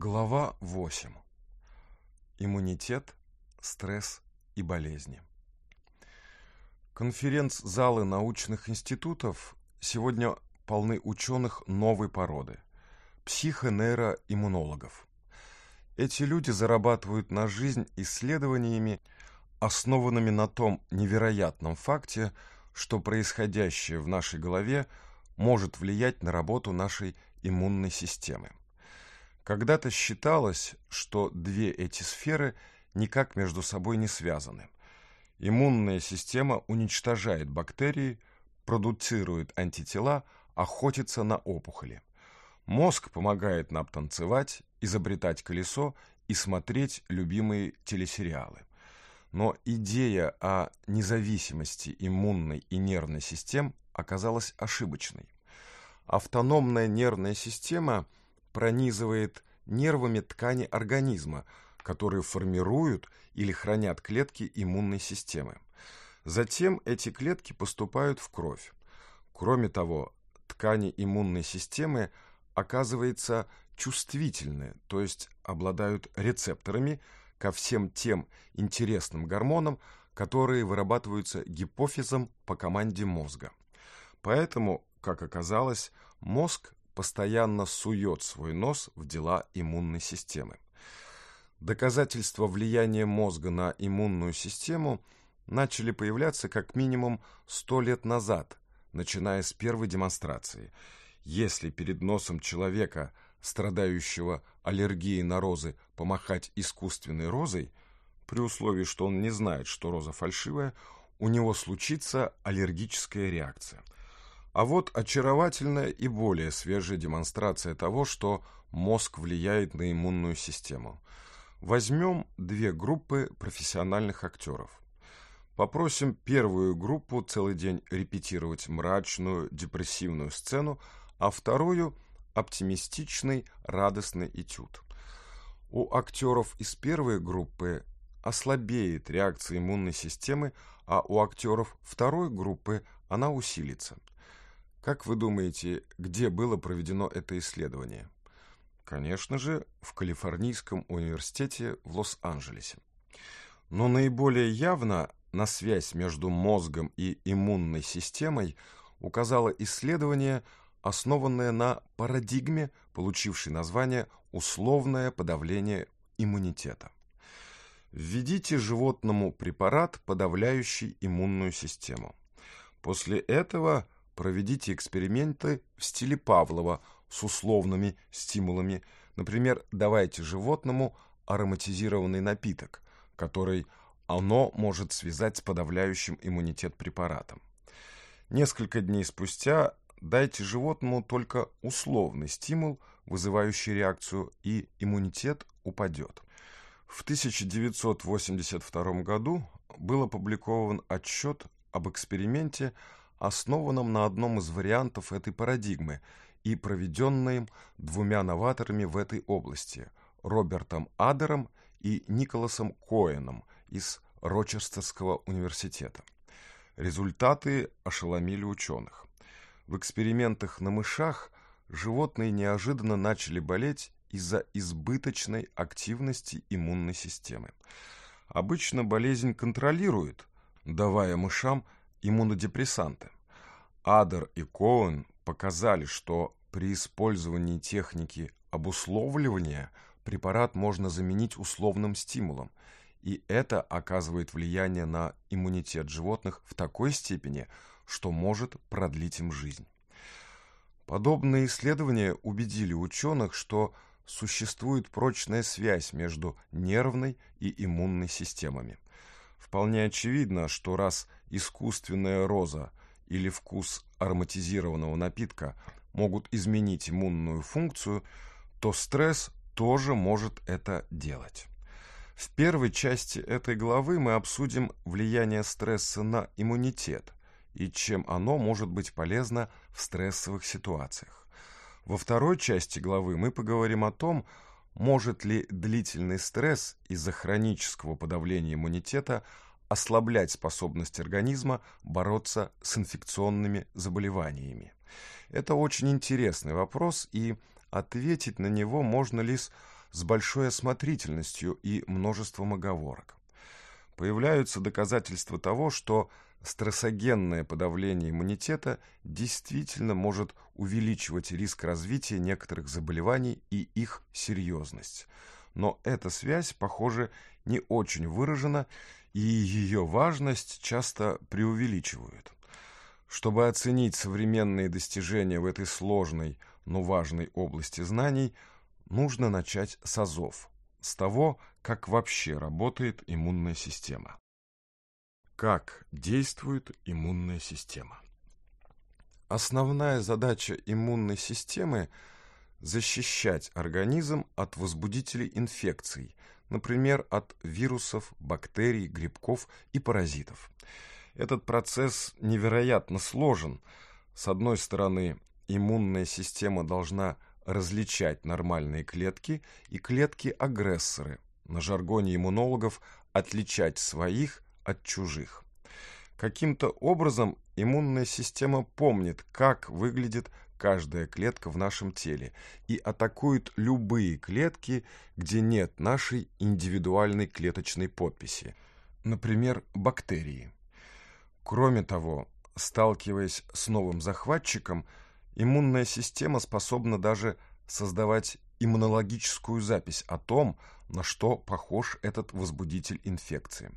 Глава 8. Иммунитет, стресс и болезни. Конференц-залы научных институтов сегодня полны ученых новой породы – психонейроиммунологов. Эти люди зарабатывают на жизнь исследованиями, основанными на том невероятном факте, что происходящее в нашей голове может влиять на работу нашей иммунной системы. Когда-то считалось, что две эти сферы никак между собой не связаны. Иммунная система уничтожает бактерии, продуцирует антитела, охотится на опухоли. Мозг помогает нам танцевать, изобретать колесо и смотреть любимые телесериалы. Но идея о независимости иммунной и нервной систем оказалась ошибочной. Автономная нервная система – пронизывает нервами ткани организма, которые формируют или хранят клетки иммунной системы. Затем эти клетки поступают в кровь. Кроме того, ткани иммунной системы оказываются чувствительны, то есть обладают рецепторами ко всем тем интересным гормонам, которые вырабатываются гипофизом по команде мозга. Поэтому, как оказалось, мозг постоянно сует свой нос в дела иммунной системы. Доказательства влияния мозга на иммунную систему начали появляться как минимум 100 лет назад, начиная с первой демонстрации. Если перед носом человека, страдающего аллергией на розы, помахать искусственной розой, при условии, что он не знает, что роза фальшивая, у него случится аллергическая реакция. А вот очаровательная и более свежая демонстрация того, что мозг влияет на иммунную систему. Возьмем две группы профессиональных актеров. Попросим первую группу целый день репетировать мрачную, депрессивную сцену, а вторую – оптимистичный, радостный этюд. У актеров из первой группы ослабеет реакция иммунной системы, а у актеров второй группы она усилится – как вы думаете, где было проведено это исследование? Конечно же, в Калифорнийском университете в Лос-Анджелесе. Но наиболее явно на связь между мозгом и иммунной системой указало исследование, основанное на парадигме, получившей название «условное подавление иммунитета». Введите животному препарат, подавляющий иммунную систему. После этого – Проведите эксперименты в стиле Павлова с условными стимулами. Например, давайте животному ароматизированный напиток, который оно может связать с подавляющим иммунитет препаратом. Несколько дней спустя дайте животному только условный стимул, вызывающий реакцию, и иммунитет упадет. В 1982 году был опубликован отчет об эксперименте основанном на одном из вариантов этой парадигмы и проведенным двумя новаторами в этой области – Робертом Адером и Николасом Коэном из Рочестерского университета. Результаты ошеломили ученых. В экспериментах на мышах животные неожиданно начали болеть из-за избыточной активности иммунной системы. Обычно болезнь контролирует, давая мышам – иммунодепрессанты. Адер и Коэн показали, что при использовании техники обусловливания препарат можно заменить условным стимулом, и это оказывает влияние на иммунитет животных в такой степени, что может продлить им жизнь. Подобные исследования убедили ученых, что существует прочная связь между нервной и иммунной системами – Вполне очевидно, что раз искусственная роза или вкус ароматизированного напитка могут изменить иммунную функцию, то стресс тоже может это делать. В первой части этой главы мы обсудим влияние стресса на иммунитет и чем оно может быть полезно в стрессовых ситуациях. Во второй части главы мы поговорим о том, может ли длительный стресс из-за хронического подавления иммунитета ослаблять способность организма бороться с инфекционными заболеваниями? Это очень интересный вопрос, и ответить на него можно лишь с большой осмотрительностью и множеством оговорок. Появляются доказательства того, что стрессогенное подавление иммунитета действительно может увеличивать риск развития некоторых заболеваний и их серьезность. Но эта связь, похоже, не очень выражена, и ее важность часто преувеличивают. Чтобы оценить современные достижения в этой сложной, но важной области знаний, нужно начать с азов, с того, как вообще работает иммунная система как действует иммунная система. Основная задача иммунной системы – защищать организм от возбудителей инфекций, например, от вирусов, бактерий, грибков и паразитов. Этот процесс невероятно сложен. С одной стороны, иммунная система должна различать нормальные клетки и клетки-агрессоры, на жаргоне иммунологов отличать своих – от чужих. Каким-то образом иммунная система помнит, как выглядит каждая клетка в нашем теле и атакует любые клетки, где нет нашей индивидуальной клеточной подписи, например, бактерии. Кроме того, сталкиваясь с новым захватчиком, иммунная система способна даже создавать иммунологическую запись о том, на что похож этот возбудитель инфекции.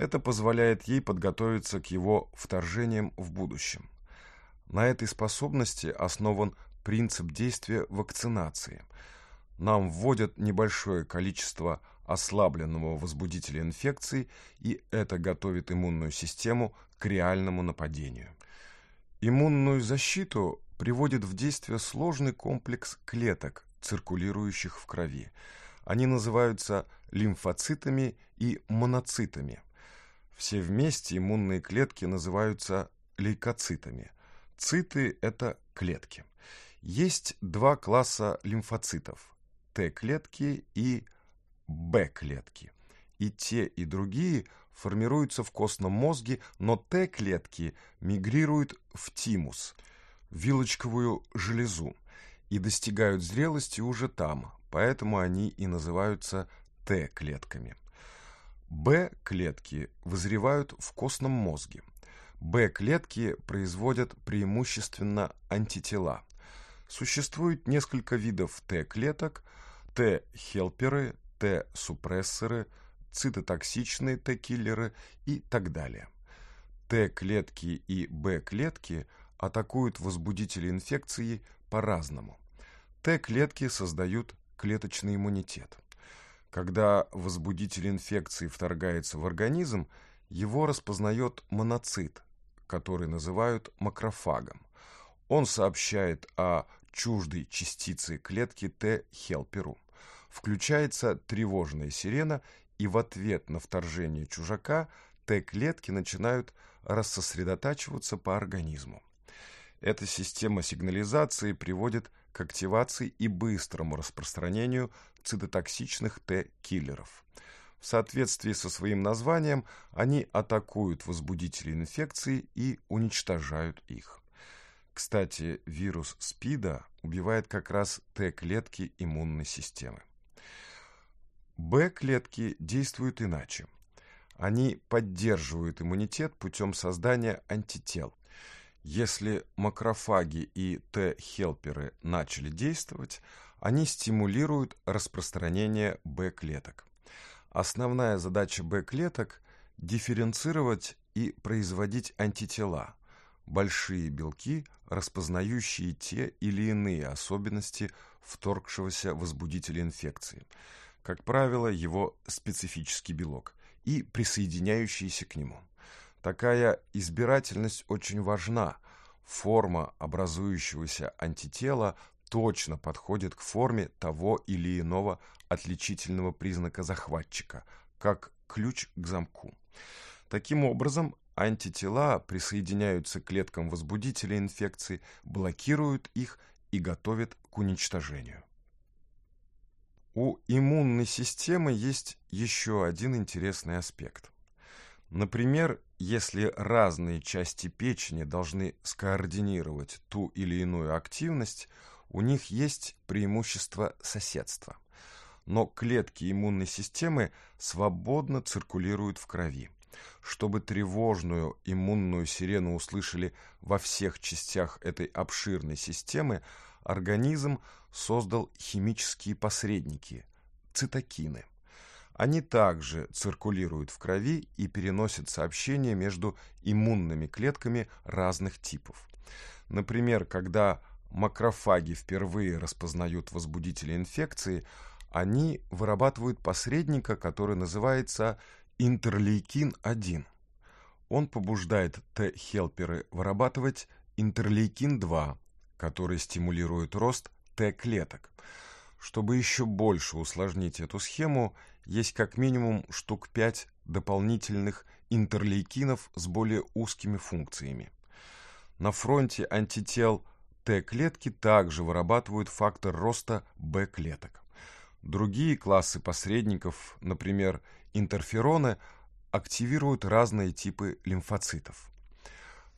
Это позволяет ей подготовиться к его вторжениям в будущем. На этой способности основан принцип действия вакцинации. Нам вводят небольшое количество ослабленного возбудителя инфекции, и это готовит иммунную систему к реальному нападению. Иммунную защиту приводит в действие сложный комплекс клеток, циркулирующих в крови. Они называются лимфоцитами и моноцитами – все вместе иммунные клетки называются лейкоцитами. Циты – это клетки. Есть два класса лимфоцитов – Т-клетки и Б-клетки. И те, и другие формируются в костном мозге, но Т-клетки мигрируют в тимус – вилочковую железу и достигают зрелости уже там, поэтому они и называются Т-клетками – Б-клетки вызревают в костном мозге. Б-клетки производят преимущественно антитела. Существует несколько видов Т-клеток, Т-хелперы, Т-супрессоры, цитотоксичные Т-киллеры и так далее. Т-клетки и Б-клетки атакуют возбудители инфекции по-разному. Т-клетки создают клеточный иммунитет. Когда возбудитель инфекции вторгается в организм, его распознает моноцит, который называют макрофагом. Он сообщает о чуждой частице клетки Т-хелперу. Включается тревожная сирена, и в ответ на вторжение чужака Т-клетки начинают рассосредотачиваться по организму. Эта система сигнализации приводит к активации и быстрому распространению цитотоксичных Т-киллеров. В соответствии со своим названием они атакуют возбудители инфекции и уничтожают их. Кстати, вирус СПИДа убивает как раз Т-клетки иммунной системы. Б-клетки действуют иначе. Они поддерживают иммунитет путем создания антител. Если макрофаги и Т-хелперы начали действовать, они стимулируют распространение Б-клеток. Основная задача Б-клеток – дифференцировать и производить антитела, большие белки, распознающие те или иные особенности вторгшегося возбудителя инфекции, как правило, его специфический белок, и присоединяющиеся к нему. Такая избирательность очень важна – форма образующегося антитела точно подходит к форме того или иного отличительного признака захватчика, как ключ к замку. Таким образом, антитела присоединяются к клеткам возбудителя инфекции, блокируют их и готовят к уничтожению. У иммунной системы есть еще один интересный аспект. Например, если разные части печени должны скоординировать ту или иную активность, у них есть преимущество соседства. Но клетки иммунной системы свободно циркулируют в крови. Чтобы тревожную иммунную сирену услышали во всех частях этой обширной системы, организм создал химические посредники – цитокины. Они также циркулируют в крови и переносят сообщения между иммунными клетками разных типов. Например, когда макрофаги впервые распознают возбудители инфекции, они вырабатывают посредника, который называется интерлейкин-1. Он побуждает Т-хелперы вырабатывать интерлейкин-2, который стимулирует рост Т-клеток. Чтобы еще больше усложнить эту схему, есть как минимум штук 5 дополнительных интерлейкинов с более узкими функциями. На фронте антител – Т-клетки также вырабатывают фактор роста Б-клеток. Другие классы посредников, например, интерфероны, активируют разные типы лимфоцитов.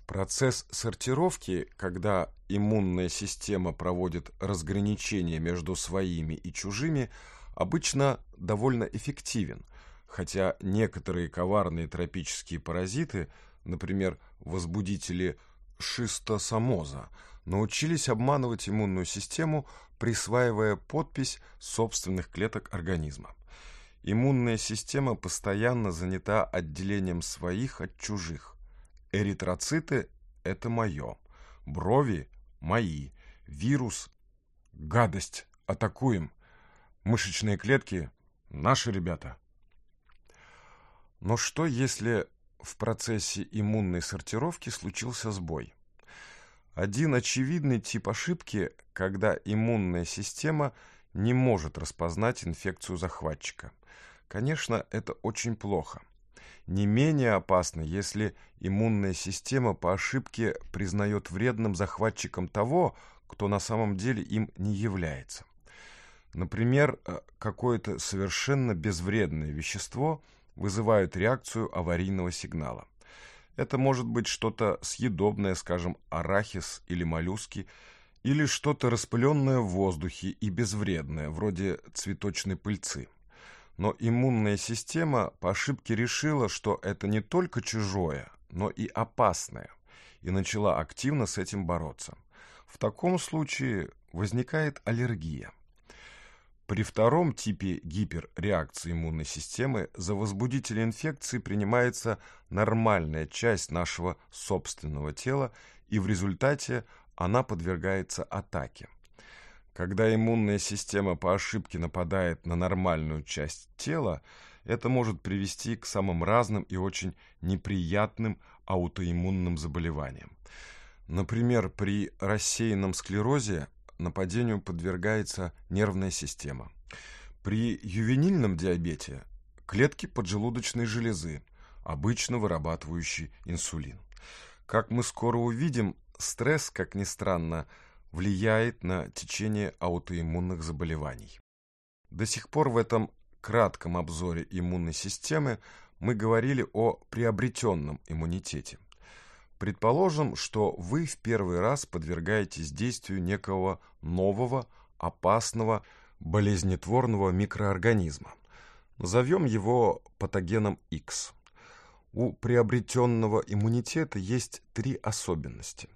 Процесс сортировки, когда иммунная система проводит разграничение между своими и чужими, обычно довольно эффективен, хотя некоторые коварные тропические паразиты, например, возбудители – Шистосомоза научились обманывать иммунную систему, присваивая подпись собственных клеток организма. Иммунная система постоянно занята отделением своих от чужих. Эритроциты – это мое, брови – мои, вирус – гадость, атакуем, мышечные клетки – наши ребята. Но что, если в процессе иммунной сортировки случился сбой. Один очевидный тип ошибки, когда иммунная система не может распознать инфекцию захватчика. Конечно, это очень плохо. Не менее опасно, если иммунная система по ошибке признает вредным захватчиком того, кто на самом деле им не является. Например, э, какое-то совершенно безвредное вещество – вызывают реакцию аварийного сигнала. Это может быть что-то съедобное, скажем, арахис или моллюски, или что-то распыленное в воздухе и безвредное, вроде цветочной пыльцы. Но иммунная система по ошибке решила, что это не только чужое, но и опасное, и начала активно с этим бороться. В таком случае возникает аллергия – при втором типе гиперреакции иммунной системы за возбудитель инфекции принимается нормальная часть нашего собственного тела, и в результате она подвергается атаке. Когда иммунная система по ошибке нападает на нормальную часть тела, это может привести к самым разным и очень неприятным аутоиммунным заболеваниям. Например, при рассеянном склерозе нападению подвергается нервная система. При ювенильном диабете клетки поджелудочной железы, обычно вырабатывающие инсулин. Как мы скоро увидим, стресс, как ни странно, влияет на течение аутоиммунных заболеваний. До сих пор в этом кратком обзоре иммунной системы мы говорили о приобретенном иммунитете – Предположим, что вы в первый раз подвергаетесь действию некого нового, опасного, болезнетворного микроорганизма. Назовем его патогеном X. У приобретенного иммунитета есть три особенности.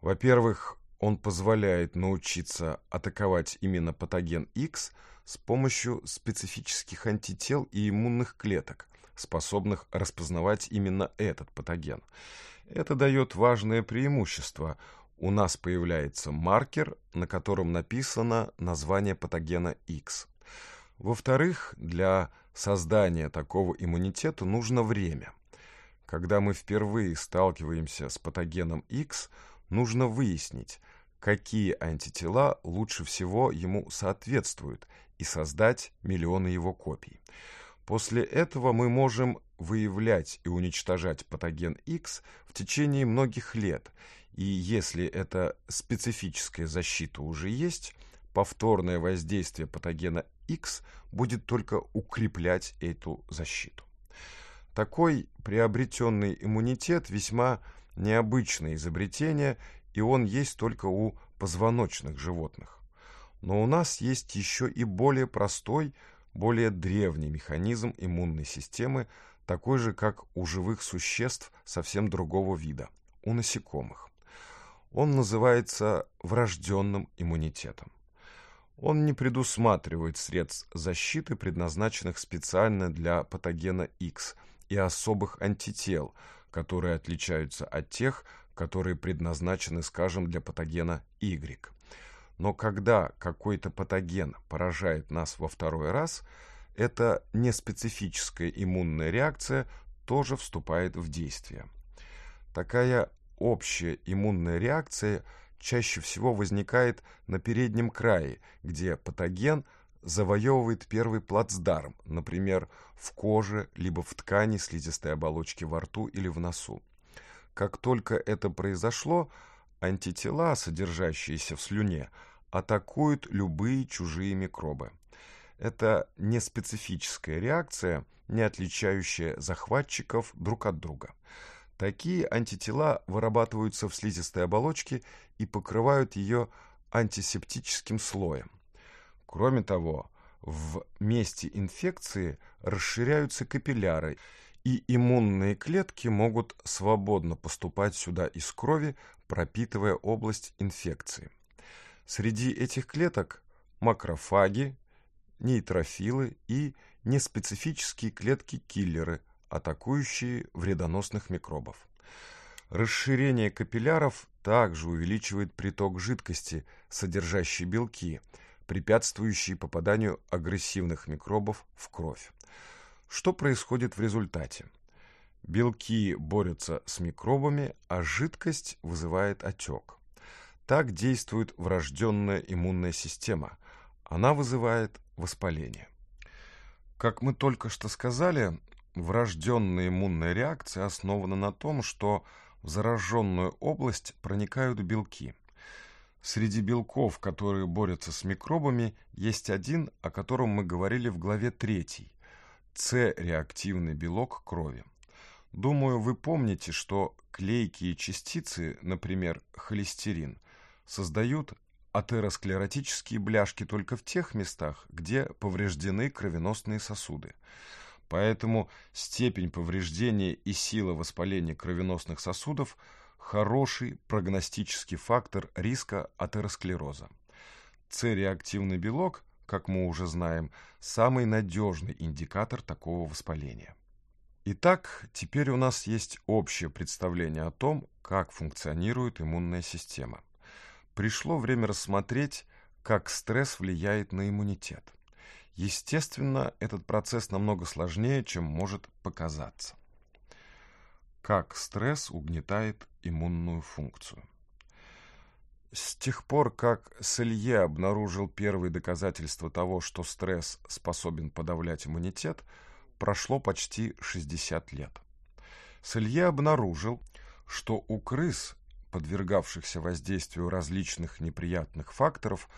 Во-первых, он позволяет научиться атаковать именно патоген X с помощью специфических антител и иммунных клеток, способных распознавать именно этот патоген. Это дает важное преимущество. У нас появляется маркер, на котором написано название патогена X. Во-вторых, для создания такого иммунитета нужно время. Когда мы впервые сталкиваемся с патогеном X, нужно выяснить, какие антитела лучше всего ему соответствуют, и создать миллионы его копий. После этого мы можем выявлять и уничтожать патоген X в течение многих лет, и если эта специфическая защита уже есть, повторное воздействие патогена X будет только укреплять эту защиту. Такой приобретенный иммунитет весьма необычное изобретение, и он есть только у позвоночных животных. Но у нас есть еще и более простой, более древний механизм иммунной системы, такой же, как у живых существ совсем другого вида, у насекомых. Он называется врожденным иммунитетом. Он не предусматривает средств защиты, предназначенных специально для патогена X, и особых антител, которые отличаются от тех, которые предназначены, скажем, для патогена Y. Но когда какой-то патоген поражает нас во второй раз – эта неспецифическая иммунная реакция тоже вступает в действие. Такая общая иммунная реакция чаще всего возникает на переднем крае, где патоген завоевывает первый плацдарм, например, в коже, либо в ткани слизистой оболочки во рту или в носу. Как только это произошло, антитела, содержащиеся в слюне, атакуют любые чужие микробы это неспецифическая реакция, не отличающая захватчиков друг от друга. Такие антитела вырабатываются в слизистой оболочке и покрывают ее антисептическим слоем. Кроме того, в месте инфекции расширяются капилляры, и иммунные клетки могут свободно поступать сюда из крови, пропитывая область инфекции. Среди этих клеток макрофаги, нейтрофилы и неспецифические клетки-киллеры, атакующие вредоносных микробов. Расширение капилляров также увеличивает приток жидкости, содержащей белки, препятствующие попаданию агрессивных микробов в кровь. Что происходит в результате? Белки борются с микробами, а жидкость вызывает отек. Так действует врожденная иммунная система. Она вызывает воспаления. Как мы только что сказали, врожденная иммунная реакция основана на том, что в зараженную область проникают белки. Среди белков, которые борются с микробами, есть один, о котором мы говорили в главе 3 – С-реактивный белок крови. Думаю, вы помните, что клейкие частицы, например, холестерин, создают атеросклеротические бляшки только в тех местах, где повреждены кровеносные сосуды. Поэтому степень повреждения и сила воспаления кровеносных сосудов – хороший прогностический фактор риска атеросклероза. С-реактивный белок, как мы уже знаем, самый надежный индикатор такого воспаления. Итак, теперь у нас есть общее представление о том, как функционирует иммунная система – Пришло время рассмотреть, как стресс влияет на иммунитет. Естественно, этот процесс намного сложнее, чем может показаться. Как стресс угнетает иммунную функцию. С тех пор, как Селье обнаружил первые доказательства того, что стресс способен подавлять иммунитет, прошло почти 60 лет. Селье обнаружил, что у крыс подвергавшихся воздействию различных неприятных факторов,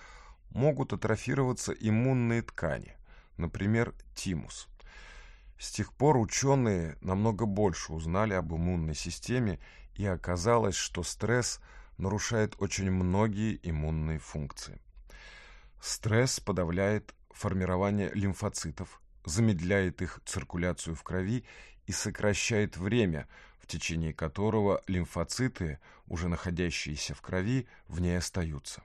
могут атрофироваться иммунные ткани, например, тимус. С тех пор ученые намного больше узнали об иммунной системе, и оказалось, что стресс нарушает очень многие иммунные функции. Стресс подавляет формирование лимфоцитов, замедляет их циркуляцию в крови и сокращает время, в течение которого лимфоциты, уже находящиеся в крови, в ней остаются.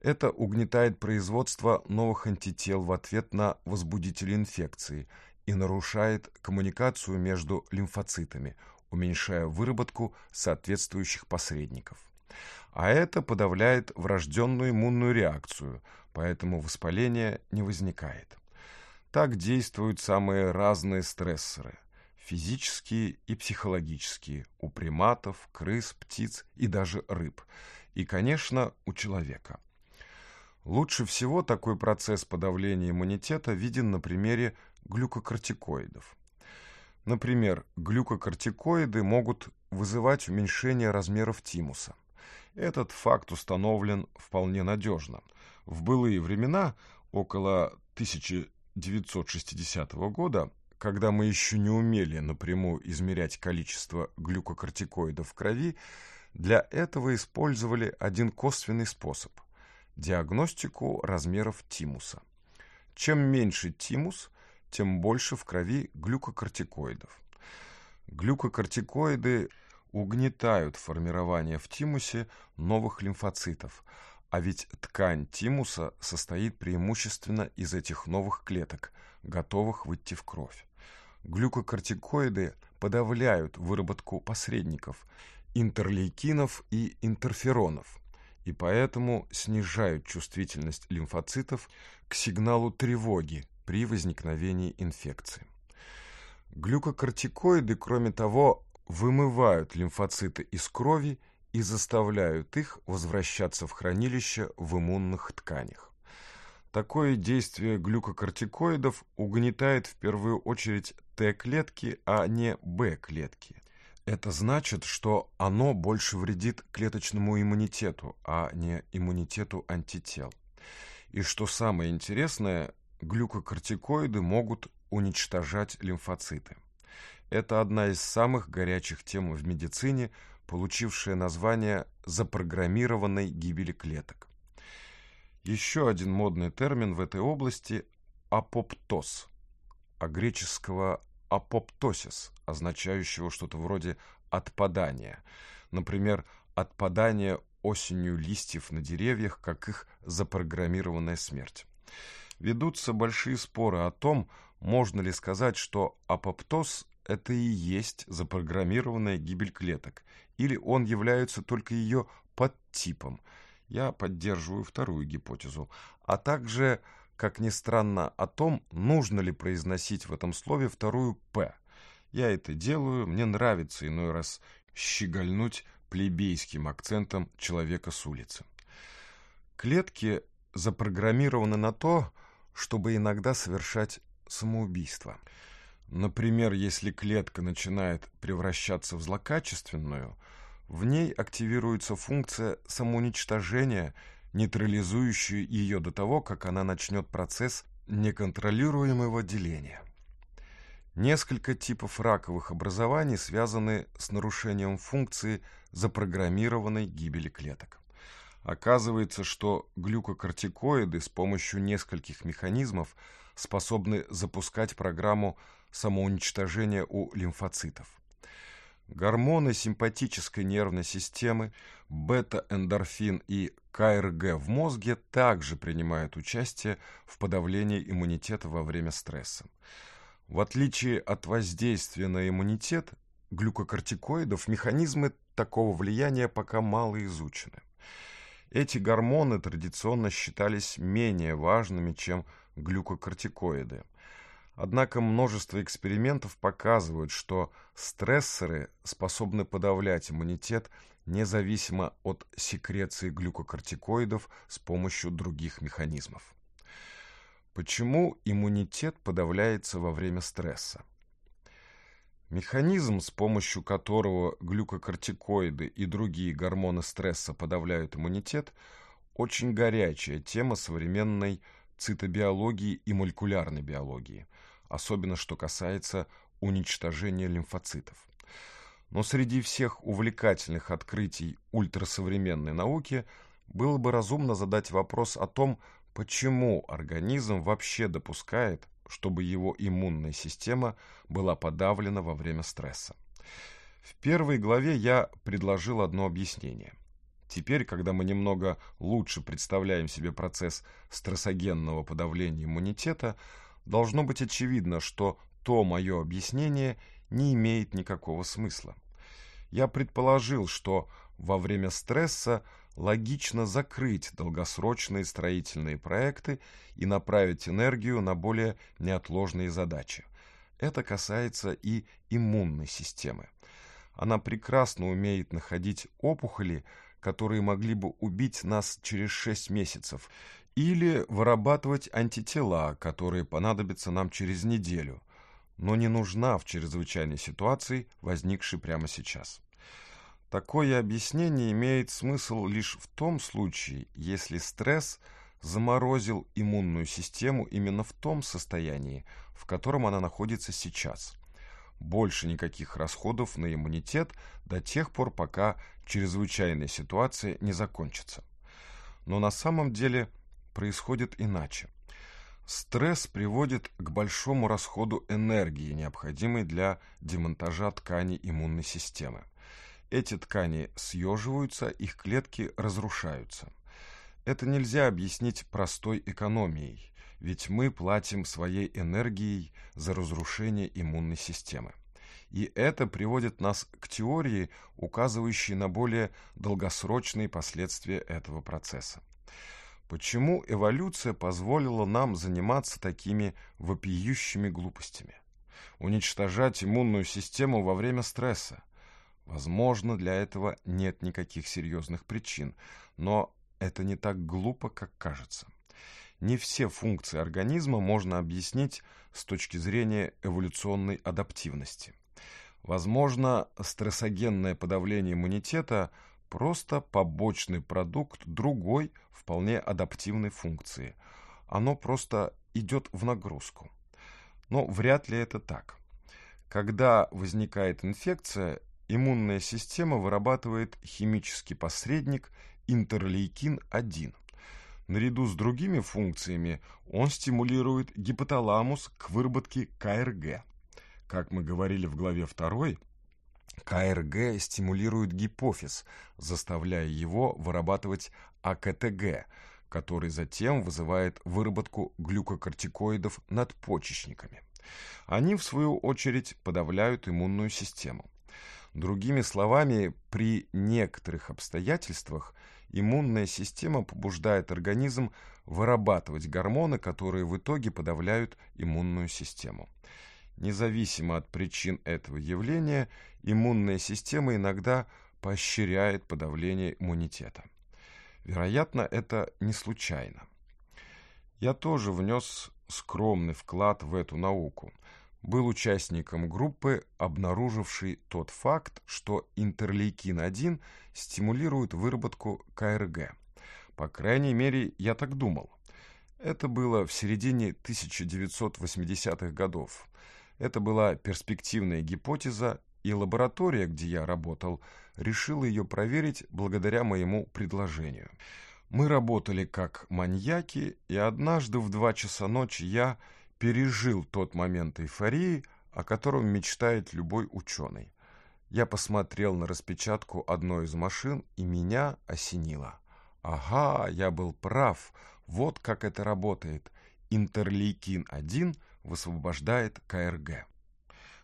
Это угнетает производство новых антител в ответ на возбудители инфекции и нарушает коммуникацию между лимфоцитами, уменьшая выработку соответствующих посредников. А это подавляет врожденную иммунную реакцию, поэтому воспаление не возникает. Так действуют самые разные стрессоры – физические и психологические, у приматов, крыс, птиц и даже рыб, и, конечно, у человека. Лучше всего такой процесс подавления иммунитета виден на примере глюкокортикоидов. Например, глюкокортикоиды могут вызывать уменьшение размеров тимуса. Этот факт установлен вполне надежно. В былые времена, около 1960 года, когда мы еще не умели напрямую измерять количество глюкокортикоидов в крови, для этого использовали один косвенный способ – диагностику размеров тимуса. Чем меньше тимус, тем больше в крови глюкокортикоидов. Глюкокортикоиды угнетают формирование в тимусе новых лимфоцитов, а ведь ткань тимуса состоит преимущественно из этих новых клеток, готовых выйти в кровь глюкокортикоиды подавляют выработку посредников, интерлейкинов и интерферонов, и поэтому снижают чувствительность лимфоцитов к сигналу тревоги при возникновении инфекции. Глюкокортикоиды, кроме того, вымывают лимфоциты из крови и заставляют их возвращаться в хранилище в иммунных тканях. Такое действие глюкокортикоидов угнетает в первую очередь Т-клетки, а не Б-клетки. Это значит, что оно больше вредит клеточному иммунитету, а не иммунитету антител. И что самое интересное, глюкокортикоиды могут уничтожать лимфоциты. Это одна из самых горячих тем в медицине, получившая название запрограммированной гибели клеток. Еще один модный термин в этой области – апоптоз, а греческого апоптосис, означающего что-то вроде «отпадания». Например, отпадание осенью листьев на деревьях, как их запрограммированная смерть. Ведутся большие споры о том, можно ли сказать, что апоптоз – это и есть запрограммированная гибель клеток, или он является только ее подтипом – я поддерживаю вторую гипотезу, а также, как ни странно, о том, нужно ли произносить в этом слове вторую «п». Я это делаю, мне нравится иной раз щегольнуть плебейским акцентом человека с улицы. Клетки запрограммированы на то, чтобы иногда совершать самоубийство. Например, если клетка начинает превращаться в злокачественную – в ней активируется функция самоуничтожения, нейтрализующая ее до того, как она начнет процесс неконтролируемого деления. Несколько типов раковых образований связаны с нарушением функции запрограммированной гибели клеток. Оказывается, что глюкокортикоиды с помощью нескольких механизмов способны запускать программу самоуничтожения у лимфоцитов – Гормоны симпатической нервной системы, бета-эндорфин и КРГ в мозге также принимают участие в подавлении иммунитета во время стресса. В отличие от воздействия на иммунитет, глюкокортикоидов механизмы такого влияния пока мало изучены. Эти гормоны традиционно считались менее важными, чем глюкокортикоиды. Однако множество экспериментов показывают, что стрессоры способны подавлять иммунитет независимо от секреции глюкокортикоидов с помощью других механизмов. Почему иммунитет подавляется во время стресса? Механизм, с помощью которого глюкокортикоиды и другие гормоны стресса подавляют иммунитет, очень горячая тема современной цитобиологии и молекулярной биологии – особенно что касается уничтожения лимфоцитов. Но среди всех увлекательных открытий ультрасовременной науки было бы разумно задать вопрос о том, почему организм вообще допускает, чтобы его иммунная система была подавлена во время стресса. В первой главе я предложил одно объяснение. Теперь, когда мы немного лучше представляем себе процесс стрессогенного подавления иммунитета, должно быть очевидно, что то мое объяснение не имеет никакого смысла. Я предположил, что во время стресса логично закрыть долгосрочные строительные проекты и направить энергию на более неотложные задачи. Это касается и иммунной системы. Она прекрасно умеет находить опухоли, которые могли бы убить нас через 6 месяцев, или вырабатывать антитела, которые понадобятся нам через неделю, но не нужна в чрезвычайной ситуации, возникшей прямо сейчас. Такое объяснение имеет смысл лишь в том случае, если стресс заморозил иммунную систему именно в том состоянии, в котором она находится сейчас. Больше никаких расходов на иммунитет до тех пор, пока чрезвычайная ситуация не закончится. Но на самом деле – происходит иначе. Стресс приводит к большому расходу энергии, необходимой для демонтажа тканей иммунной системы. Эти ткани съеживаются, их клетки разрушаются. Это нельзя объяснить простой экономией, ведь мы платим своей энергией за разрушение иммунной системы. И это приводит нас к теории, указывающей на более долгосрочные последствия этого процесса. Почему эволюция позволила нам заниматься такими вопиющими глупостями? Уничтожать иммунную систему во время стресса? Возможно, для этого нет никаких серьезных причин, но это не так глупо, как кажется. Не все функции организма можно объяснить с точки зрения эволюционной адаптивности. Возможно, стрессогенное подавление иммунитета – просто побочный продукт другой вполне адаптивной функции. Оно просто идет в нагрузку. Но вряд ли это так. Когда возникает инфекция, иммунная система вырабатывает химический посредник интерлейкин-1. Наряду с другими функциями он стимулирует гипоталамус к выработке КРГ. Как мы говорили в главе 2, КРГ стимулирует гипофиз, заставляя его вырабатывать АКТГ, который затем вызывает выработку глюкокортикоидов надпочечниками. Они, в свою очередь, подавляют иммунную систему. Другими словами, при некоторых обстоятельствах иммунная система побуждает организм вырабатывать гормоны, которые в итоге подавляют иммунную систему. Независимо от причин этого явления, иммунная система иногда поощряет подавление иммунитета. Вероятно, это не случайно. Я тоже внес скромный вклад в эту науку. Был участником группы, обнаружившей тот факт, что интерлейкин-1 стимулирует выработку КРГ. По крайней мере, я так думал. Это было в середине 1980-х годов. Это была перспективная гипотеза, и лаборатория, где я работал, решила ее проверить благодаря моему предложению. Мы работали как маньяки, и однажды в два часа ночи я пережил тот момент эйфории, о котором мечтает любой ученый. Я посмотрел на распечатку одной из машин, и меня осенило. Ага, я был прав, вот как это работает. Интерлейкин-1 высвобождает КРГ.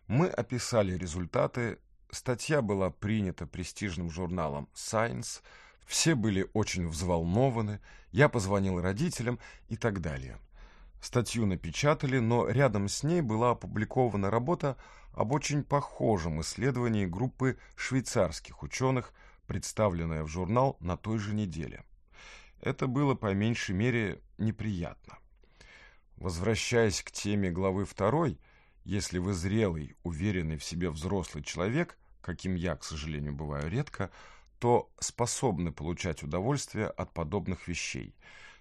Мы описали результаты, статья была принята престижным журналом Science, все были очень взволнованы, я позвонил родителям и так далее. Статью напечатали, но рядом с ней была опубликована работа об очень похожем исследовании группы швейцарских ученых, представленная в журнал на той же неделе. Это было по меньшей мере неприятно. Возвращаясь к теме главы второй, если вы зрелый, уверенный в себе взрослый человек, каким я, к сожалению, бываю редко, то способны получать удовольствие от подобных вещей.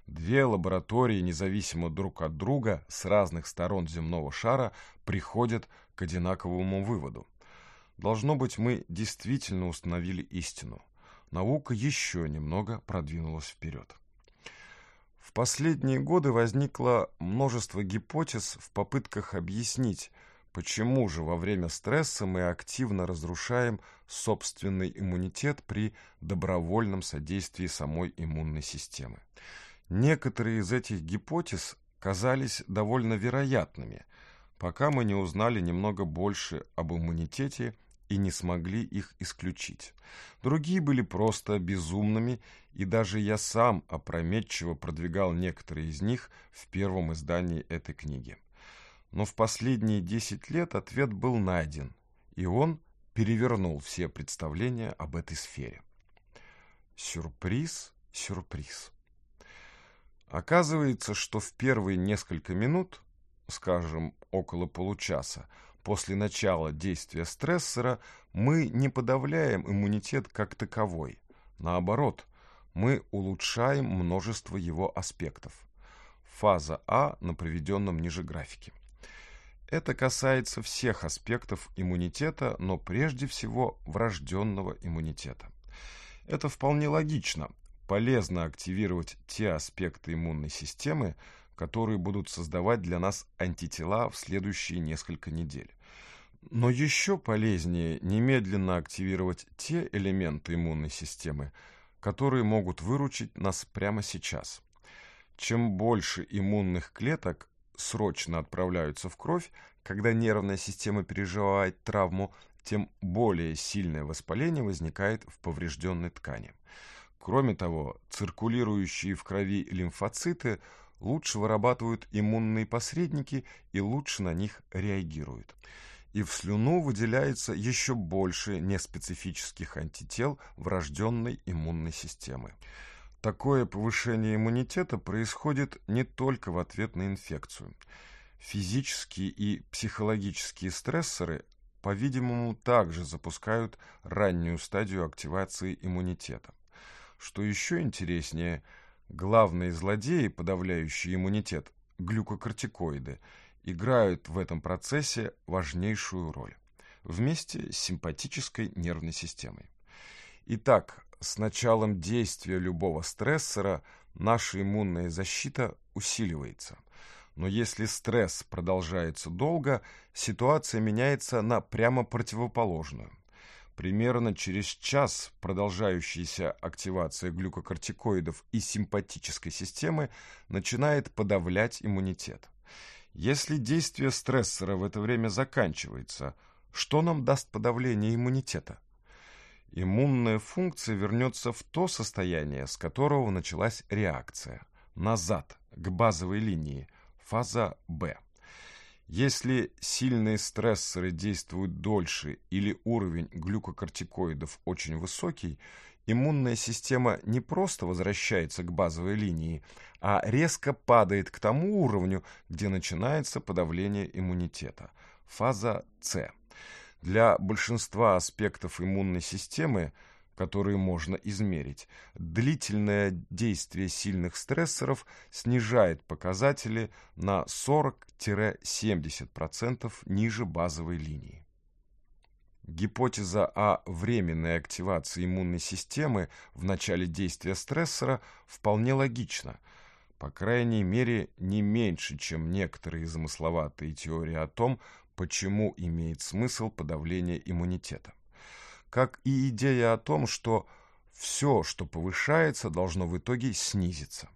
Две лаборатории, независимо друг от друга, с разных сторон земного шара, приходят к одинаковому выводу. Должно быть, мы действительно установили истину. Наука еще немного продвинулась вперед. В последние годы возникло множество гипотез в попытках объяснить, почему же во время стресса мы активно разрушаем собственный иммунитет при добровольном содействии самой иммунной системы. Некоторые из этих гипотез казались довольно вероятными, пока мы не узнали немного больше об иммунитете и не смогли их исключить. Другие были просто безумными и даже я сам опрометчиво продвигал некоторые из них в первом издании этой книги. Но в последние 10 лет ответ был найден, и он перевернул все представления об этой сфере. Сюрприз, сюрприз. Оказывается, что в первые несколько минут, скажем, около получаса, после начала действия стрессора мы не подавляем иммунитет как таковой. Наоборот, мы улучшаем множество его аспектов. Фаза А на приведенном ниже графике. Это касается всех аспектов иммунитета, но прежде всего врожденного иммунитета. Это вполне логично. Полезно активировать те аспекты иммунной системы, которые будут создавать для нас антитела в следующие несколько недель. Но еще полезнее немедленно активировать те элементы иммунной системы, которые могут выручить нас прямо сейчас. Чем больше иммунных клеток срочно отправляются в кровь, когда нервная система переживает травму, тем более сильное воспаление возникает в поврежденной ткани. Кроме того, циркулирующие в крови лимфоциты лучше вырабатывают иммунные посредники и лучше на них реагируют и в слюну выделяется еще больше неспецифических антител врожденной иммунной системы. Такое повышение иммунитета происходит не только в ответ на инфекцию. Физические и психологические стрессоры, по-видимому, также запускают раннюю стадию активации иммунитета. Что еще интереснее, главные злодеи, подавляющие иммунитет, глюкокортикоиды – играют в этом процессе важнейшую роль вместе с симпатической нервной системой. Итак, с началом действия любого стрессора наша иммунная защита усиливается. Но если стресс продолжается долго, ситуация меняется на прямо противоположную. Примерно через час продолжающаяся активация глюкокортикоидов и симпатической системы начинает подавлять иммунитет. Если действие стрессора в это время заканчивается, что нам даст подавление иммунитета? Иммунная функция вернется в то состояние, с которого началась реакция, назад, к базовой линии, фаза Б. Если сильные стрессоры действуют дольше или уровень глюкокортикоидов очень высокий – иммунная система не просто возвращается к базовой линии, а резко падает к тому уровню, где начинается подавление иммунитета. Фаза С. Для большинства аспектов иммунной системы которые можно измерить. Длительное действие сильных стрессоров снижает показатели на 40-70% ниже базовой линии. Гипотеза о временной активации иммунной системы в начале действия стрессора вполне логична, по крайней мере не меньше, чем некоторые замысловатые теории о том, почему имеет смысл подавление иммунитета. Как и идея о том, что все, что повышается, должно в итоге снизиться.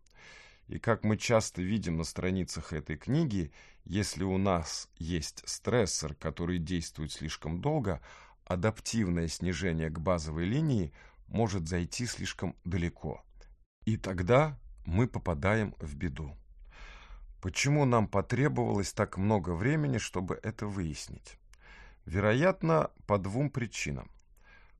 И как мы часто видим на страницах этой книги, если у нас есть стрессор, который действует слишком долго, адаптивное снижение к базовой линии может зайти слишком далеко. И тогда мы попадаем в беду. Почему нам потребовалось так много времени, чтобы это выяснить? Вероятно, по двум причинам.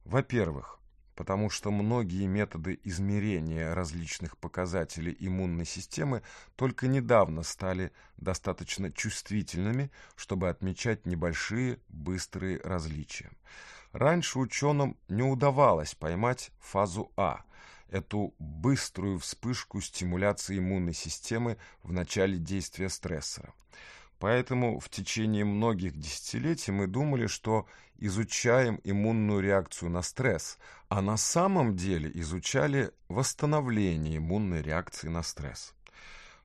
Во-первых, потому что многие методы измерения различных показателей иммунной системы только недавно стали достаточно чувствительными, чтобы отмечать небольшие быстрые различия. Раньше ученым не удавалось поймать фазу А, эту быструю вспышку стимуляции иммунной системы в начале действия стрессора. Поэтому в течение многих десятилетий мы думали, что изучаем иммунную реакцию на стресс, а на самом деле изучали восстановление иммунной реакции на стресс.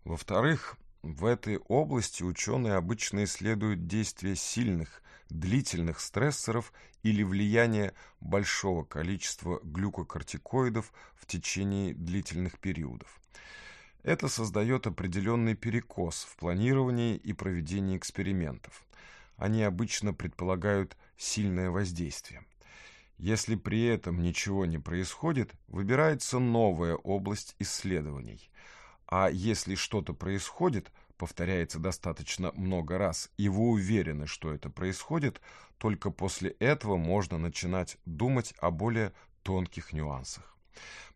Во-вторых, в этой области ученые обычно исследуют действие сильных, длительных стрессоров или влияние большого количества глюкокортикоидов в течение длительных периодов. Это создает определенный перекос в планировании и проведении экспериментов. Они обычно предполагают сильное воздействие. Если при этом ничего не происходит, выбирается новая область исследований. А если что-то происходит, повторяется достаточно много раз, и вы уверены, что это происходит, только после этого можно начинать думать о более тонких нюансах.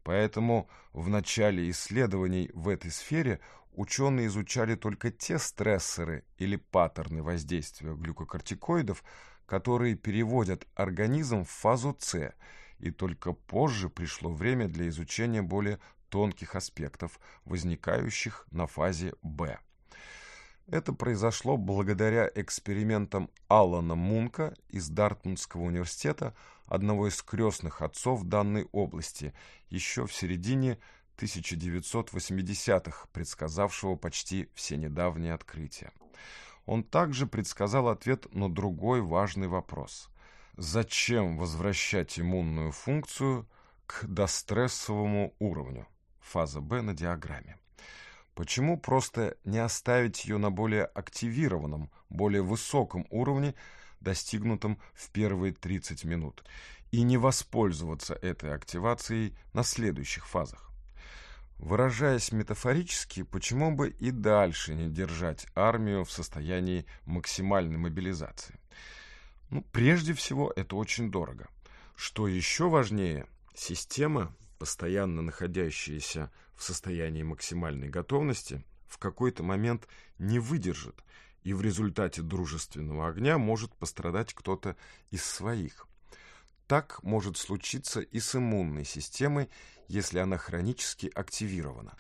Поэтому в начале исследований в этой сфере ученые изучали только те стрессоры или паттерны воздействия глюкокортикоидов, которые переводят организм в фазу С, и только позже пришло время для изучения более тонких аспектов, возникающих на фазе Б. Это произошло благодаря экспериментам Алана Мунка из Дартмутского университета, одного из крестных отцов данной области, еще в середине 1980-х, предсказавшего почти все недавние открытия. Он также предсказал ответ на другой важный вопрос. Зачем возвращать иммунную функцию к дострессовому уровню? Фаза Б на диаграмме. Почему просто не оставить ее на более активированном, более высоком уровне, достигнутом в первые 30 минут, и не воспользоваться этой активацией на следующих фазах? Выражаясь метафорически, почему бы и дальше не держать армию в состоянии максимальной мобилизации? Ну, прежде всего, это очень дорого. Что еще важнее, система, постоянно находящаяся в состоянии максимальной готовности в какой-то момент не выдержит, и в результате дружественного огня может пострадать кто-то из своих. Так может случиться и с иммунной системой, если она хронически активирована.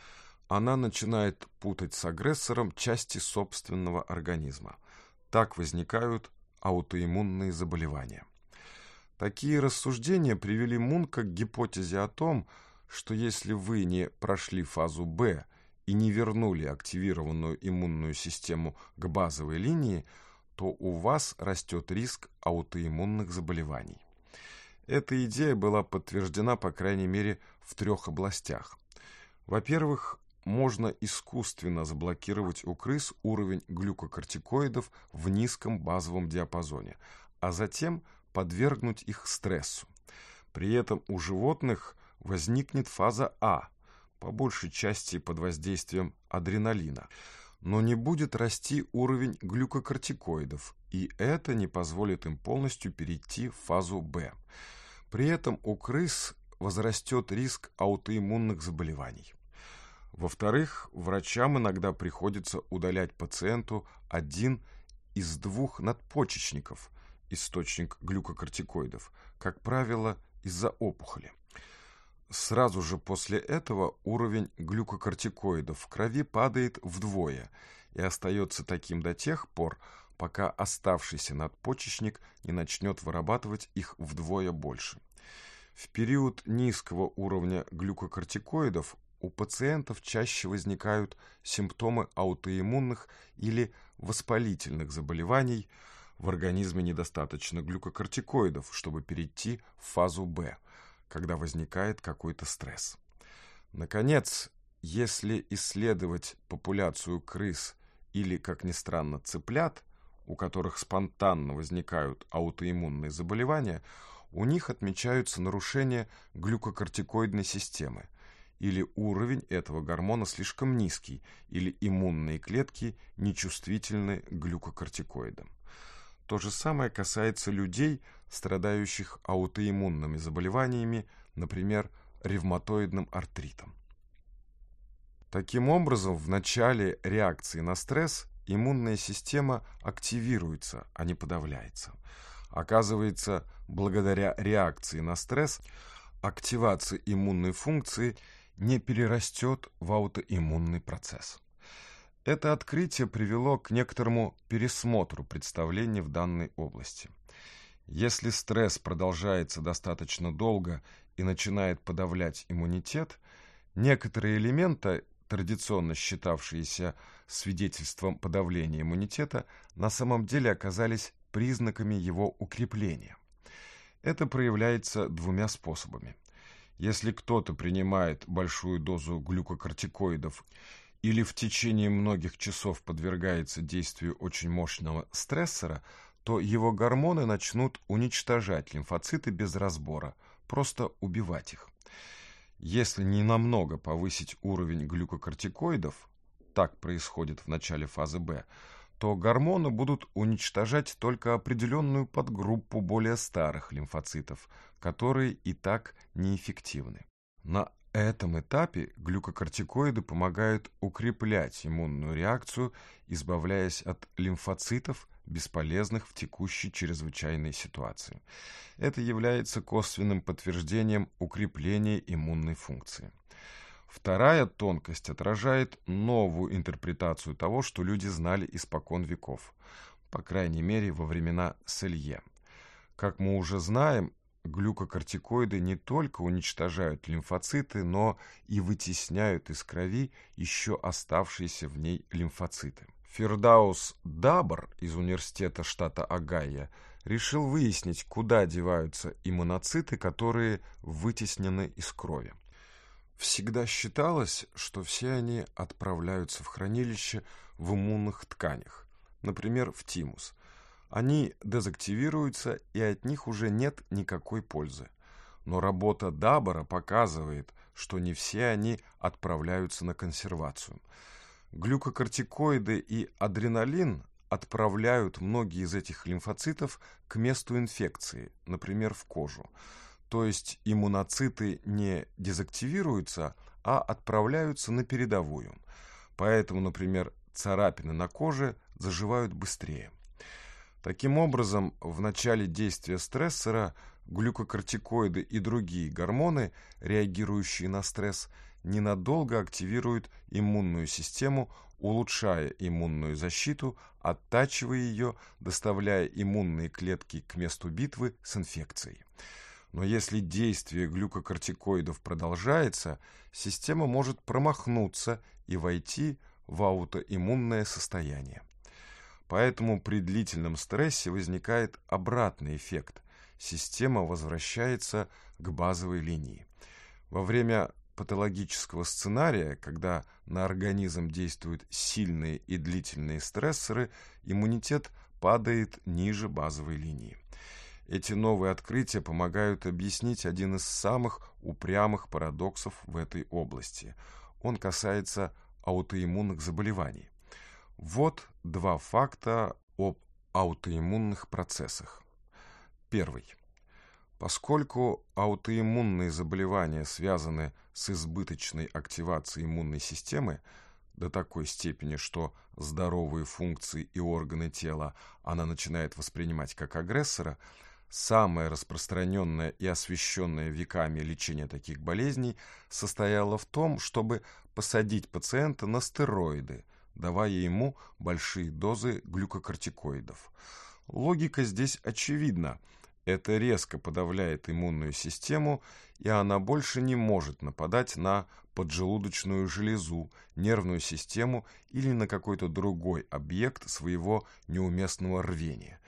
Она начинает путать с агрессором части собственного организма. Так возникают аутоиммунные заболевания. Такие рассуждения привели Мунка к гипотезе о том, что если вы не прошли фазу «Б» и не вернули активированную иммунную систему к базовой линии, то у вас растет риск аутоиммунных заболеваний. Эта идея была подтверждена, по крайней мере, в трех областях. Во-первых, можно искусственно заблокировать у крыс уровень глюкокортикоидов в низком базовом диапазоне, а затем подвергнуть их стрессу. При этом у животных – возникнет фаза А, по большей части под воздействием адреналина, но не будет расти уровень глюкокортикоидов, и это не позволит им полностью перейти в фазу Б. При этом у крыс возрастет риск аутоиммунных заболеваний. Во-вторых, врачам иногда приходится удалять пациенту один из двух надпочечников, источник глюкокортикоидов, как правило, из-за опухоли. Сразу же после этого уровень глюкокортикоидов в крови падает вдвое и остается таким до тех пор, пока оставшийся надпочечник не начнет вырабатывать их вдвое больше. В период низкого уровня глюкокортикоидов у пациентов чаще возникают симптомы аутоиммунных или воспалительных заболеваний, в организме недостаточно глюкокортикоидов, чтобы перейти в фазу Б – когда возникает какой-то стресс. Наконец, если исследовать популяцию крыс или, как ни странно, цыплят, у которых спонтанно возникают аутоиммунные заболевания, у них отмечаются нарушения глюкокортикоидной системы, или уровень этого гормона слишком низкий, или иммунные клетки нечувствительны к глюкокортикоидам. То же самое касается людей страдающих аутоиммунными заболеваниями, например, ревматоидным артритом. Таким образом, в начале реакции на стресс иммунная система активируется, а не подавляется. Оказывается, благодаря реакции на стресс активация иммунной функции не перерастет в аутоиммунный процесс. Это открытие привело к некоторому пересмотру представлений в данной области – если стресс продолжается достаточно долго и начинает подавлять иммунитет, некоторые элементы, традиционно считавшиеся свидетельством подавления иммунитета, на самом деле оказались признаками его укрепления. Это проявляется двумя способами. Если кто-то принимает большую дозу глюкокортикоидов или в течение многих часов подвергается действию очень мощного стрессора – то его гормоны начнут уничтожать лимфоциты без разбора, просто убивать их. Если не намного повысить уровень глюкокортикоидов, так происходит в начале фазы Б, то гормоны будут уничтожать только определенную подгруппу более старых лимфоцитов, которые и так неэффективны. На этом этапе глюкокортикоиды помогают укреплять иммунную реакцию, избавляясь от лимфоцитов бесполезных в текущей чрезвычайной ситуации. Это является косвенным подтверждением укрепления иммунной функции. Вторая тонкость отражает новую интерпретацию того, что люди знали испокон веков, по крайней мере во времена Селье. Как мы уже знаем, глюкокортикоиды не только уничтожают лимфоциты, но и вытесняют из крови еще оставшиеся в ней лимфоциты. Фердаус Дабр из университета штата Агая решил выяснить, куда деваются иммуноциты, которые вытеснены из крови. Всегда считалось, что все они отправляются в хранилище в иммунных тканях, например, в тимус. Они дезактивируются, и от них уже нет никакой пользы. Но работа Дабора показывает, что не все они отправляются на консервацию – Глюкокортикоиды и адреналин отправляют многие из этих лимфоцитов к месту инфекции, например, в кожу. То есть иммуноциты не дезактивируются, а отправляются на передовую. Поэтому, например, царапины на коже заживают быстрее. Таким образом, в начале действия стрессора глюкокортикоиды и другие гормоны, реагирующие на стресс, ненадолго активирует иммунную систему, улучшая иммунную защиту, оттачивая ее, доставляя иммунные клетки к месту битвы с инфекцией. Но если действие глюкокортикоидов продолжается, система может промахнуться и войти в аутоиммунное состояние. Поэтому при длительном стрессе возникает обратный эффект. Система возвращается к базовой линии. Во время патологического сценария, когда на организм действуют сильные и длительные стрессоры, иммунитет падает ниже базовой линии. Эти новые открытия помогают объяснить один из самых упрямых парадоксов в этой области. Он касается аутоиммунных заболеваний. Вот два факта об аутоиммунных процессах. Первый. Поскольку аутоиммунные заболевания связаны с избыточной активацией иммунной системы до такой степени, что здоровые функции и органы тела она начинает воспринимать как агрессора, самое распространенное и освещенное веками лечение таких болезней состояло в том, чтобы посадить пациента на стероиды, давая ему большие дозы глюкокортикоидов. Логика здесь очевидна – это резко подавляет иммунную систему, и она больше не может нападать на поджелудочную железу, нервную систему или на какой-то другой объект своего неуместного рвения.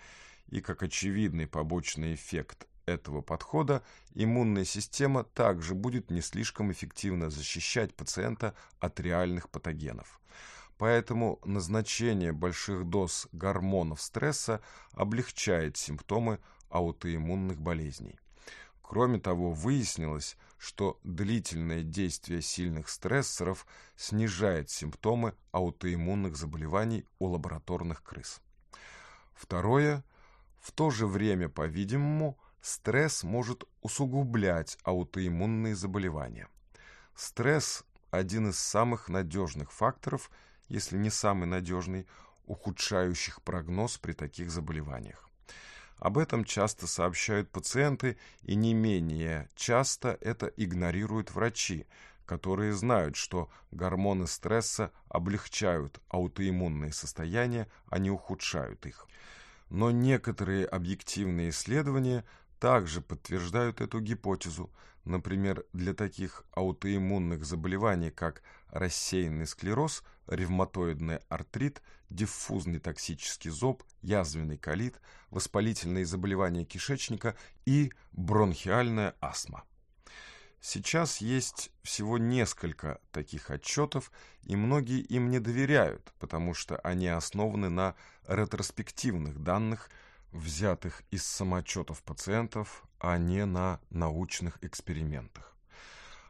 И как очевидный побочный эффект этого подхода, иммунная система также будет не слишком эффективно защищать пациента от реальных патогенов. Поэтому назначение больших доз гормонов стресса облегчает симптомы аутоиммунных болезней. Кроме того, выяснилось, что длительное действие сильных стрессоров снижает симптомы аутоиммунных заболеваний у лабораторных крыс. Второе. В то же время, по-видимому, стресс может усугублять аутоиммунные заболевания. Стресс – один из самых надежных факторов, если не самый надежный, ухудшающих прогноз при таких заболеваниях. Об этом часто сообщают пациенты, и не менее часто это игнорируют врачи, которые знают, что гормоны стресса облегчают аутоиммунные состояния, а не ухудшают их. Но некоторые объективные исследования также подтверждают эту гипотезу, Например, для таких аутоиммунных заболеваний, как рассеянный склероз, ревматоидный артрит, диффузный токсический зоб, язвенный колит, воспалительные заболевания кишечника и бронхиальная астма. Сейчас есть всего несколько таких отчетов, и многие им не доверяют, потому что они основаны на ретроспективных данных – взятых из самоотчетов пациентов, а не на научных экспериментах.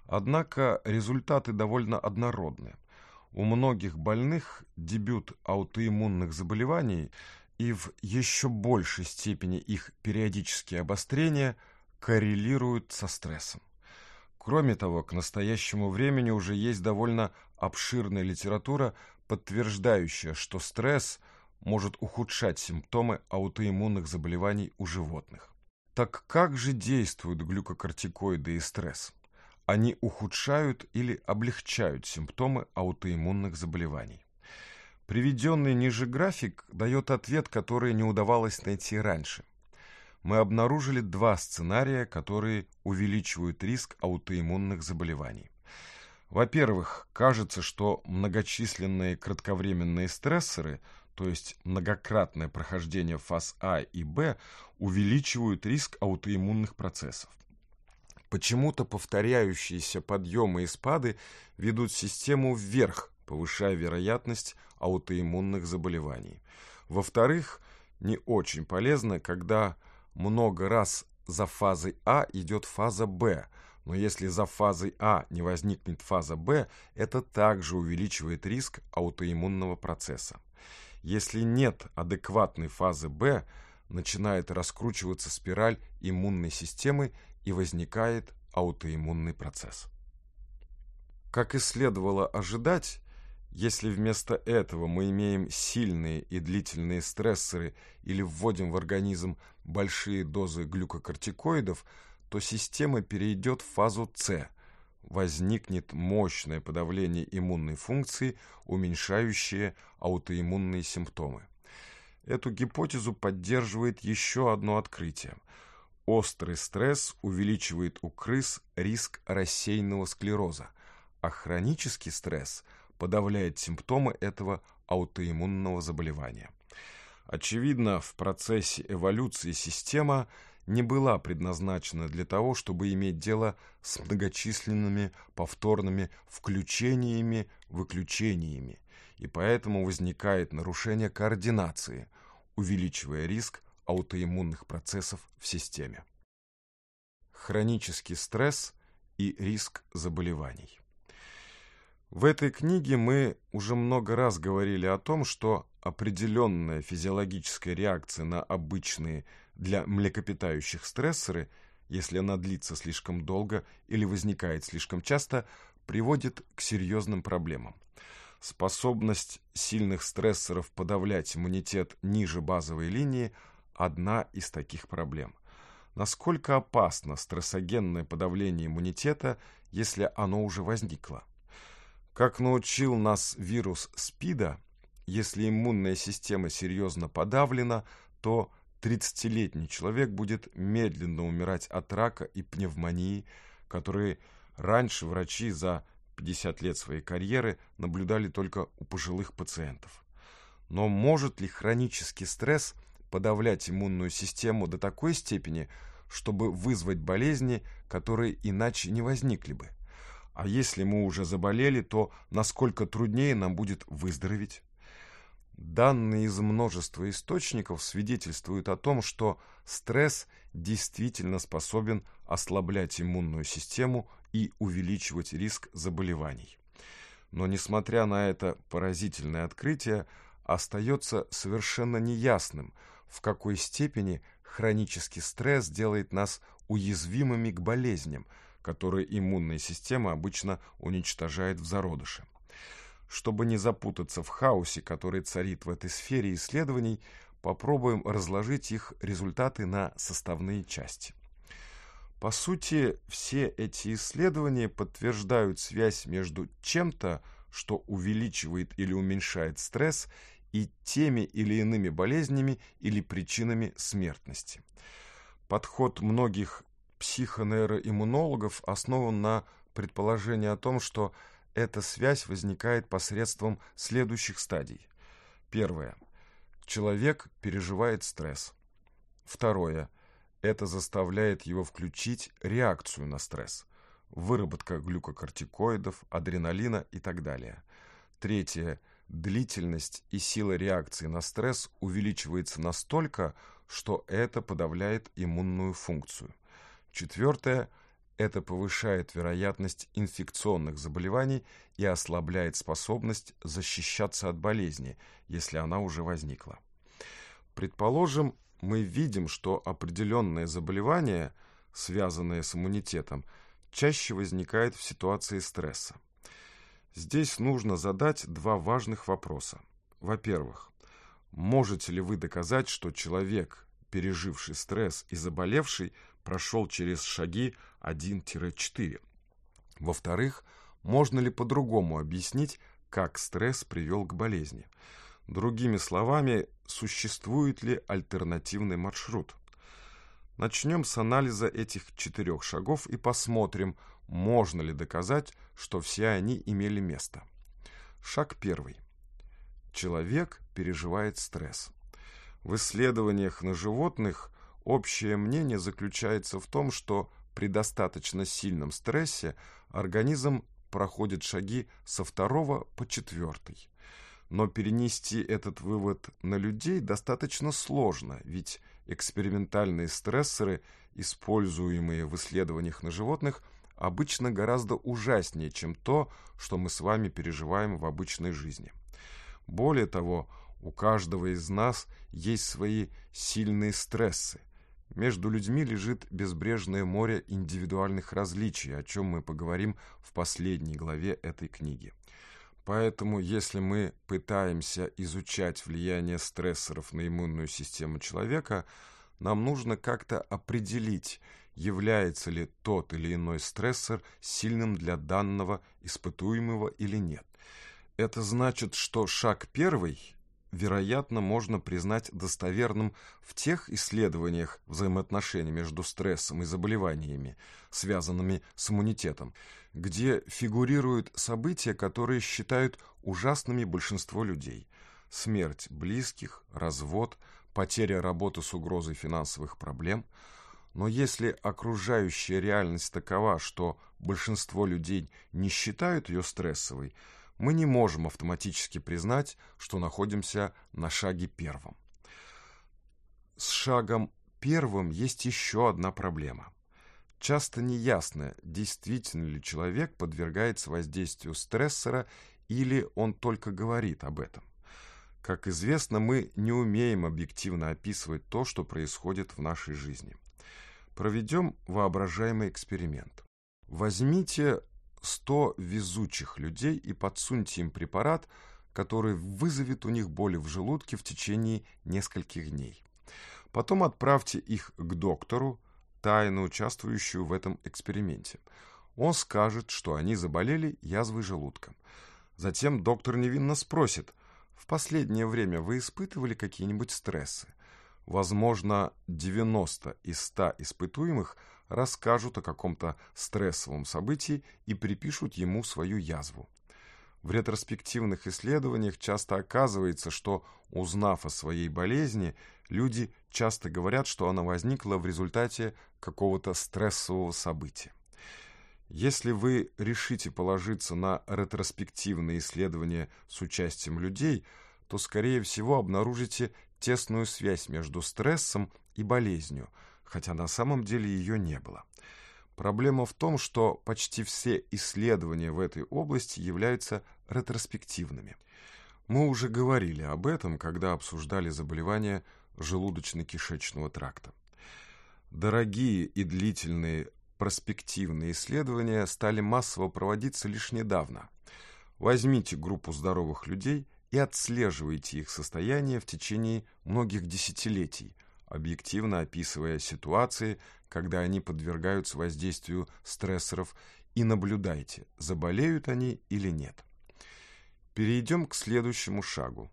Однако результаты довольно однородны. У многих больных дебют аутоиммунных заболеваний и в еще большей степени их периодические обострения коррелируют со стрессом. Кроме того, к настоящему времени уже есть довольно обширная литература, подтверждающая, что стресс – может ухудшать симптомы аутоиммунных заболеваний у животных. Так как же действуют глюкокортикоиды и стресс? Они ухудшают или облегчают симптомы аутоиммунных заболеваний. Приведенный ниже график дает ответ, который не удавалось найти раньше. Мы обнаружили два сценария, которые увеличивают риск аутоиммунных заболеваний. Во-первых, кажется, что многочисленные кратковременные стрессоры – то есть многократное прохождение фаз А и Б, увеличивают риск аутоиммунных процессов. Почему-то повторяющиеся подъемы и спады ведут систему вверх, повышая вероятность аутоиммунных заболеваний. Во-вторых, не очень полезно, когда много раз за фазой А идет фаза Б, но если за фазой А не возникнет фаза Б, это также увеличивает риск аутоиммунного процесса. Если нет адекватной фазы Б, начинает раскручиваться спираль иммунной системы и возникает аутоиммунный процесс. Как и следовало ожидать, если вместо этого мы имеем сильные и длительные стрессоры или вводим в организм большие дозы глюкокортикоидов, то система перейдет в фазу С, возникнет мощное подавление иммунной функции, уменьшающее аутоиммунные симптомы. Эту гипотезу поддерживает еще одно открытие. Острый стресс увеличивает у крыс риск рассеянного склероза, а хронический стресс подавляет симптомы этого аутоиммунного заболевания. Очевидно, в процессе эволюции система – не была предназначена для того, чтобы иметь дело с многочисленными повторными включениями, выключениями, и поэтому возникает нарушение координации, увеличивая риск аутоиммунных процессов в системе. Хронический стресс и риск заболеваний. В этой книге мы уже много раз говорили о том, что определенная физиологическая реакция на обычные для млекопитающих стрессоры, если она длится слишком долго или возникает слишком часто, приводит к серьезным проблемам. Способность сильных стрессоров подавлять иммунитет ниже базовой линии – одна из таких проблем. Насколько опасно стрессогенное подавление иммунитета, если оно уже возникло? Как научил нас вирус СПИДа, если иммунная система серьезно подавлена, то – 30-летний человек будет медленно умирать от рака и пневмонии, которые раньше врачи за 50 лет своей карьеры наблюдали только у пожилых пациентов. Но может ли хронический стресс подавлять иммунную систему до такой степени, чтобы вызвать болезни, которые иначе не возникли бы? А если мы уже заболели, то насколько труднее нам будет выздороветь? Данные из множества источников свидетельствуют о том, что стресс действительно способен ослаблять иммунную систему и увеличивать риск заболеваний. Но несмотря на это поразительное открытие, остается совершенно неясным, в какой степени хронический стресс делает нас уязвимыми к болезням, которые иммунная система обычно уничтожает в зародыше. Чтобы не запутаться в хаосе, который царит в этой сфере исследований, попробуем разложить их результаты на составные части. По сути, все эти исследования подтверждают связь между чем-то, что увеличивает или уменьшает стресс, и теми или иными болезнями или причинами смертности. Подход многих психонейроиммунологов основан на предположении о том, что эта связь возникает посредством следующих стадий. Первое. Человек переживает стресс. Второе. Это заставляет его включить реакцию на стресс. Выработка глюкокортикоидов, адреналина и так далее. Третье. Длительность и сила реакции на стресс увеличивается настолько, что это подавляет иммунную функцию. Четвертое – это повышает вероятность инфекционных заболеваний и ослабляет способность защищаться от болезни, если она уже возникла. Предположим, мы видим, что определенные заболевания, связанные с иммунитетом, чаще возникает в ситуации стресса. Здесь нужно задать два важных вопроса. Во-первых, можете ли вы доказать, что человек, переживший стресс и заболевший, прошел через шаги 1-4. Во-вторых, можно ли по-другому объяснить, как стресс привел к болезни? Другими словами, существует ли альтернативный маршрут? Начнем с анализа этих четырех шагов и посмотрим, можно ли доказать, что все они имели место. Шаг первый. Человек переживает стресс. В исследованиях на животных – Общее мнение заключается в том, что при достаточно сильном стрессе организм проходит шаги со второго по четвертый. Но перенести этот вывод на людей достаточно сложно, ведь экспериментальные стрессоры, используемые в исследованиях на животных, обычно гораздо ужаснее, чем то, что мы с вами переживаем в обычной жизни. Более того, у каждого из нас есть свои сильные стрессы – между людьми лежит безбрежное море индивидуальных различий, о чем мы поговорим в последней главе этой книги. Поэтому, если мы пытаемся изучать влияние стрессоров на иммунную систему человека, нам нужно как-то определить, является ли тот или иной стрессор сильным для данного испытуемого или нет. Это значит, что шаг первый вероятно, можно признать достоверным в тех исследованиях взаимоотношений между стрессом и заболеваниями, связанными с иммунитетом, где фигурируют события, которые считают ужасными большинство людей. Смерть близких, развод, потеря работы с угрозой финансовых проблем. Но если окружающая реальность такова, что большинство людей не считают ее стрессовой – мы не можем автоматически признать, что находимся на шаге первом. С шагом первым есть еще одна проблема. Часто неясно, действительно ли человек подвергается воздействию стрессора или он только говорит об этом. Как известно, мы не умеем объективно описывать то, что происходит в нашей жизни. Проведем воображаемый эксперимент. Возьмите 100 везучих людей и подсуньте им препарат, который вызовет у них боли в желудке в течение нескольких дней. Потом отправьте их к доктору, тайно участвующую в этом эксперименте. Он скажет, что они заболели язвой желудка. Затем доктор невинно спросит, в последнее время вы испытывали какие-нибудь стрессы? Возможно, 90 из 100 испытуемых – расскажут о каком-то стрессовом событии и припишут ему свою язву. В ретроспективных исследованиях часто оказывается, что, узнав о своей болезни, люди часто говорят, что она возникла в результате какого-то стрессового события. Если вы решите положиться на ретроспективные исследования с участием людей, то, скорее всего, обнаружите тесную связь между стрессом и болезнью – хотя на самом деле ее не было. Проблема в том, что почти все исследования в этой области являются ретроспективными. Мы уже говорили об этом, когда обсуждали заболевания желудочно-кишечного тракта. Дорогие и длительные проспективные исследования стали массово проводиться лишь недавно. Возьмите группу здоровых людей и отслеживайте их состояние в течение многих десятилетий – объективно описывая ситуации, когда они подвергаются воздействию стрессоров, и наблюдайте, заболеют они или нет. Перейдем к следующему шагу.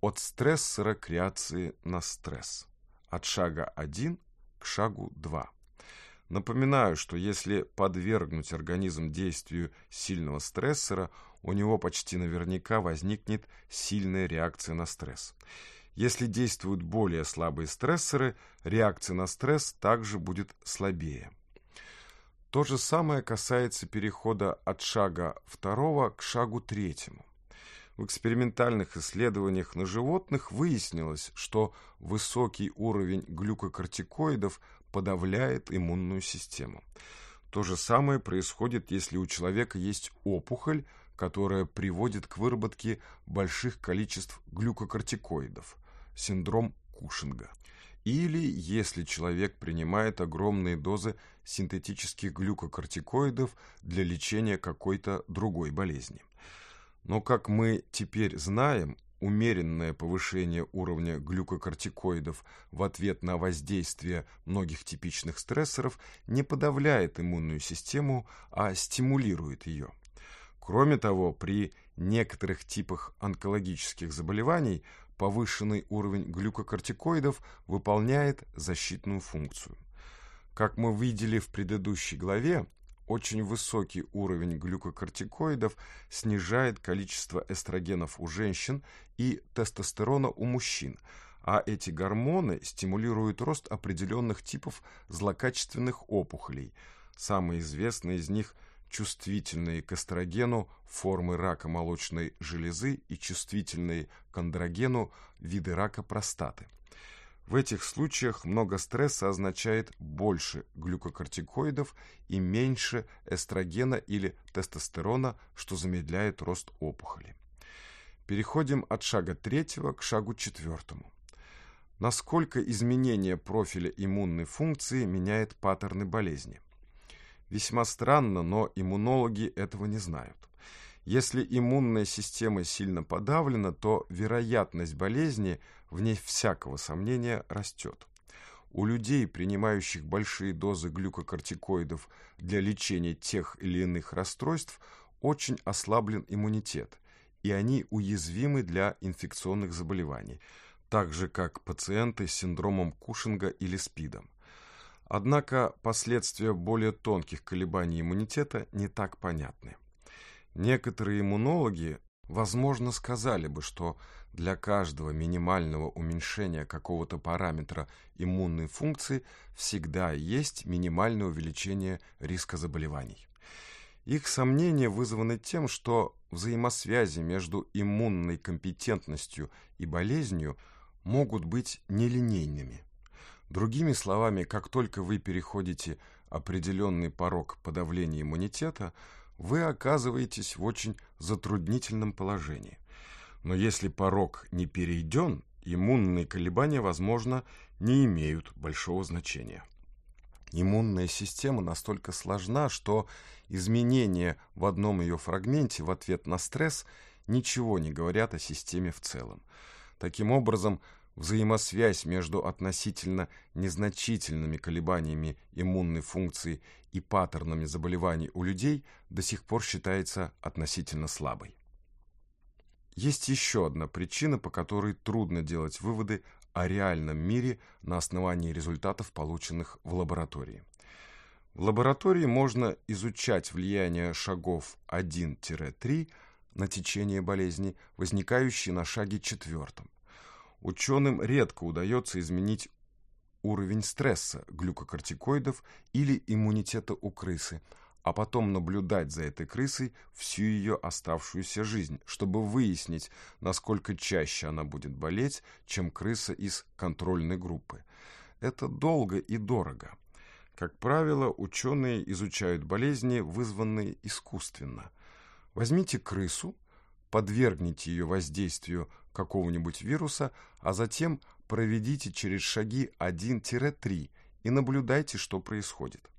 От стрессора к реакции на стресс. От шага 1 к шагу 2. Напоминаю, что если подвергнуть организм действию сильного стрессора, у него почти наверняка возникнет сильная реакция на стресс. Если действуют более слабые стрессоры, реакция на стресс также будет слабее. То же самое касается перехода от шага второго к шагу третьему. В экспериментальных исследованиях на животных выяснилось, что высокий уровень глюкокортикоидов подавляет иммунную систему. То же самое происходит, если у человека есть опухоль, которая приводит к выработке больших количеств глюкокортикоидов синдром Кушинга. Или если человек принимает огромные дозы синтетических глюкокортикоидов для лечения какой-то другой болезни. Но, как мы теперь знаем, умеренное повышение уровня глюкокортикоидов в ответ на воздействие многих типичных стрессоров не подавляет иммунную систему, а стимулирует ее. Кроме того, при некоторых типах онкологических заболеваний – повышенный уровень глюкокортикоидов выполняет защитную функцию. Как мы видели в предыдущей главе, очень высокий уровень глюкокортикоидов снижает количество эстрогенов у женщин и тестостерона у мужчин, а эти гормоны стимулируют рост определенных типов злокачественных опухолей. Самые известные из них – чувствительные к эстрогену формы рака молочной железы и чувствительные к андрогену виды рака простаты. В этих случаях много стресса означает больше глюкокортикоидов и меньше эстрогена или тестостерона, что замедляет рост опухоли. Переходим от шага третьего к шагу четвертому. Насколько изменение профиля иммунной функции меняет паттерны болезни? Весьма странно, но иммунологи этого не знают. Если иммунная система сильно подавлена, то вероятность болезни, вне всякого сомнения, растет. У людей, принимающих большие дозы глюкокортикоидов для лечения тех или иных расстройств, очень ослаблен иммунитет, и они уязвимы для инфекционных заболеваний, так же как пациенты с синдромом Кушинга или СПИДом. Однако последствия более тонких колебаний иммунитета не так понятны. Некоторые иммунологи, возможно, сказали бы, что для каждого минимального уменьшения какого-то параметра иммунной функции всегда есть минимальное увеличение риска заболеваний. Их сомнения вызваны тем, что взаимосвязи между иммунной компетентностью и болезнью могут быть нелинейными. Другими словами, как только вы переходите определенный порог подавления иммунитета, вы оказываетесь в очень затруднительном положении. Но если порог не перейден, иммунные колебания, возможно, не имеют большого значения. Иммунная система настолько сложна, что изменения в одном ее фрагменте в ответ на стресс ничего не говорят о системе в целом. Таким образом, взаимосвязь между относительно незначительными колебаниями иммунной функции и паттернами заболеваний у людей до сих пор считается относительно слабой. Есть еще одна причина, по которой трудно делать выводы о реальном мире на основании результатов, полученных в лаборатории. В лаборатории можно изучать влияние шагов 1-3 на течение болезни, возникающие на шаге четвертом. Ученым редко удается изменить уровень стресса, глюкокортикоидов или иммунитета у крысы, а потом наблюдать за этой крысой всю ее оставшуюся жизнь, чтобы выяснить, насколько чаще она будет болеть, чем крыса из контрольной группы. Это долго и дорого. Как правило, ученые изучают болезни, вызванные искусственно. Возьмите крысу, подвергните ее воздействию какого-нибудь вируса, а затем проведите через шаги 1-3 и наблюдайте, что происходит.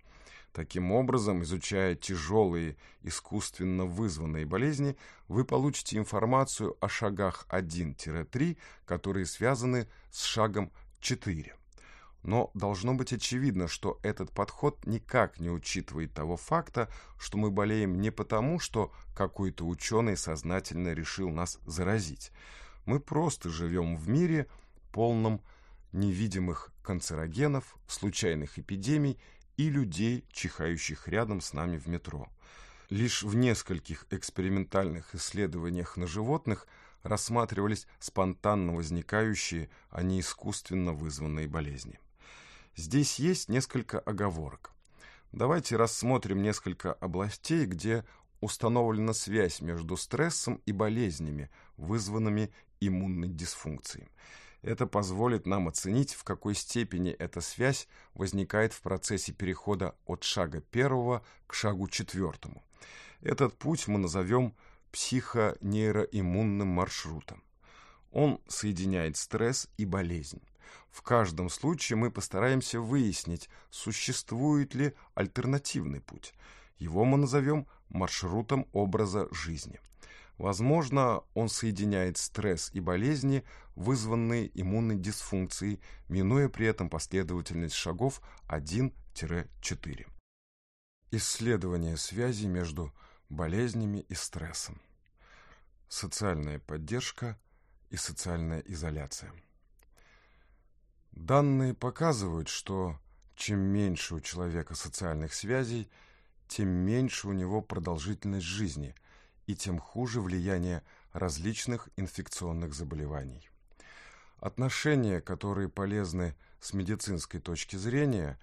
Таким образом, изучая тяжелые искусственно вызванные болезни, вы получите информацию о шагах 1-3, которые связаны с шагом 4. Но должно быть очевидно, что этот подход никак не учитывает того факта, что мы болеем не потому, что какой-то ученый сознательно решил нас заразить. Мы просто живем в мире, полном невидимых канцерогенов, случайных эпидемий и людей, чихающих рядом с нами в метро. Лишь в нескольких экспериментальных исследованиях на животных рассматривались спонтанно возникающие, а не искусственно вызванные болезни. Здесь есть несколько оговорок. Давайте рассмотрим несколько областей, где установлена связь между стрессом и болезнями, вызванными иммунной дисфункцией. Это позволит нам оценить, в какой степени эта связь возникает в процессе перехода от шага первого к шагу четвертому. Этот путь мы назовем психо-нейроиммунным маршрутом. Он соединяет стресс и болезнь. В каждом случае мы постараемся выяснить, существует ли альтернативный путь. Его мы назовем маршрутом образа жизни. Возможно, он соединяет стресс и болезни, вызванные иммунной дисфункцией, минуя при этом последовательность шагов 1-4. Исследование связи между болезнями и стрессом. Социальная поддержка и социальная изоляция. Данные показывают, что чем меньше у человека социальных связей – тем меньше у него продолжительность жизни и тем хуже влияние различных инфекционных заболеваний. Отношения, которые полезны с медицинской точки зрения,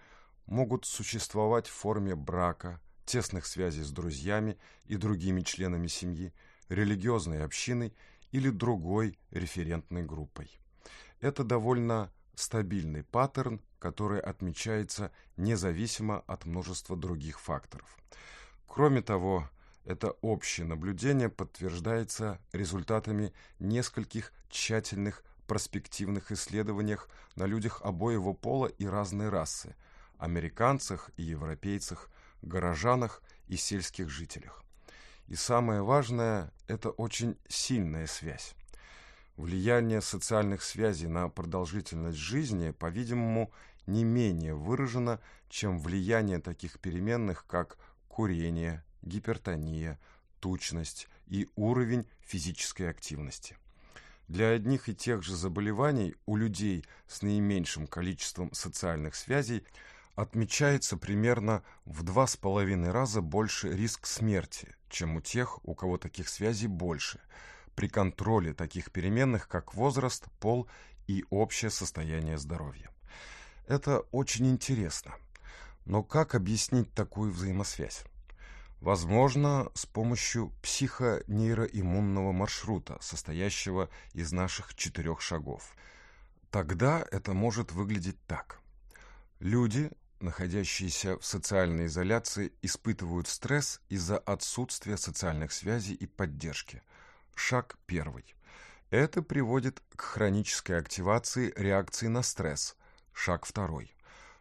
могут существовать в форме брака, тесных связей с друзьями и другими членами семьи, религиозной общиной или другой референтной группой. Это довольно стабильный паттерн которое отмечается независимо от множества других факторов. Кроме того, это общее наблюдение подтверждается результатами нескольких тщательных проспективных исследованиях на людях обоего пола и разной расы, американцах и европейцах, горожанах и сельских жителях. И самое важное – это очень сильная связь. Влияние социальных связей на продолжительность жизни, по-видимому, не менее выражено, чем влияние таких переменных, как курение, гипертония, тучность и уровень физической активности. Для одних и тех же заболеваний у людей с наименьшим количеством социальных связей отмечается примерно в 2,5 раза больше риск смерти, чем у тех, у кого таких связей больше, при контроле таких переменных, как возраст, пол и общее состояние здоровья. Это очень интересно. Но как объяснить такую взаимосвязь? Возможно, с помощью психо-нейроиммунного маршрута, состоящего из наших четырех шагов. Тогда это может выглядеть так. Люди, находящиеся в социальной изоляции, испытывают стресс из-за отсутствия социальных связей и поддержки. Шаг первый. Это приводит к хронической активации реакции на стресс – шаг второй,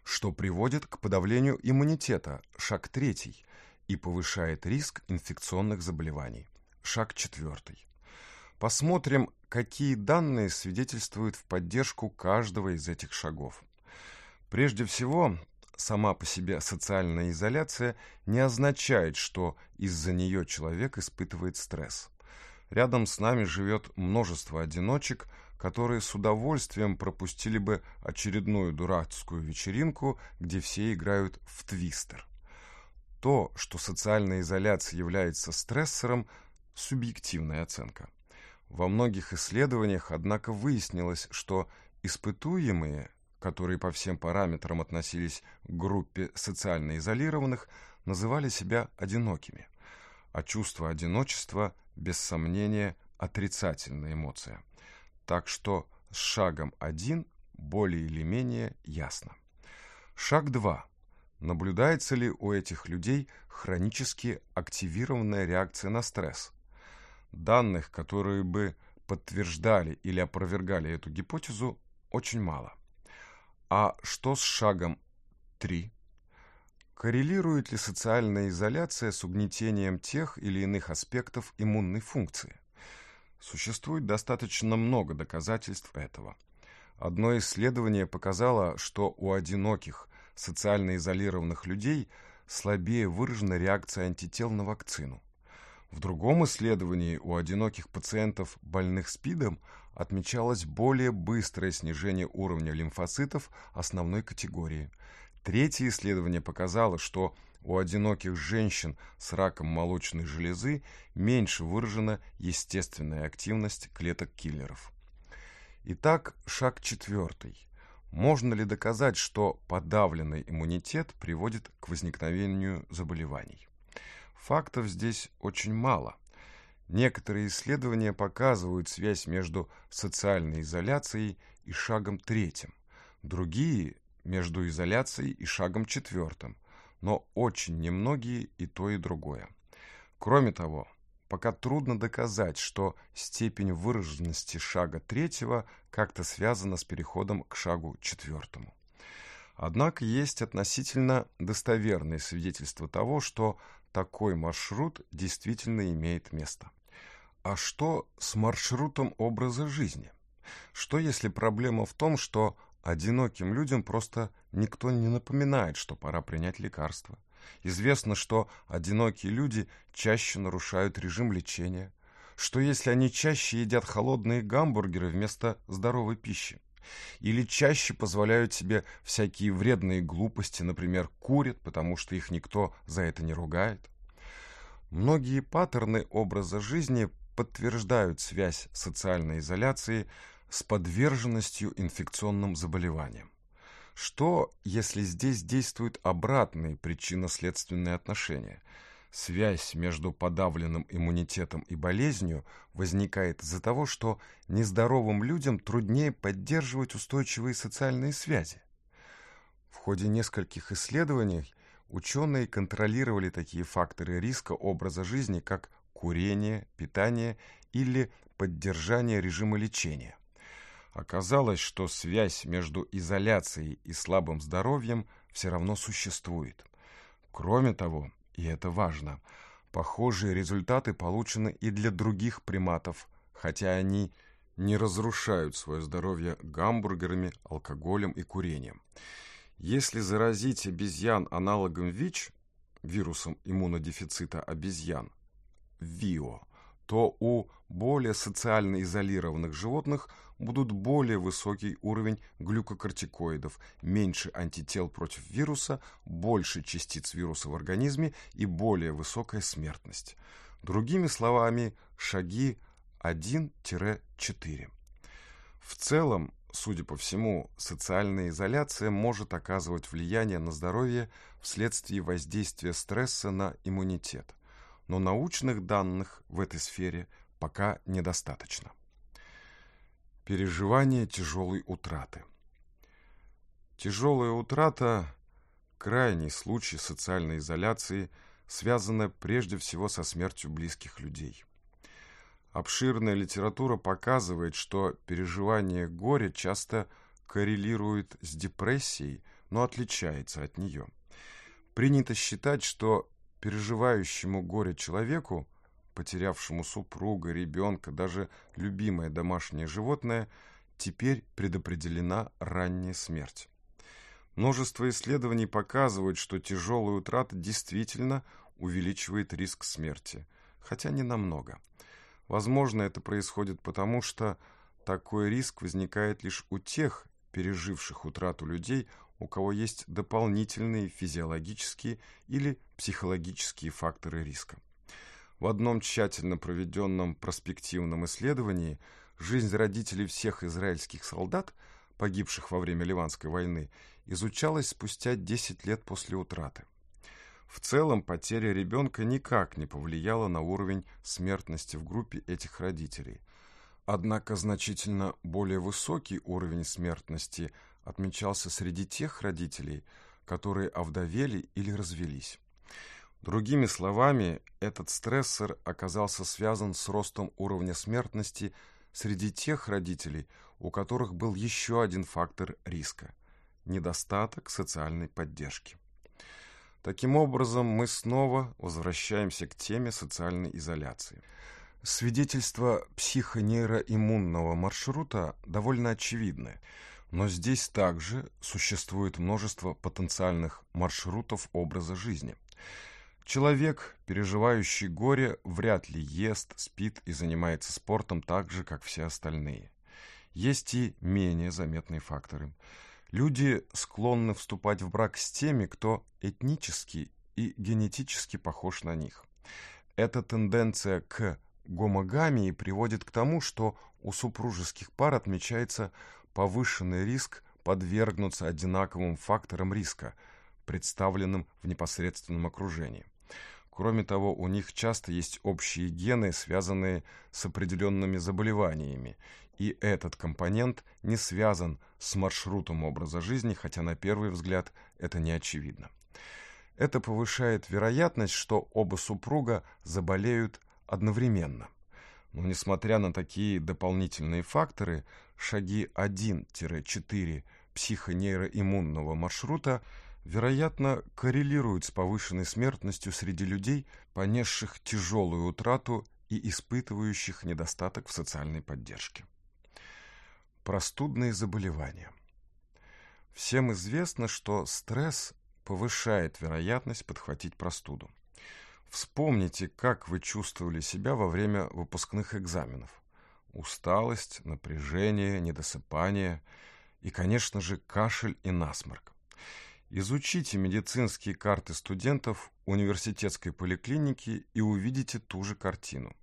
что приводит к подавлению иммунитета, шаг третий, и повышает риск инфекционных заболеваний, шаг четвертый. Посмотрим, какие данные свидетельствуют в поддержку каждого из этих шагов. Прежде всего, сама по себе социальная изоляция не означает, что из-за нее человек испытывает стресс. Рядом с нами живет множество одиночек, которые с удовольствием пропустили бы очередную дурацкую вечеринку, где все играют в твистер. То, что социальная изоляция является стрессором, субъективная оценка. Во многих исследованиях, однако, выяснилось, что испытуемые, которые по всем параметрам относились к группе социально изолированных, называли себя одинокими, а чувство одиночества, без сомнения, отрицательная эмоция – так что с шагом 1 более или менее ясно. Шаг 2. Наблюдается ли у этих людей хронически активированная реакция на стресс? Данных, которые бы подтверждали или опровергали эту гипотезу, очень мало. А что с шагом 3? Коррелирует ли социальная изоляция с угнетением тех или иных аспектов иммунной функции? Существует достаточно много доказательств этого. Одно исследование показало, что у одиноких, социально изолированных людей слабее выражена реакция антител на вакцину. В другом исследовании у одиноких пациентов, больных СПИДом, отмечалось более быстрое снижение уровня лимфоцитов основной категории. Третье исследование показало, что у одиноких женщин с раком молочной железы меньше выражена естественная активность клеток-киллеров. Итак, шаг четвертый. Можно ли доказать, что подавленный иммунитет приводит к возникновению заболеваний? Фактов здесь очень мало. Некоторые исследования показывают связь между социальной изоляцией и шагом третьим, другие – между изоляцией и шагом четвертым, но очень немногие и то, и другое. Кроме того, пока трудно доказать, что степень выраженности шага третьего как-то связана с переходом к шагу четвертому. Однако есть относительно достоверные свидетельства того, что такой маршрут действительно имеет место. А что с маршрутом образа жизни? Что если проблема в том, что Одиноким людям просто никто не напоминает, что пора принять лекарство. Известно, что одинокие люди чаще нарушают режим лечения, что если они чаще едят холодные гамбургеры вместо здоровой пищи, или чаще позволяют себе всякие вредные глупости, например, курят, потому что их никто за это не ругает. Многие паттерны образа жизни подтверждают связь социальной изоляции с подверженностью инфекционным заболеваниям. Что, если здесь действуют обратные причинно-следственные отношения? Связь между подавленным иммунитетом и болезнью возникает из-за того, что нездоровым людям труднее поддерживать устойчивые социальные связи. В ходе нескольких исследований ученые контролировали такие факторы риска образа жизни, как курение, питание или поддержание режима лечения. Оказалось, что связь между изоляцией и слабым здоровьем все равно существует. Кроме того, и это важно, похожие результаты получены и для других приматов, хотя они не разрушают свое здоровье гамбургерами, алкоголем и курением. Если заразить обезьян аналогом ВИЧ, вирусом иммунодефицита обезьян, ВИО, то у более социально изолированных животных – будут более высокий уровень глюкокортикоидов, меньше антител против вируса, больше частиц вируса в организме и более высокая смертность. Другими словами, шаги 1-4. В целом, судя по всему, социальная изоляция может оказывать влияние на здоровье вследствие воздействия стресса на иммунитет. Но научных данных в этой сфере пока недостаточно переживание тяжелой утраты. Тяжелая утрата – крайний случай социальной изоляции, связанная прежде всего со смертью близких людей. Обширная литература показывает, что переживание горя часто коррелирует с депрессией, но отличается от нее. Принято считать, что переживающему горе человеку потерявшему супруга, ребенка, даже любимое домашнее животное, теперь предопределена ранняя смерть. Множество исследований показывают, что тяжелая утрата действительно увеличивает риск смерти, хотя не намного. Возможно, это происходит потому, что такой риск возникает лишь у тех, переживших утрату людей, у кого есть дополнительные физиологические или психологические факторы риска. В одном тщательно проведенном проспективном исследовании жизнь родителей всех израильских солдат, погибших во время Ливанской войны, изучалась спустя 10 лет после утраты. В целом потеря ребенка никак не повлияла на уровень смертности в группе этих родителей. Однако значительно более высокий уровень смертности отмечался среди тех родителей, которые овдовели или развелись. Другими словами, этот стрессор оказался связан с ростом уровня смертности среди тех родителей, у которых был еще один фактор риска – недостаток социальной поддержки. Таким образом, мы снова возвращаемся к теме социальной изоляции. Свидетельства психонейроиммунного маршрута довольно очевидны, но здесь также существует множество потенциальных маршрутов образа жизни – Человек, переживающий горе, вряд ли ест, спит и занимается спортом так же, как все остальные. Есть и менее заметные факторы. Люди склонны вступать в брак с теми, кто этнически и генетически похож на них. Эта тенденция к гомогамии приводит к тому, что у супружеских пар отмечается повышенный риск подвергнуться одинаковым факторам риска, представленным в непосредственном окружении. Кроме того, у них часто есть общие гены, связанные с определенными заболеваниями, и этот компонент не связан с маршрутом образа жизни, хотя на первый взгляд это не очевидно. Это повышает вероятность, что оба супруга заболеют одновременно. Но несмотря на такие дополнительные факторы, шаги 1-4 психонейроиммунного маршрута – вероятно, коррелирует с повышенной смертностью среди людей, понесших тяжелую утрату и испытывающих недостаток в социальной поддержке. Простудные заболевания. Всем известно, что стресс повышает вероятность подхватить простуду. Вспомните, как вы чувствовали себя во время выпускных экзаменов. Усталость, напряжение, недосыпание и, конечно же, кашель и насморк. Изучите медицинские карты студентов университетской поликлиники и увидите ту же картину.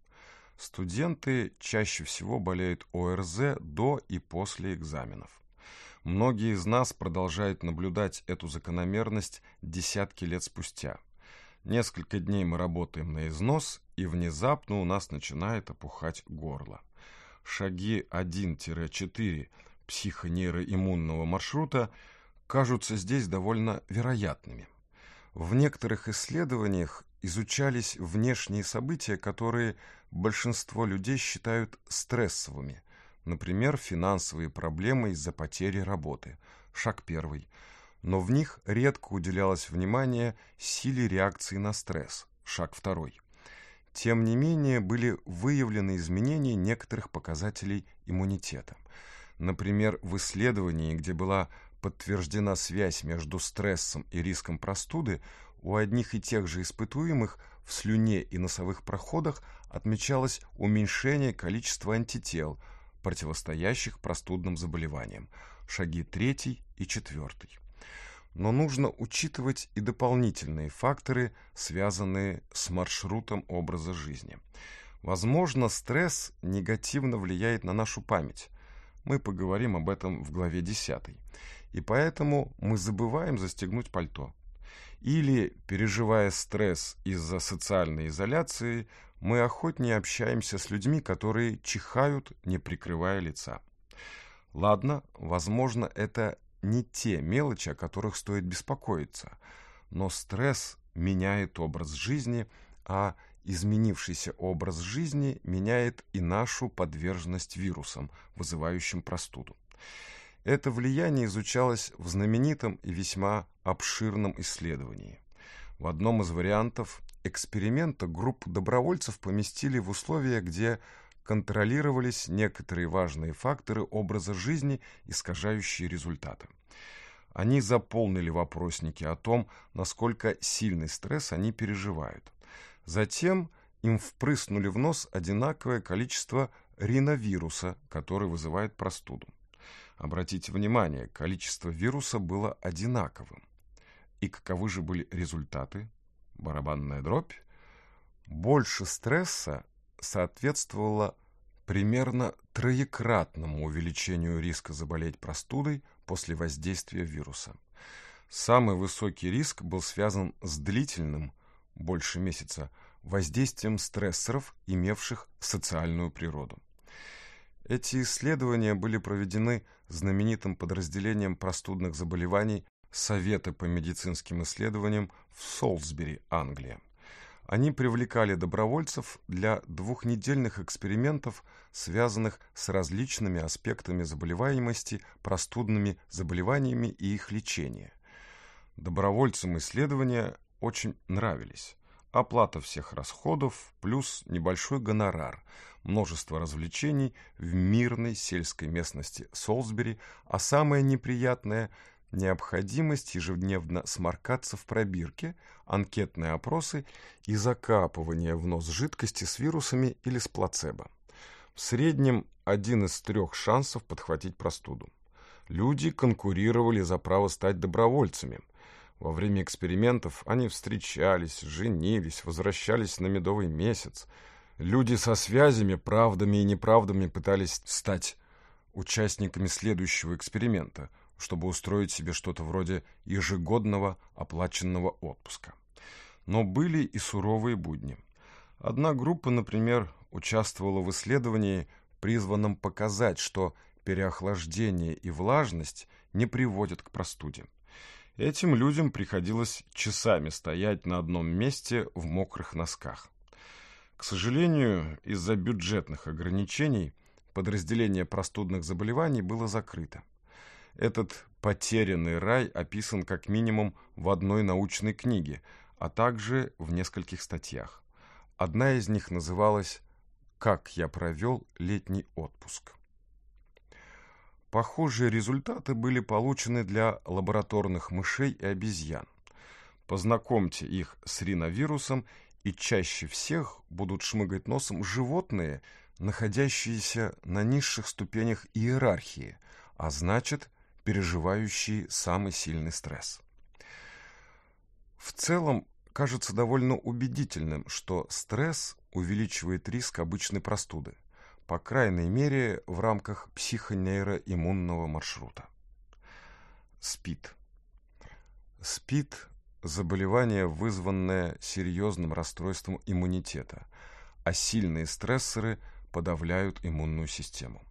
Студенты чаще всего болеют ОРЗ до и после экзаменов. Многие из нас продолжают наблюдать эту закономерность десятки лет спустя. Несколько дней мы работаем на износ, и внезапно у нас начинает опухать горло. Шаги 1-4 психонейроиммунного маршрута – кажутся здесь довольно вероятными. В некоторых исследованиях изучались внешние события, которые большинство людей считают стрессовыми, например, финансовые проблемы из-за потери работы, шаг первый, но в них редко уделялось внимание силе реакции на стресс, шаг второй. Тем не менее, были выявлены изменения некоторых показателей иммунитета. Например, в исследовании, где была подтверждена связь между стрессом и риском простуды, у одних и тех же испытуемых в слюне и носовых проходах отмечалось уменьшение количества антител, противостоящих простудным заболеваниям, шаги 3 и 4. Но нужно учитывать и дополнительные факторы, связанные с маршрутом образа жизни. Возможно, стресс негативно влияет на нашу память. Мы поговорим об этом в главе 10 и поэтому мы забываем застегнуть пальто. Или, переживая стресс из-за социальной изоляции, мы охотнее общаемся с людьми, которые чихают, не прикрывая лица. Ладно, возможно, это не те мелочи, о которых стоит беспокоиться, но стресс меняет образ жизни, а изменившийся образ жизни меняет и нашу подверженность вирусам, вызывающим простуду. Это влияние изучалось в знаменитом и весьма обширном исследовании. В одном из вариантов эксперимента группу добровольцев поместили в условия, где контролировались некоторые важные факторы образа жизни, искажающие результаты. Они заполнили вопросники о том, насколько сильный стресс они переживают. Затем им впрыснули в нос одинаковое количество риновируса, который вызывает простуду. Обратите внимание, количество вируса было одинаковым. И каковы же были результаты? Барабанная дробь. Больше стресса соответствовало примерно троекратному увеличению риска заболеть простудой после воздействия вируса. Самый высокий риск был связан с длительным, больше месяца, воздействием стрессоров, имевших социальную природу. Эти исследования были проведены знаменитым подразделением простудных заболеваний Советы по медицинским исследованиям в Солсбери, Англия. Они привлекали добровольцев для двухнедельных экспериментов, связанных с различными аспектами заболеваемости, простудными заболеваниями и их лечения. Добровольцам исследования очень нравились оплата всех расходов плюс небольшой гонорар, множество развлечений в мирной сельской местности Солсбери, а самое неприятное – необходимость ежедневно сморкаться в пробирке, анкетные опросы и закапывание в нос жидкости с вирусами или с плацебо. В среднем один из трех шансов подхватить простуду. Люди конкурировали за право стать добровольцами, во время экспериментов они встречались, женились, возвращались на медовый месяц. Люди со связями, правдами и неправдами пытались стать участниками следующего эксперимента, чтобы устроить себе что-то вроде ежегодного оплаченного отпуска. Но были и суровые будни. Одна группа, например, участвовала в исследовании, призванном показать, что переохлаждение и влажность не приводят к простуде. Этим людям приходилось часами стоять на одном месте в мокрых носках. К сожалению, из-за бюджетных ограничений подразделение простудных заболеваний было закрыто. Этот потерянный рай описан как минимум в одной научной книге, а также в нескольких статьях. Одна из них называлась «Как я провел летний отпуск». Похожие результаты были получены для лабораторных мышей и обезьян. Познакомьте их с риновирусом, и чаще всех будут шмыгать носом животные, находящиеся на низших ступенях иерархии, а значит, переживающие самый сильный стресс. В целом, кажется довольно убедительным, что стресс увеличивает риск обычной простуды по крайней мере в рамках психонейроиммунного маршрута. СПИД. СПИД – заболевание, вызванное серьезным расстройством иммунитета, а сильные стрессоры подавляют иммунную систему.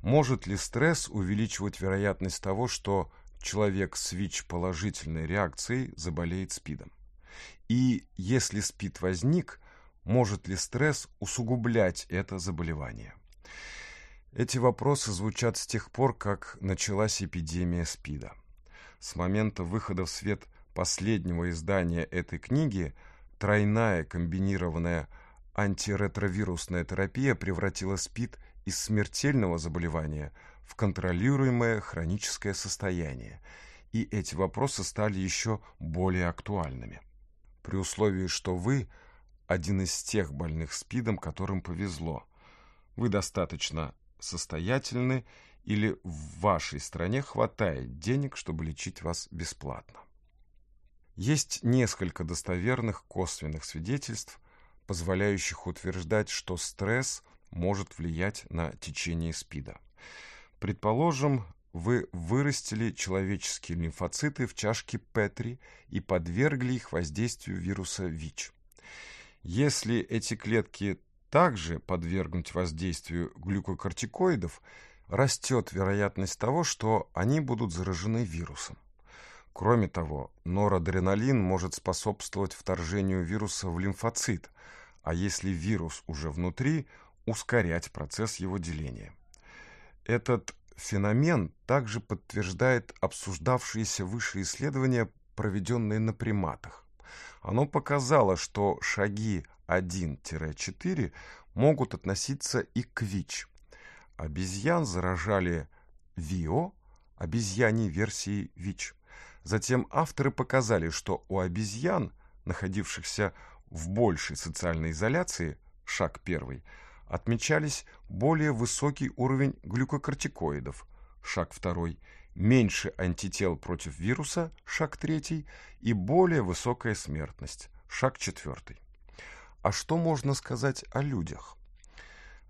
Может ли стресс увеличивать вероятность того, что человек с ВИЧ-положительной реакцией заболеет СПИДом? И если СПИД возник – может ли стресс усугублять это заболевание? Эти вопросы звучат с тех пор, как началась эпидемия СПИДа. С момента выхода в свет последнего издания этой книги тройная комбинированная антиретровирусная терапия превратила СПИД из смертельного заболевания в контролируемое хроническое состояние, и эти вопросы стали еще более актуальными. При условии, что вы – один из тех больных СПИДом, которым повезло. Вы достаточно состоятельны или в вашей стране хватает денег, чтобы лечить вас бесплатно. Есть несколько достоверных косвенных свидетельств, позволяющих утверждать, что стресс может влиять на течение СПИДа. Предположим, вы вырастили человеческие лимфоциты в чашке Петри и подвергли их воздействию вируса ВИЧ – если эти клетки также подвергнуть воздействию глюкокортикоидов, растет вероятность того, что они будут заражены вирусом. Кроме того, норадреналин может способствовать вторжению вируса в лимфоцит, а если вирус уже внутри, ускорять процесс его деления. Этот феномен также подтверждает обсуждавшиеся выше исследования, проведенные на приматах оно показало, что шаги 1-4 могут относиться и к ВИЧ. Обезьян заражали ВИО, обезьяней версии ВИЧ. Затем авторы показали, что у обезьян, находившихся в большей социальной изоляции, шаг первый, отмечались более высокий уровень глюкокортикоидов, шаг второй, меньше антител против вируса, шаг третий, и более высокая смертность, шаг четвертый. А что можно сказать о людях?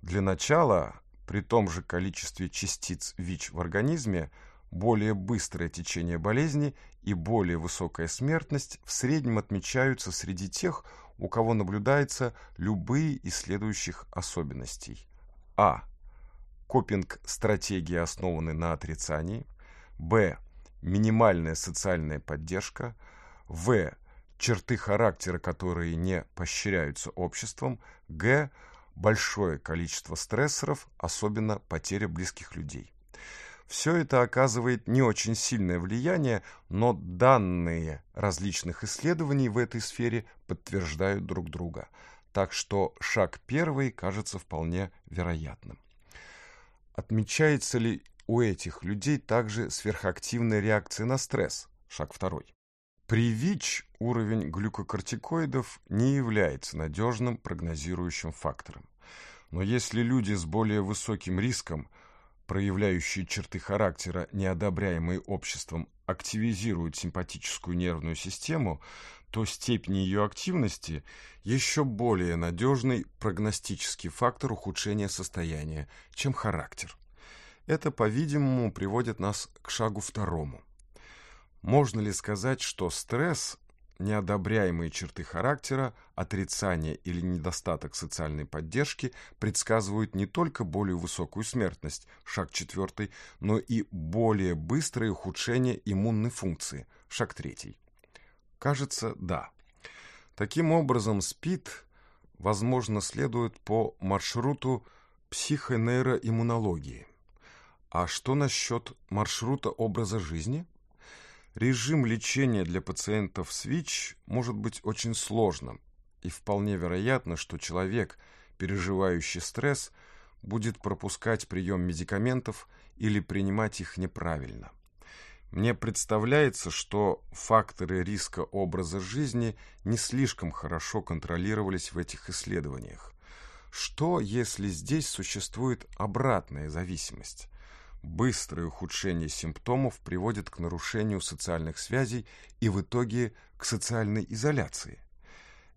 Для начала, при том же количестве частиц ВИЧ в организме, более быстрое течение болезни и более высокая смертность в среднем отмечаются среди тех, у кого наблюдаются любые из следующих особенностей. А. Копинг-стратегии основаны на отрицании б. Минимальная социальная поддержка. В. Черты характера, которые не поощряются обществом. Г. Большое количество стрессоров, особенно потеря близких людей. Все это оказывает не очень сильное влияние, но данные различных исследований в этой сфере подтверждают друг друга. Так что шаг первый кажется вполне вероятным. Отмечается ли у этих людей также сверхактивная реакция на стресс, шаг второй. При ВИЧ уровень глюкокортикоидов не является надежным прогнозирующим фактором. Но если люди с более высоким риском, проявляющие черты характера, неодобряемые обществом, активизируют симпатическую нервную систему, то степень ее активности – еще более надежный прогностический фактор ухудшения состояния, чем характер. Это, по-видимому, приводит нас к шагу второму. Можно ли сказать, что стресс, неодобряемые черты характера, отрицание или недостаток социальной поддержки предсказывают не только более высокую смертность, шаг четвертый, но и более быстрое ухудшение иммунной функции, шаг третий? Кажется, да. Таким образом, СПИД, возможно, следует по маршруту психонейроиммунологии – а что насчет маршрута образа жизни? Режим лечения для пациентов с ВИЧ может быть очень сложным, и вполне вероятно, что человек, переживающий стресс, будет пропускать прием медикаментов или принимать их неправильно. Мне представляется, что факторы риска образа жизни не слишком хорошо контролировались в этих исследованиях. Что, если здесь существует обратная зависимость? быстрое ухудшение симптомов приводит к нарушению социальных связей и в итоге к социальной изоляции.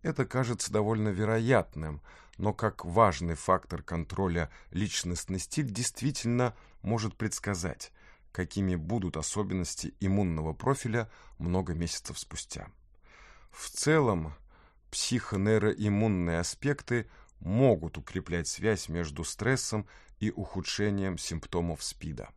Это кажется довольно вероятным, но как важный фактор контроля личностный стиль действительно может предсказать, какими будут особенности иммунного профиля много месяцев спустя. В целом, психонейроиммунные аспекты могут укреплять связь между стрессом и ухудшением симптомов СПИДа.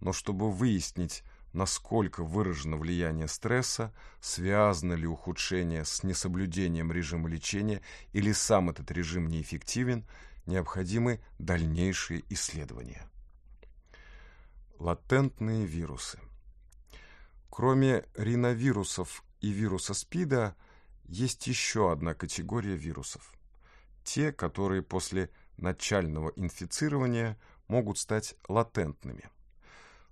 Но чтобы выяснить, насколько выражено влияние стресса, связано ли ухудшение с несоблюдением режима лечения или сам этот режим неэффективен, необходимы дальнейшие исследования. Латентные вирусы. Кроме риновирусов и вируса СПИДа, есть еще одна категория вирусов. Те, которые после начального инфицирования могут стать латентными.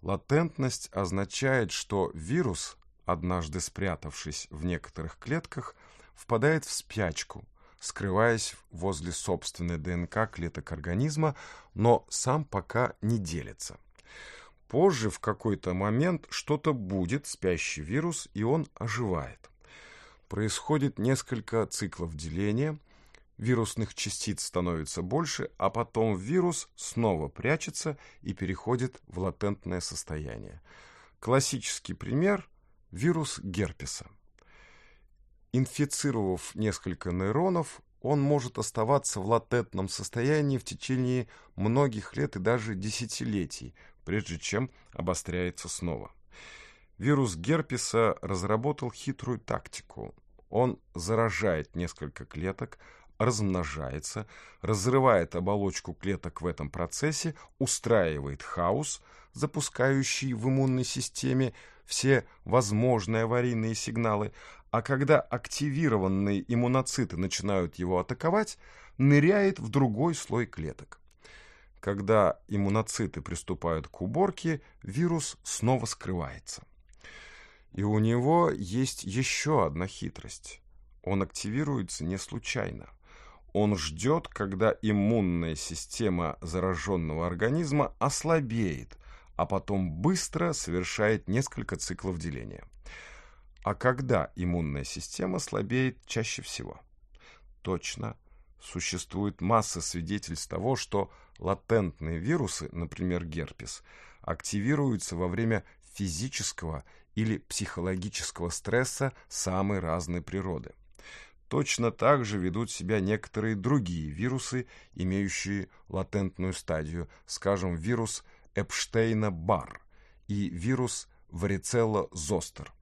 Латентность означает, что вирус, однажды спрятавшись в некоторых клетках, впадает в спячку, скрываясь возле собственной ДНК клеток организма, но сам пока не делится. Позже в какой-то момент что-то будет, спящий вирус, и он оживает. Происходит несколько циклов деления – вирусных частиц становится больше, а потом вирус снова прячется и переходит в латентное состояние. Классический пример – вирус герпеса. Инфицировав несколько нейронов, он может оставаться в латентном состоянии в течение многих лет и даже десятилетий, прежде чем обостряется снова. Вирус герпеса разработал хитрую тактику. Он заражает несколько клеток, размножается, разрывает оболочку клеток в этом процессе, устраивает хаос, запускающий в иммунной системе все возможные аварийные сигналы, а когда активированные иммуноциты начинают его атаковать, ныряет в другой слой клеток. Когда иммуноциты приступают к уборке, вирус снова скрывается. И у него есть еще одна хитрость. Он активируется не случайно. Он ждет, когда иммунная система зараженного организма ослабеет, а потом быстро совершает несколько циклов деления. А когда иммунная система слабеет чаще всего? Точно. Существует масса свидетельств того, что латентные вирусы, например герпес, активируются во время физического или психологического стресса самой разной природы – Точно так же ведут себя некоторые другие вирусы, имеющие латентную стадию, скажем, вирус Эпштейна-Бар и вирус Варицелла-Зостер,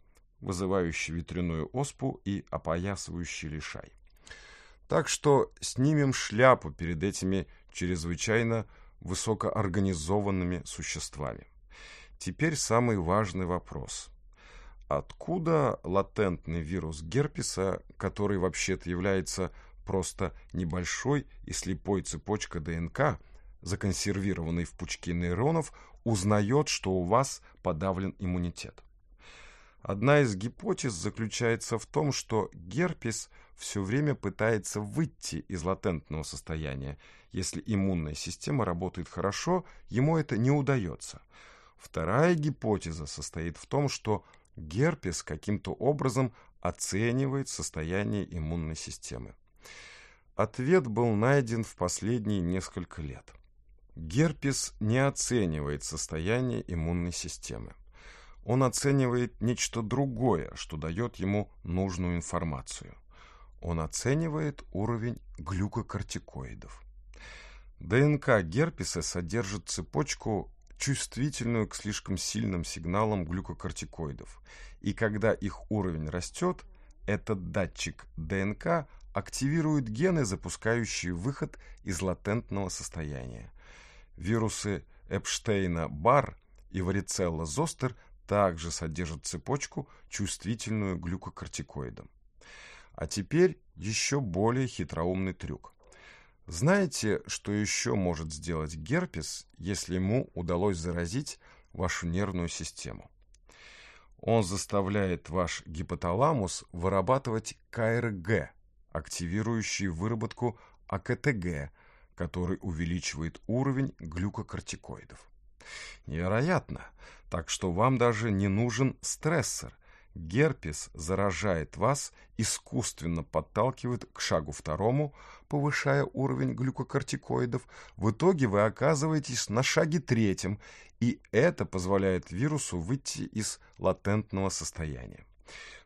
вызывающий ветряную оспу и опоясывающий лишай. Так что снимем шляпу перед этими чрезвычайно высокоорганизованными существами. Теперь самый важный вопрос. Откуда латентный вирус герпеса, который вообще-то является просто небольшой и слепой цепочкой ДНК, законсервированной в пучке нейронов, узнает, что у вас подавлен иммунитет? Одна из гипотез заключается в том, что герпес все время пытается выйти из латентного состояния. Если иммунная система работает хорошо, ему это не удается. Вторая гипотеза состоит в том, что герпес каким-то образом оценивает состояние иммунной системы. Ответ был найден в последние несколько лет. Герпес не оценивает состояние иммунной системы. Он оценивает нечто другое, что дает ему нужную информацию. Он оценивает уровень глюкокортикоидов. ДНК герпеса содержит цепочку чувствительную к слишком сильным сигналам глюкокортикоидов. И когда их уровень растет, этот датчик ДНК активирует гены, запускающие выход из латентного состояния. Вирусы Эпштейна-Бар и варицелла-Зостер также содержат цепочку, чувствительную глюкокортикоидам. А теперь еще более хитроумный трюк. Знаете, что еще может сделать герпес, если ему удалось заразить вашу нервную систему? Он заставляет ваш гипоталамус вырабатывать КРГ, активирующий выработку АКТГ, который увеличивает уровень глюкокортикоидов. Невероятно, так что вам даже не нужен стрессор, Герпес заражает вас, искусственно подталкивает к шагу второму, повышая уровень глюкокортикоидов. В итоге вы оказываетесь на шаге третьем, и это позволяет вирусу выйти из латентного состояния.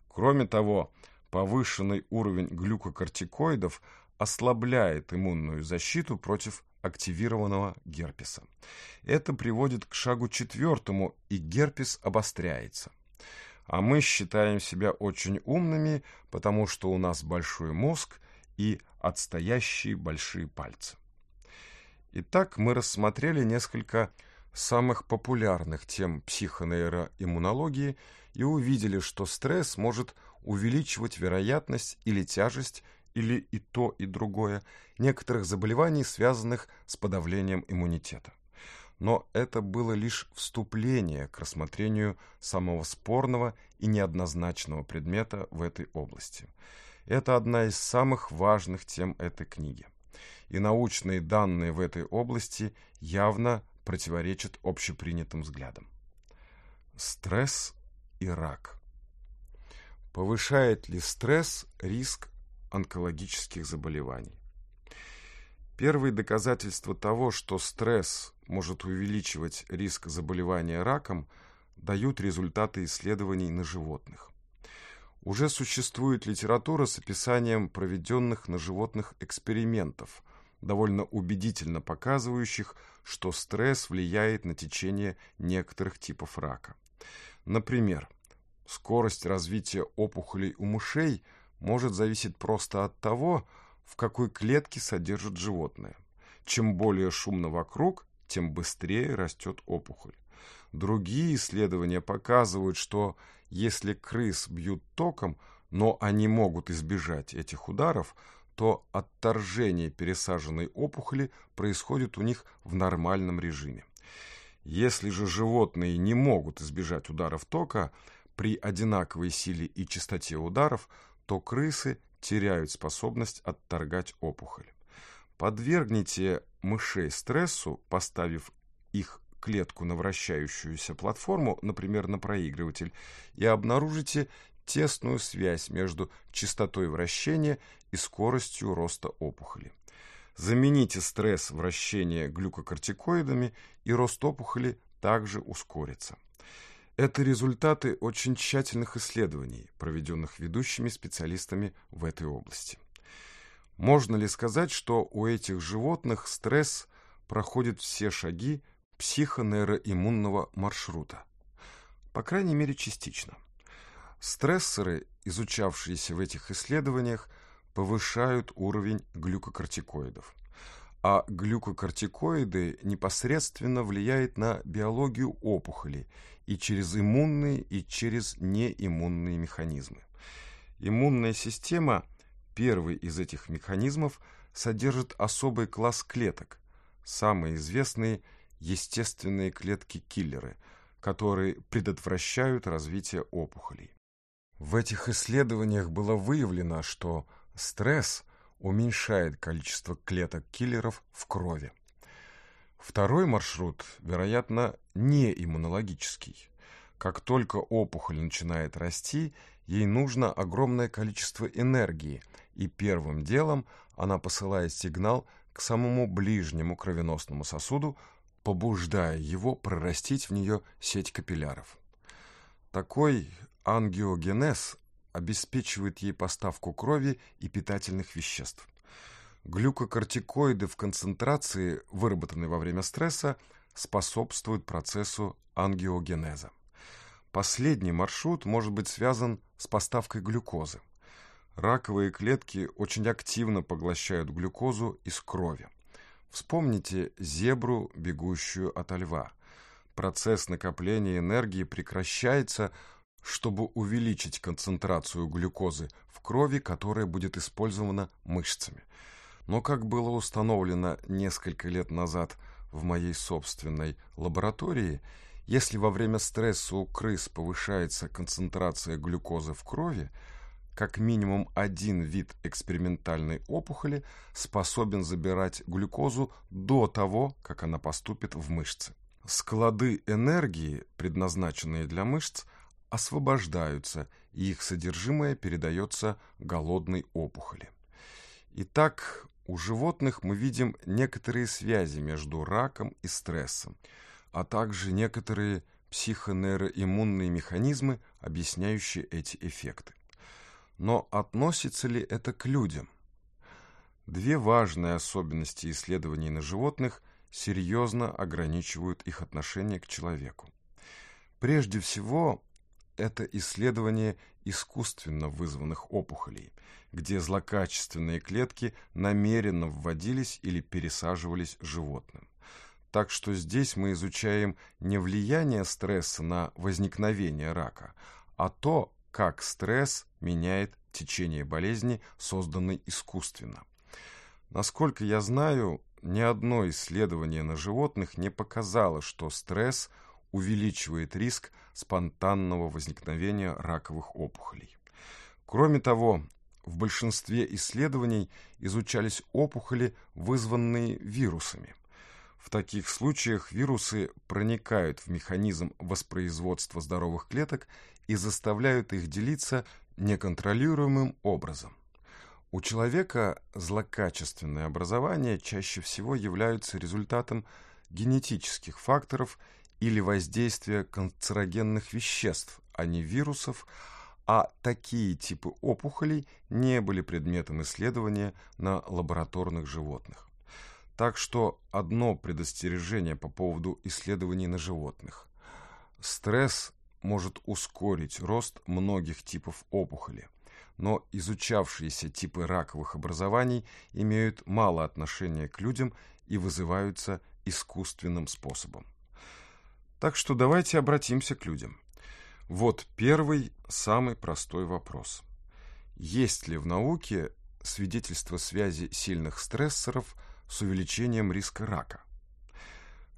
Кроме того, повышенный уровень глюкокортикоидов ослабляет иммунную защиту против активированного герпеса. Это приводит к шагу четвертому, и герпес обостряется а мы считаем себя очень умными, потому что у нас большой мозг и отстоящие большие пальцы. Итак, мы рассмотрели несколько самых популярных тем психонейроиммунологии и увидели, что стресс может увеличивать вероятность или тяжесть, или и то, и другое, некоторых заболеваний, связанных с подавлением иммунитета но это было лишь вступление к рассмотрению самого спорного и неоднозначного предмета в этой области. Это одна из самых важных тем этой книги. И научные данные в этой области явно противоречат общепринятым взглядам. Стресс и рак. Повышает ли стресс риск онкологических заболеваний? Первые доказательства того, что стресс может увеличивать риск заболевания раком, дают результаты исследований на животных. Уже существует литература с описанием проведенных на животных экспериментов, довольно убедительно показывающих, что стресс влияет на течение некоторых типов рака. Например, скорость развития опухолей у мышей может зависеть просто от того, в какой клетке содержат животное. Чем более шумно вокруг, тем быстрее растет опухоль. Другие исследования показывают, что если крыс бьют током, но они могут избежать этих ударов, то отторжение пересаженной опухоли происходит у них в нормальном режиме. Если же животные не могут избежать ударов тока, при одинаковой силе и частоте ударов, то крысы теряют способность отторгать опухоль. Подвергните мышей стрессу, поставив их клетку на вращающуюся платформу, например, на проигрыватель, и обнаружите тесную связь между частотой вращения и скоростью роста опухоли. Замените стресс вращения глюкокортикоидами, и рост опухоли также ускорится. Это результаты очень тщательных исследований, проведенных ведущими специалистами в этой области. Можно ли сказать, что у этих животных стресс проходит все шаги психонейроиммунного маршрута? По крайней мере, частично. Стрессоры, изучавшиеся в этих исследованиях, повышают уровень глюкокортикоидов. А глюкокортикоиды непосредственно влияют на биологию опухолей и через иммунные, и через неиммунные механизмы. Иммунная система – Первый из этих механизмов содержит особый класс клеток, самые известные естественные клетки-киллеры, которые предотвращают развитие опухолей. В этих исследованиях было выявлено, что стресс уменьшает количество клеток-киллеров в крови. Второй маршрут, вероятно, не иммунологический. Как только опухоль начинает расти – Ей нужно огромное количество энергии, и первым делом она посылает сигнал к самому ближнему кровеносному сосуду, побуждая его прорастить в нее сеть капилляров. Такой ангиогенез обеспечивает ей поставку крови и питательных веществ. Глюкокортикоиды в концентрации, выработанные во время стресса, способствуют процессу ангиогенеза. Последний маршрут может быть связан с поставкой глюкозы. Раковые клетки очень активно поглощают глюкозу из крови. Вспомните зебру, бегущую от льва. Процесс накопления энергии прекращается, чтобы увеличить концентрацию глюкозы в крови, которая будет использована мышцами. Но как было установлено несколько лет назад в моей собственной лаборатории – если во время стресса у крыс повышается концентрация глюкозы в крови, как минимум один вид экспериментальной опухоли способен забирать глюкозу до того, как она поступит в мышцы. Склады энергии, предназначенные для мышц, освобождаются, и их содержимое передается голодной опухоли. Итак, у животных мы видим некоторые связи между раком и стрессом а также некоторые психонейроиммунные механизмы, объясняющие эти эффекты. Но относится ли это к людям? Две важные особенности исследований на животных серьезно ограничивают их отношение к человеку. Прежде всего, это исследование искусственно вызванных опухолей, где злокачественные клетки намеренно вводились или пересаживались животным. Так что здесь мы изучаем не влияние стресса на возникновение рака, а то, как стресс меняет течение болезни, созданной искусственно. Насколько я знаю, ни одно исследование на животных не показало, что стресс увеличивает риск спонтанного возникновения раковых опухолей. Кроме того, в большинстве исследований изучались опухоли, вызванные вирусами – в таких случаях вирусы проникают в механизм воспроизводства здоровых клеток и заставляют их делиться неконтролируемым образом. У человека злокачественные образования чаще всего являются результатом генетических факторов или воздействия канцерогенных веществ, а не вирусов, а такие типы опухолей не были предметом исследования на лабораторных животных. Так что одно предостережение по поводу исследований на животных. Стресс может ускорить рост многих типов опухоли, но изучавшиеся типы раковых образований имеют мало отношения к людям и вызываются искусственным способом. Так что давайте обратимся к людям. Вот первый, самый простой вопрос. Есть ли в науке свидетельство связи сильных стрессоров – с увеличением риска рака.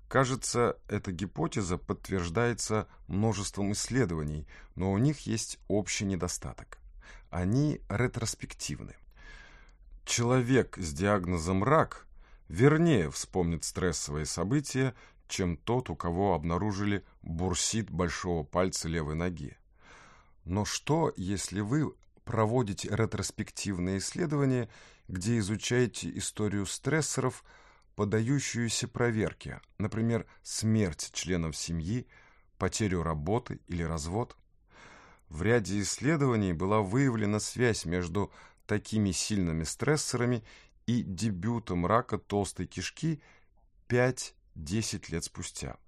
Кажется, эта гипотеза подтверждается множеством исследований, но у них есть общий недостаток. Они ретроспективны. Человек с диагнозом «рак» вернее вспомнит стрессовые события, чем тот, у кого обнаружили бурсит большого пальца левой ноги. Но что, если вы проводите ретроспективные исследования, где изучаете историю стрессоров, подающуюся проверке, например, смерть членов семьи, потерю работы или развод. В ряде исследований была выявлена связь между такими сильными стрессорами и дебютом рака толстой кишки 5-10 лет спустя.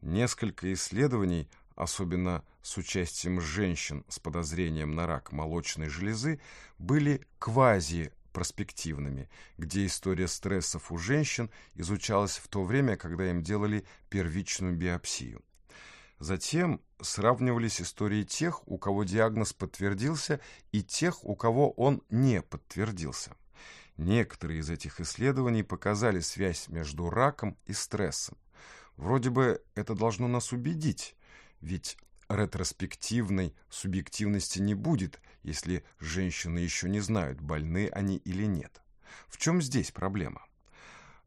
Несколько исследований особенно с участием женщин с подозрением на рак молочной железы, были квази проспективными, где история стрессов у женщин изучалась в то время, когда им делали первичную биопсию. Затем сравнивались истории тех, у кого диагноз подтвердился, и тех, у кого он не подтвердился. Некоторые из этих исследований показали связь между раком и стрессом. Вроде бы это должно нас убедить, ведь ретроспективной субъективности не будет, если женщины еще не знают, больны они или нет. В чем здесь проблема?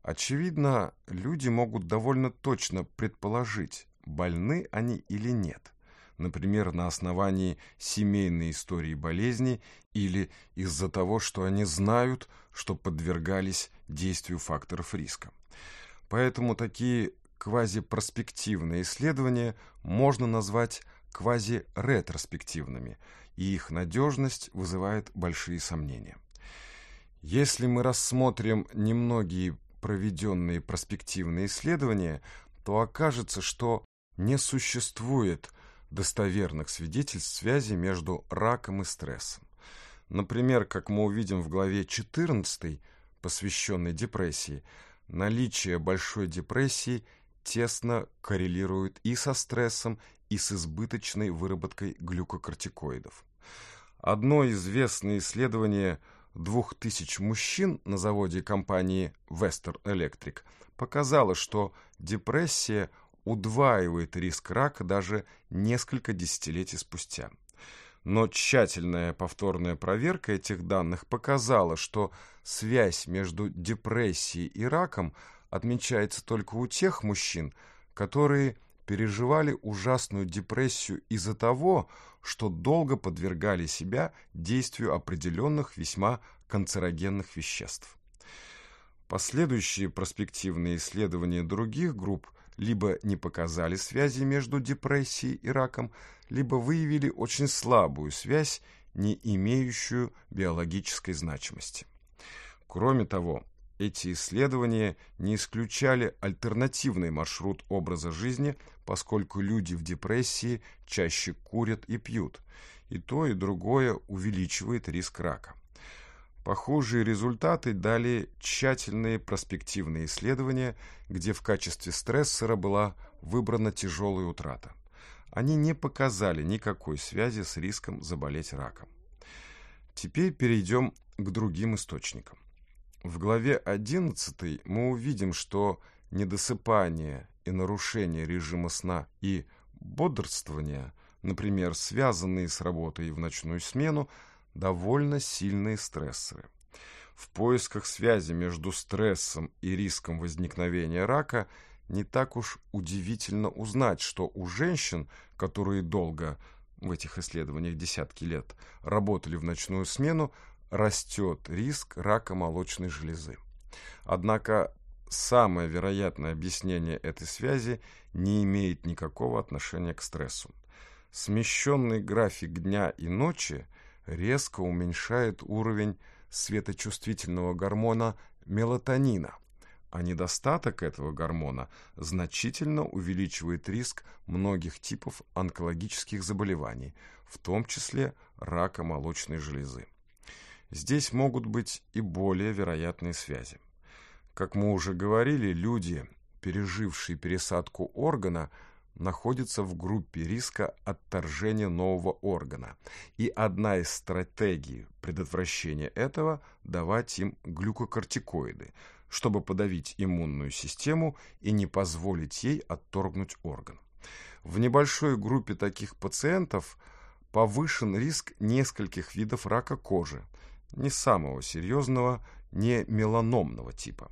Очевидно, люди могут довольно точно предположить, больны они или нет. Например, на основании семейной истории болезни или из-за того, что они знают, что подвергались действию факторов риска. Поэтому такие квазипроспективные исследования можно назвать квазиретроспективными, и их надежность вызывает большие сомнения. Если мы рассмотрим немногие проведенные проспективные исследования, то окажется, что не существует достоверных свидетельств связи между раком и стрессом. Например, как мы увидим в главе 14, посвященной депрессии, наличие большой депрессии – тесно коррелирует и со стрессом, и с избыточной выработкой глюкокортикоидов. Одно известное исследование двух тысяч мужчин на заводе компании Western Electric показало, что депрессия удваивает риск рака даже несколько десятилетий спустя. Но тщательная повторная проверка этих данных показала, что связь между депрессией и раком – отмечается только у тех мужчин, которые переживали ужасную депрессию из-за того, что долго подвергали себя действию определенных весьма канцерогенных веществ. Последующие проспективные исследования других групп либо не показали связи между депрессией и раком, либо выявили очень слабую связь, не имеющую биологической значимости. Кроме того, эти исследования не исключали альтернативный маршрут образа жизни, поскольку люди в депрессии чаще курят и пьют, и то и другое увеличивает риск рака. Похожие результаты дали тщательные проспективные исследования, где в качестве стрессора была выбрана тяжелая утрата. Они не показали никакой связи с риском заболеть раком. Теперь перейдем к другим источникам. В главе 11 мы увидим, что недосыпание и нарушение режима сна и бодрствования, например, связанные с работой в ночную смену, довольно сильные стрессоры. В поисках связи между стрессом и риском возникновения рака не так уж удивительно узнать, что у женщин, которые долго, в этих исследованиях десятки лет, работали в ночную смену, растет риск рака молочной железы. Однако самое вероятное объяснение этой связи не имеет никакого отношения к стрессу. Смещенный график дня и ночи резко уменьшает уровень светочувствительного гормона мелатонина, а недостаток этого гормона значительно увеличивает риск многих типов онкологических заболеваний, в том числе рака молочной железы. Здесь могут быть и более вероятные связи. Как мы уже говорили, люди, пережившие пересадку органа, находятся в группе риска отторжения нового органа. И одна из стратегий предотвращения этого – давать им глюкокортикоиды, чтобы подавить иммунную систему и не позволить ей отторгнуть орган. В небольшой группе таких пациентов повышен риск нескольких видов рака кожи – не самого серьезного, не меланомного типа.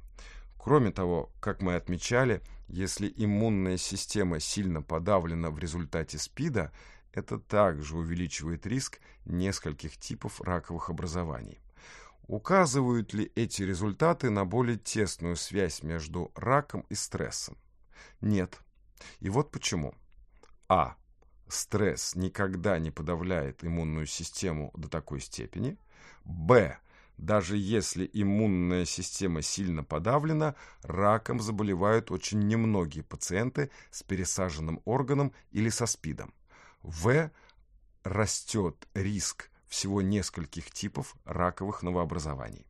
Кроме того, как мы отмечали, если иммунная система сильно подавлена в результате СПИДа, это также увеличивает риск нескольких типов раковых образований. Указывают ли эти результаты на более тесную связь между раком и стрессом? Нет. И вот почему. А. Стресс никогда не подавляет иммунную систему до такой степени – Б. Даже если иммунная система сильно подавлена, раком заболевают очень немногие пациенты с пересаженным органом или со СПИДом. В. Растет риск всего нескольких типов раковых новообразований.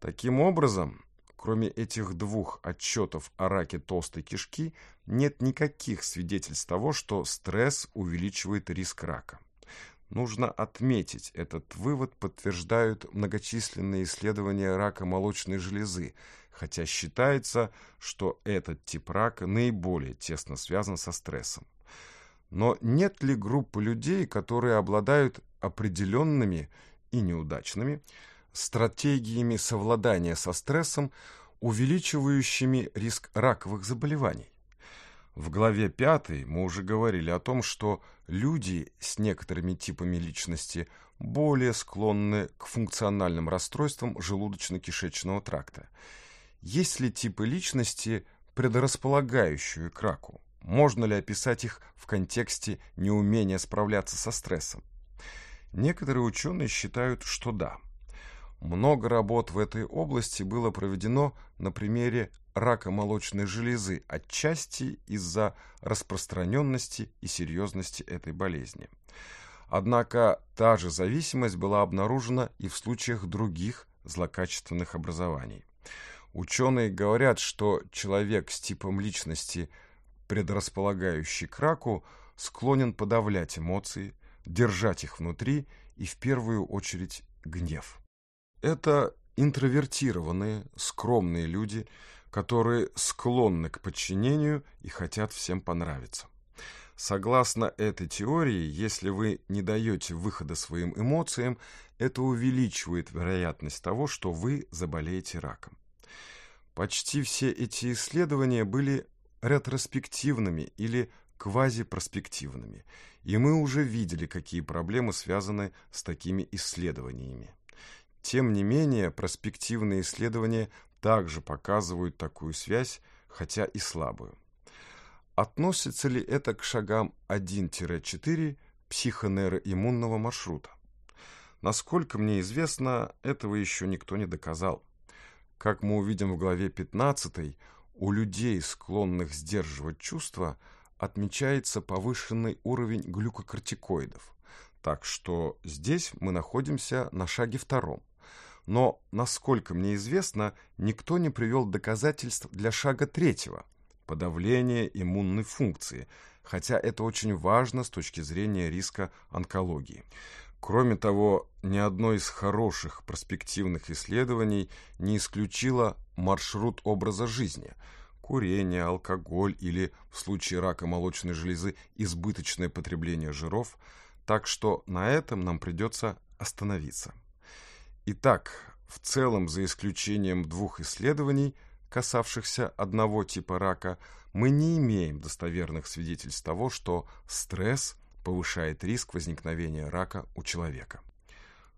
Таким образом, кроме этих двух отчетов о раке толстой кишки, нет никаких свидетельств того, что стресс увеличивает риск рака. Нужно отметить, этот вывод подтверждают многочисленные исследования рака молочной железы, хотя считается, что этот тип рака наиболее тесно связан со стрессом. Но нет ли группы людей, которые обладают определенными и неудачными стратегиями совладания со стрессом, увеличивающими риск раковых заболеваний? В главе пятой мы уже говорили о том, что люди с некоторыми типами личности более склонны к функциональным расстройствам желудочно-кишечного тракта. Есть ли типы личности, предрасполагающие к раку? Можно ли описать их в контексте неумения справляться со стрессом? Некоторые ученые считают, что да – много работ в этой области было проведено на примере рака молочной железы, отчасти из-за распространенности и серьезности этой болезни. Однако та же зависимость была обнаружена и в случаях других злокачественных образований. Ученые говорят, что человек с типом личности, предрасполагающий к раку, склонен подавлять эмоции, держать их внутри и в первую очередь гнев. Это интровертированные, скромные люди, которые склонны к подчинению и хотят всем понравиться. Согласно этой теории, если вы не даете выхода своим эмоциям, это увеличивает вероятность того, что вы заболеете раком. Почти все эти исследования были ретроспективными или квазипроспективными, и мы уже видели, какие проблемы связаны с такими исследованиями. Тем не менее, проспективные исследования также показывают такую связь, хотя и слабую. Относится ли это к шагам 1-4 психонейроиммунного маршрута? Насколько мне известно, этого еще никто не доказал. Как мы увидим в главе 15, у людей, склонных сдерживать чувства, отмечается повышенный уровень глюкокортикоидов. Так что здесь мы находимся на шаге втором но, насколько мне известно, никто не привел доказательств для шага третьего – подавления иммунной функции, хотя это очень важно с точки зрения риска онкологии. Кроме того, ни одно из хороших перспективных исследований не исключило маршрут образа жизни – курение, алкоголь или, в случае рака молочной железы, избыточное потребление жиров, так что на этом нам придется остановиться. Итак, в целом, за исключением двух исследований, касавшихся одного типа рака, мы не имеем достоверных свидетельств того, что стресс повышает риск возникновения рака у человека.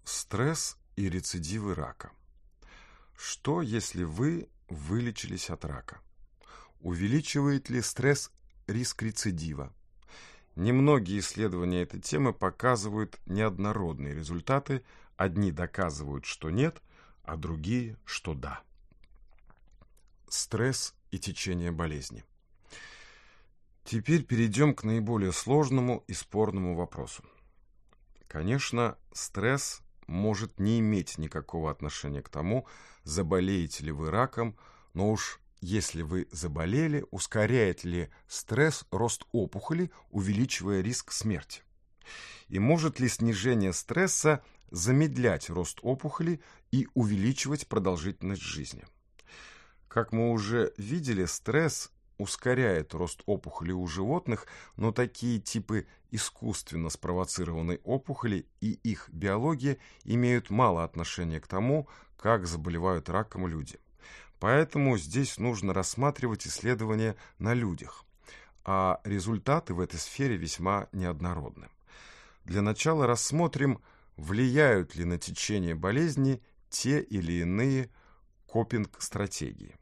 Стресс и рецидивы рака. Что, если вы вылечились от рака? Увеличивает ли стресс риск рецидива? Немногие исследования этой темы показывают неоднородные результаты, одни доказывают, что нет, а другие, что да. Стресс и течение болезни. Теперь перейдем к наиболее сложному и спорному вопросу. Конечно, стресс может не иметь никакого отношения к тому, заболеете ли вы раком, но уж если вы заболели, ускоряет ли стресс рост опухоли, увеличивая риск смерти? И может ли снижение стресса замедлять рост опухоли и увеличивать продолжительность жизни? Как мы уже видели, стресс ускоряет рост опухоли у животных, но такие типы искусственно спровоцированной опухоли и их биология имеют мало отношения к тому, как заболевают раком люди. Поэтому здесь нужно рассматривать исследования на людях, а результаты в этой сфере весьма неоднородны. Для начала рассмотрим, влияют ли на течение болезни те или иные копинг-стратегии.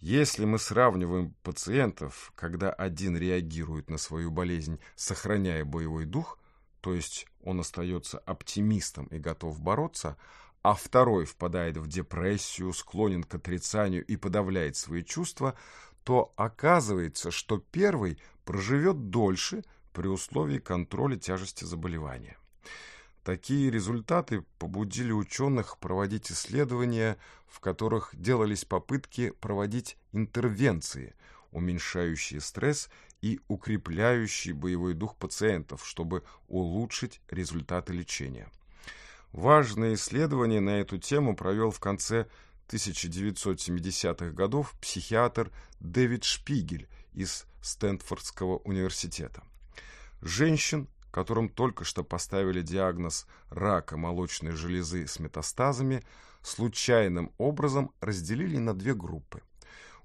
Если мы сравниваем пациентов, когда один реагирует на свою болезнь, сохраняя боевой дух, то есть он остается оптимистом и готов бороться – а второй впадает в депрессию, склонен к отрицанию и подавляет свои чувства, то оказывается, что первый проживет дольше при условии контроля тяжести заболевания. Такие результаты побудили ученых проводить исследования, в которых делались попытки проводить интервенции, уменьшающие стресс и укрепляющие боевой дух пациентов, чтобы улучшить результаты лечения. Важное исследование на эту тему провел в конце 1970-х годов психиатр Дэвид Шпигель из Стэнфордского университета. Женщин, которым только что поставили диагноз рака молочной железы с метастазами, случайным образом разделили на две группы.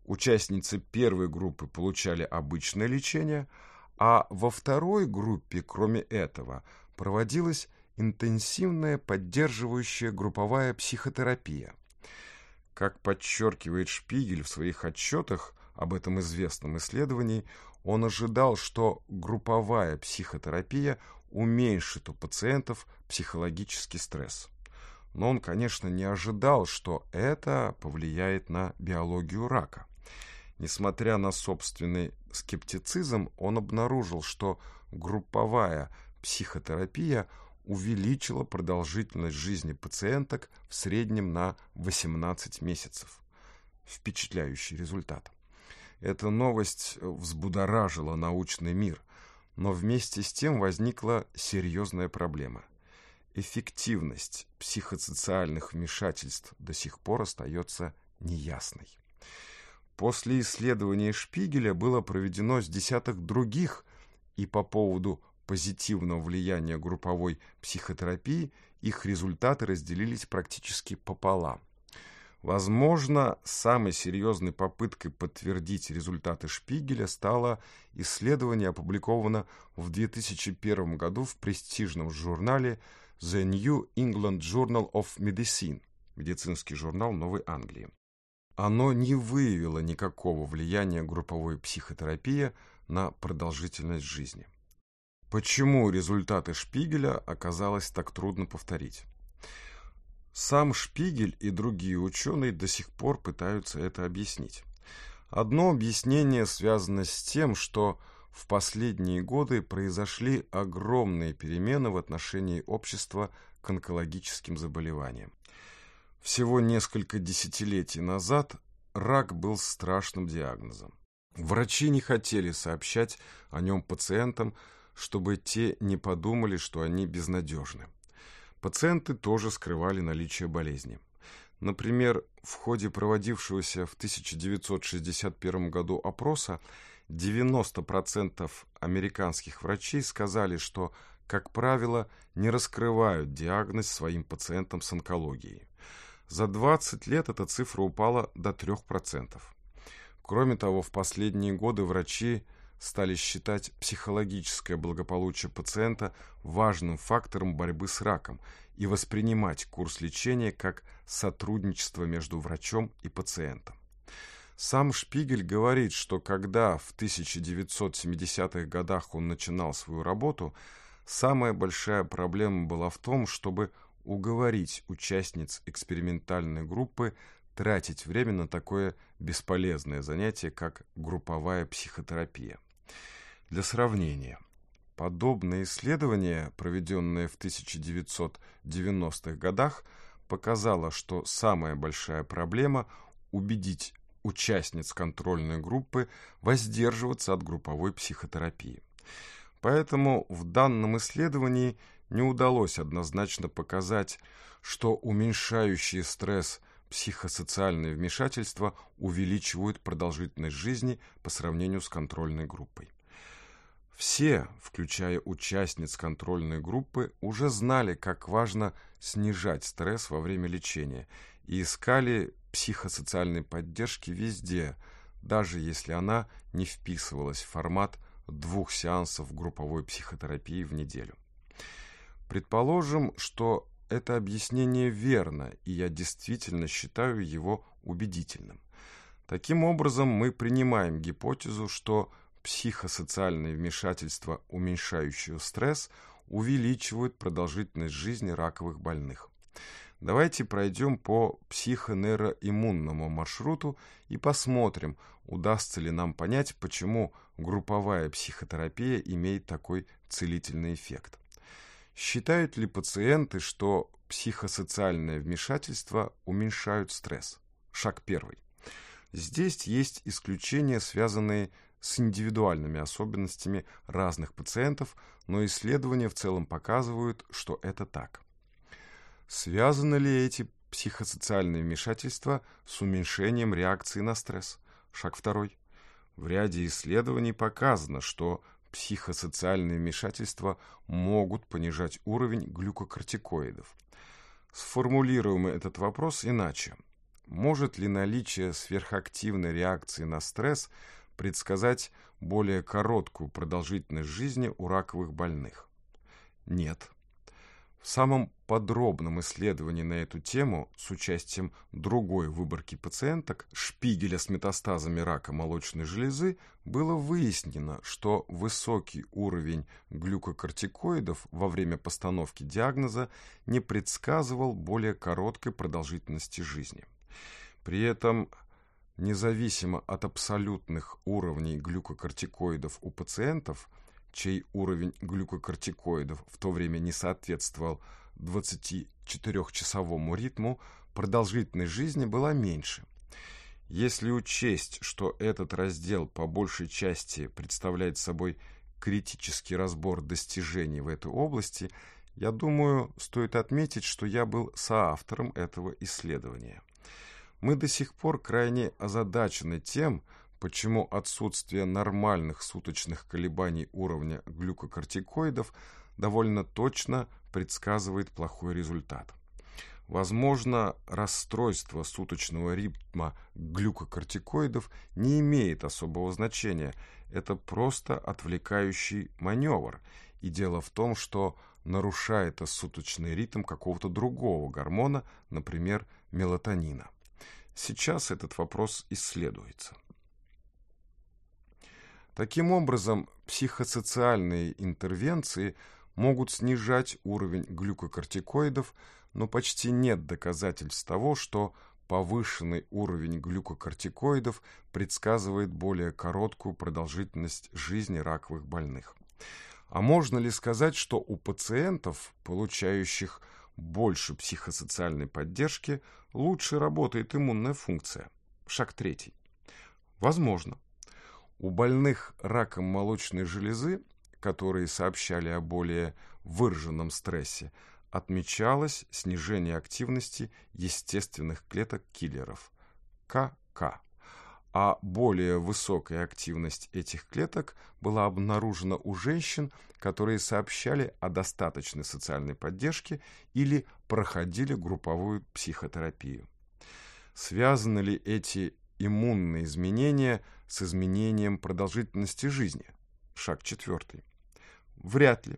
Участницы первой группы получали обычное лечение, а во второй группе, кроме этого, проводилось интенсивная поддерживающая групповая психотерапия. Как подчеркивает Шпигель в своих отчетах об этом известном исследовании, он ожидал, что групповая психотерапия уменьшит у пациентов психологический стресс. Но он, конечно, не ожидал, что это повлияет на биологию рака. Несмотря на собственный скептицизм, он обнаружил, что групповая психотерапия – увеличила продолжительность жизни пациенток в среднем на 18 месяцев. Впечатляющий результат. Эта новость э, взбудоражила научный мир, но вместе с тем возникла серьезная проблема. Эффективность психосоциальных вмешательств до сих пор остается неясной. После исследования Шпигеля было проведено с десяток других и по поводу позитивного влияния групповой психотерапии, их результаты разделились практически пополам. Возможно, самой серьезной попыткой подтвердить результаты Шпигеля стало исследование, опубликовано в 2001 году в престижном журнале The New England Journal of Medicine, медицинский журнал Новой Англии. Оно не выявило никакого влияния групповой психотерапии на продолжительность жизни. Почему результаты Шпигеля оказалось так трудно повторить? Сам Шпигель и другие ученые до сих пор пытаются это объяснить. Одно объяснение связано с тем, что в последние годы произошли огромные перемены в отношении общества к онкологическим заболеваниям. Всего несколько десятилетий назад рак был страшным диагнозом. Врачи не хотели сообщать о нем пациентам, чтобы те не подумали, что они безнадежны. Пациенты тоже скрывали наличие болезни. Например, в ходе проводившегося в 1961 году опроса 90% американских врачей сказали, что, как правило, не раскрывают диагноз своим пациентам с онкологией. За 20 лет эта цифра упала до 3%. Кроме того, в последние годы врачи – стали считать психологическое благополучие пациента важным фактором борьбы с раком и воспринимать курс лечения как сотрудничество между врачом и пациентом. Сам Шпигель говорит, что когда в 1970-х годах он начинал свою работу, самая большая проблема была в том, чтобы уговорить участниц экспериментальной группы тратить время на такое бесполезное занятие, как групповая психотерапия. Для сравнения, подобные исследования, проведенные в 1990-х годах, показало, что самая большая проблема – убедить участниц контрольной группы воздерживаться от групповой психотерапии. Поэтому в данном исследовании не удалось однозначно показать, что уменьшающий стресс психосоциальные вмешательства увеличивают продолжительность жизни по сравнению с контрольной группой. Все, включая участниц контрольной группы, уже знали, как важно снижать стресс во время лечения и искали психосоциальной поддержки везде, даже если она не вписывалась в формат двух сеансов групповой психотерапии в неделю. Предположим, что это объяснение верно, и я действительно считаю его убедительным. Таким образом, мы принимаем гипотезу, что психосоциальные вмешательство, уменьшающее стресс, увеличивает продолжительность жизни раковых больных. Давайте пройдем по психонейроиммунному маршруту и посмотрим, удастся ли нам понять, почему групповая психотерапия имеет такой целительный эффект. Считают ли пациенты, что психосоциальное вмешательство уменьшают стресс? Шаг первый. Здесь есть исключения, связанные с индивидуальными особенностями разных пациентов, но исследования в целом показывают, что это так. Связаны ли эти психосоциальные вмешательства с уменьшением реакции на стресс? Шаг второй. В ряде исследований показано, что психосоциальные вмешательства могут понижать уровень глюкокортикоидов. Сформулируем этот вопрос иначе. Может ли наличие сверхактивной реакции на стресс предсказать более короткую продолжительность жизни у раковых больных? Нет самом подробном исследовании на эту тему с участием другой выборки пациенток шпигеля с метастазами рака молочной железы было выяснено, что высокий уровень глюкокортикоидов во время постановки диагноза не предсказывал более короткой продолжительности жизни. При этом независимо от абсолютных уровней глюкокортикоидов у пациентов – чей уровень глюкокортикоидов в то время не соответствовал 24-часовому ритму, продолжительность жизни была меньше. Если учесть, что этот раздел по большей части представляет собой критический разбор достижений в этой области, я думаю, стоит отметить, что я был соавтором этого исследования. Мы до сих пор крайне озадачены тем, что Почему отсутствие нормальных суточных колебаний уровня глюкокортикоидов довольно точно предсказывает плохой результат? Возможно, расстройство суточного ритма глюкокортикоидов не имеет особого значения. Это просто отвлекающий маневр. И дело в том, что нарушает суточный ритм какого-то другого гормона, например, мелатонина. Сейчас этот вопрос исследуется. Таким образом, психосоциальные интервенции могут снижать уровень глюкокортикоидов, но почти нет доказательств того, что повышенный уровень глюкокортикоидов предсказывает более короткую продолжительность жизни раковых больных. А можно ли сказать, что у пациентов, получающих больше психосоциальной поддержки, лучше работает иммунная функция? Шаг третий. Возможно. У больных раком молочной железы, которые сообщали о более выраженном стрессе, отмечалось снижение активности естественных клеток киллеров – КК. А более высокая активность этих клеток была обнаружена у женщин, которые сообщали о достаточной социальной поддержке или проходили групповую психотерапию. Связаны ли эти иммунные изменения с изменением продолжительности жизни. Шаг четвертый. Вряд ли,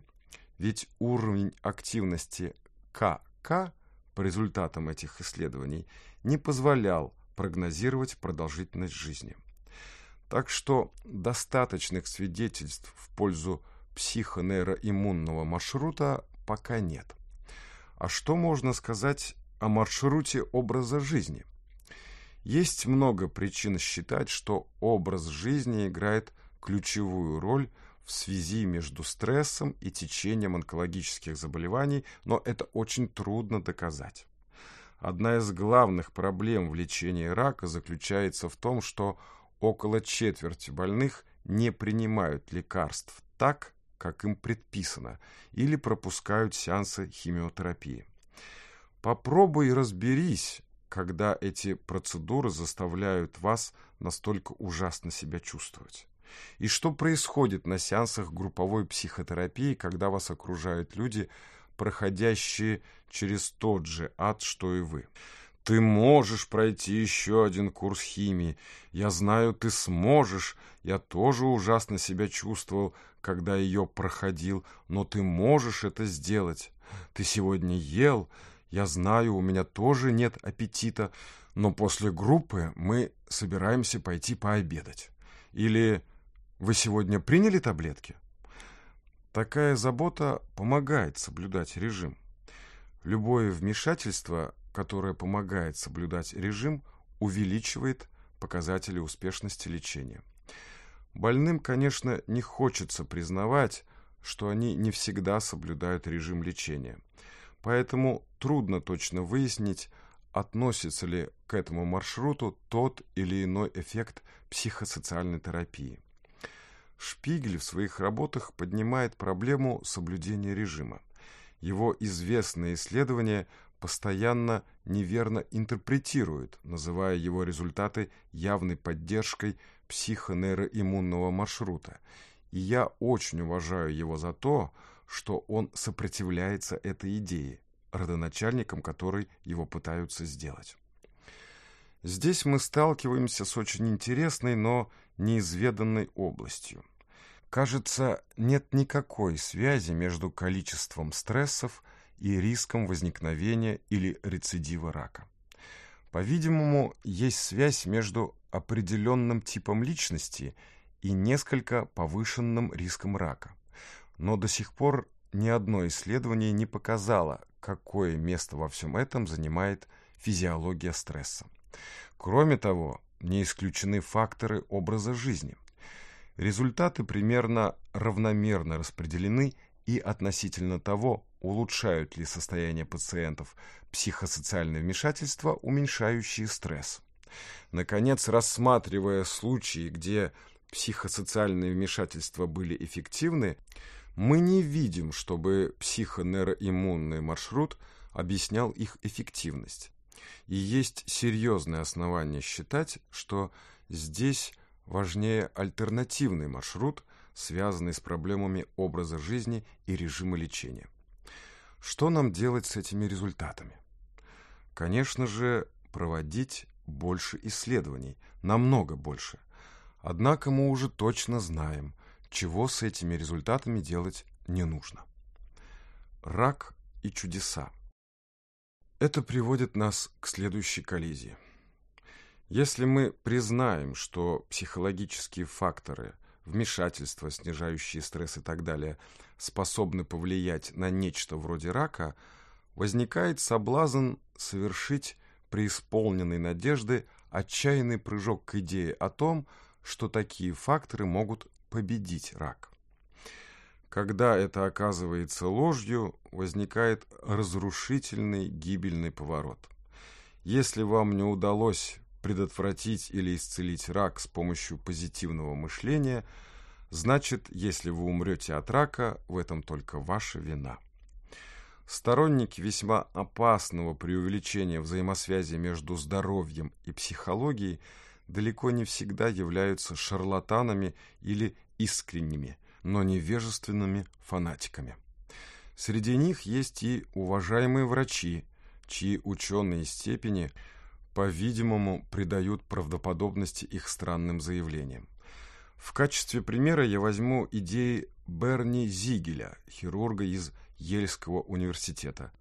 ведь уровень активности КК по результатам этих исследований не позволял прогнозировать продолжительность жизни. Так что достаточных свидетельств в пользу психонейроиммунного маршрута пока нет. А что можно сказать о маршруте образа жизни? Есть много причин считать, что образ жизни играет ключевую роль в связи между стрессом и течением онкологических заболеваний, но это очень трудно доказать. Одна из главных проблем в лечении рака заключается в том, что около четверти больных не принимают лекарств так, как им предписано, или пропускают сеансы химиотерапии. Попробуй разберись, когда эти процедуры заставляют вас настолько ужасно себя чувствовать. И что происходит на сеансах групповой психотерапии, когда вас окружают люди, проходящие через тот же ад, что и вы? Ты можешь пройти еще один курс химии. Я знаю, ты сможешь. Я тоже ужасно себя чувствовал, когда ее проходил, но ты можешь это сделать. Ты сегодня ел, я знаю, у меня тоже нет аппетита, но после группы мы собираемся пойти пообедать. Или вы сегодня приняли таблетки? Такая забота помогает соблюдать режим. Любое вмешательство, которое помогает соблюдать режим, увеличивает показатели успешности лечения. Больным, конечно, не хочется признавать, что они не всегда соблюдают режим лечения – поэтому трудно точно выяснить, относится ли к этому маршруту тот или иной эффект психосоциальной терапии. Шпигель в своих работах поднимает проблему соблюдения режима. Его известные исследования постоянно неверно интерпретируют, называя его результаты явной поддержкой психонейроиммунного маршрута. И я очень уважаю его за то, что что он сопротивляется этой идее, родоначальником которой его пытаются сделать. Здесь мы сталкиваемся с очень интересной, но неизведанной областью. Кажется, нет никакой связи между количеством стрессов и риском возникновения или рецидива рака. По-видимому, есть связь между определенным типом личности и несколько повышенным риском рака но до сих пор ни одно исследование не показало, какое место во всем этом занимает физиология стресса. Кроме того, не исключены факторы образа жизни. Результаты примерно равномерно распределены и относительно того, улучшают ли состояние пациентов психосоциальные вмешательства, уменьшающие стресс. Наконец, рассматривая случаи, где психосоциальные вмешательства были эффективны, мы не видим, чтобы психонейроиммунный маршрут объяснял их эффективность. И есть серьезные основания считать, что здесь важнее альтернативный маршрут, связанный с проблемами образа жизни и режима лечения. Что нам делать с этими результатами? Конечно же, проводить больше исследований, намного больше. Однако мы уже точно знаем, чего с этими результатами делать не нужно. Рак и чудеса. Это приводит нас к следующей коллизии. Если мы признаем, что психологические факторы, вмешательства, снижающие стресс и так далее, способны повлиять на нечто вроде рака, возникает соблазн совершить преисполненной надежды отчаянный прыжок к идее о том, что такие факторы могут победить рак. Когда это оказывается ложью, возникает разрушительный гибельный поворот. Если вам не удалось предотвратить или исцелить рак с помощью позитивного мышления, значит, если вы умрете от рака, в этом только ваша вина. Сторонники весьма опасного преувеличения взаимосвязи между здоровьем и психологией – далеко не всегда являются шарлатанами или искренними, но невежественными фанатиками. Среди них есть и уважаемые врачи, чьи ученые степени, по-видимому, придают правдоподобности их странным заявлениям. В качестве примера я возьму идеи Берни Зигеля, хирурга из Ельского университета,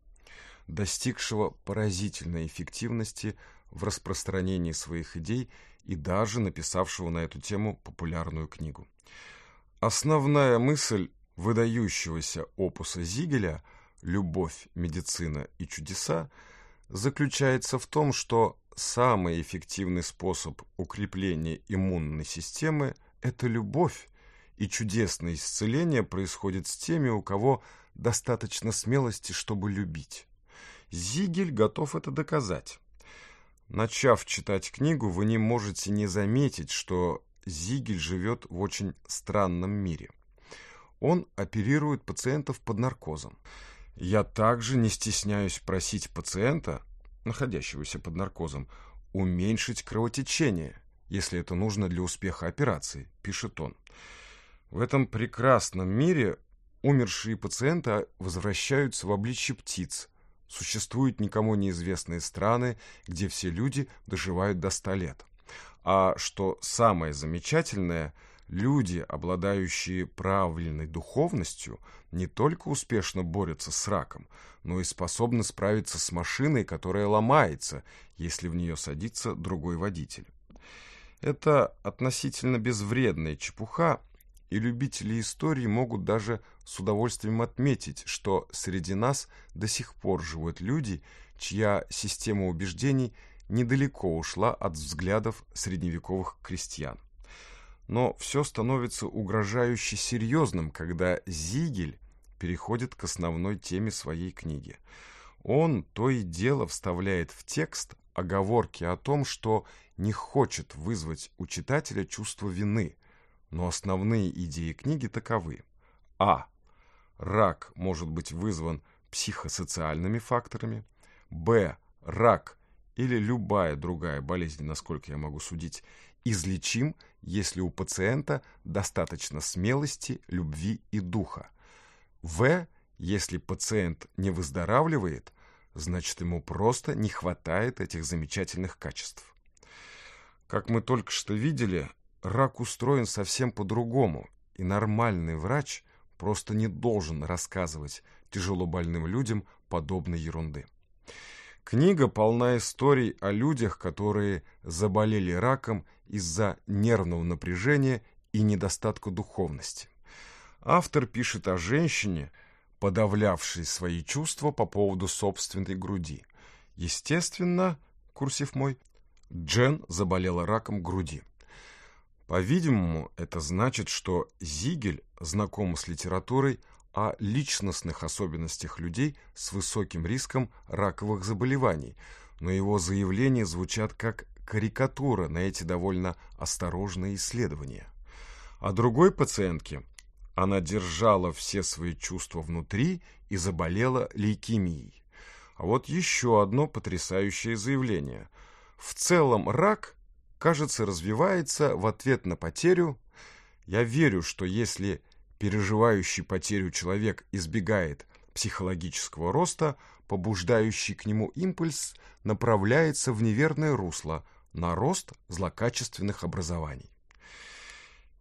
достигшего поразительной эффективности – в распространении своих идей и даже написавшего на эту тему популярную книгу. Основная мысль выдающегося опуса Зигеля «Любовь, медицина и чудеса» заключается в том, что самый эффективный способ укрепления иммунной системы – это любовь, и чудесное исцеление происходит с теми, у кого достаточно смелости, чтобы любить. Зигель готов это доказать. Начав читать книгу, вы не можете не заметить, что Зигель живет в очень странном мире. Он оперирует пациентов под наркозом. Я также не стесняюсь просить пациента, находящегося под наркозом, уменьшить кровотечение, если это нужно для успеха операции, пишет он. В этом прекрасном мире умершие пациенты возвращаются в обличье птиц – Существуют никому неизвестные страны, где все люди доживают до ста лет. А что самое замечательное, люди, обладающие правильной духовностью, не только успешно борются с раком, но и способны справиться с машиной, которая ломается, если в нее садится другой водитель. Это относительно безвредная чепуха, и любители истории могут даже с удовольствием отметить, что среди нас до сих пор живут люди, чья система убеждений недалеко ушла от взглядов средневековых крестьян. Но все становится угрожающе серьезным, когда Зигель переходит к основной теме своей книги. Он то и дело вставляет в текст оговорки о том, что не хочет вызвать у читателя чувство вины – но основные идеи книги таковы. А. Рак может быть вызван психосоциальными факторами. Б. Рак или любая другая болезнь, насколько я могу судить, излечим, если у пациента достаточно смелости, любви и духа. В. Если пациент не выздоравливает, значит ему просто не хватает этих замечательных качеств. Как мы только что видели, рак устроен совсем по-другому, и нормальный врач просто не должен рассказывать тяжело больным людям подобной ерунды. Книга полна историй о людях, которые заболели раком из-за нервного напряжения и недостатка духовности. Автор пишет о женщине, подавлявшей свои чувства по поводу собственной груди. Естественно, курсив мой, Джен заболела раком груди. По-видимому, это значит, что Зигель знаком с литературой о личностных особенностях людей с высоким риском раковых заболеваний, но его заявления звучат как карикатура на эти довольно осторожные исследования. О другой пациентке она держала все свои чувства внутри и заболела лейкемией. А вот еще одно потрясающее заявление. В целом рак – кажется, развивается в ответ на потерю. Я верю, что если переживающий потерю человек избегает психологического роста, побуждающий к нему импульс направляется в неверное русло, на рост злокачественных образований.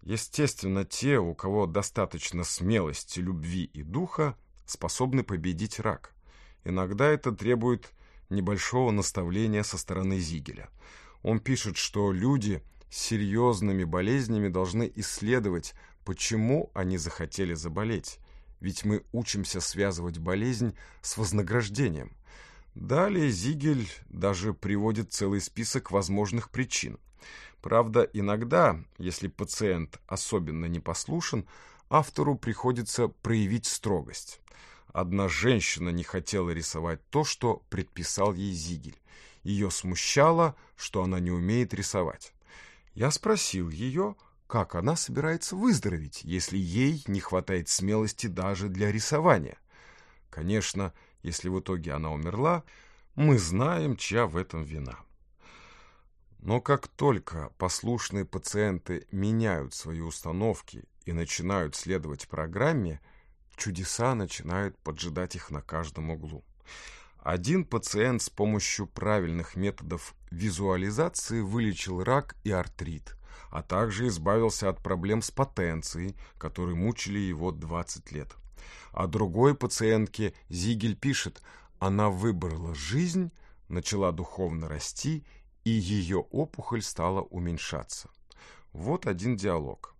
Естественно, те, у кого достаточно смелости, любви и духа, способны победить рак. Иногда это требует небольшого наставления со стороны Зигеля – он пишет, что люди с серьезными болезнями должны исследовать, почему они захотели заболеть. Ведь мы учимся связывать болезнь с вознаграждением. Далее Зигель даже приводит целый список возможных причин. Правда, иногда, если пациент особенно непослушен, автору приходится проявить строгость. Одна женщина не хотела рисовать то, что предписал ей Зигель. Ее смущало, что она не умеет рисовать. Я спросил ее, как она собирается выздороветь, если ей не хватает смелости даже для рисования. Конечно, если в итоге она умерла, мы знаем, чья в этом вина. Но как только послушные пациенты меняют свои установки и начинают следовать программе, чудеса начинают поджидать их на каждом углу. Один пациент с помощью правильных методов визуализации вылечил рак и артрит, а также избавился от проблем с потенцией, которые мучили его 20 лет. А другой пациентке Зигель пишет, она выбрала жизнь, начала духовно расти, и ее опухоль стала уменьшаться. Вот один диалог.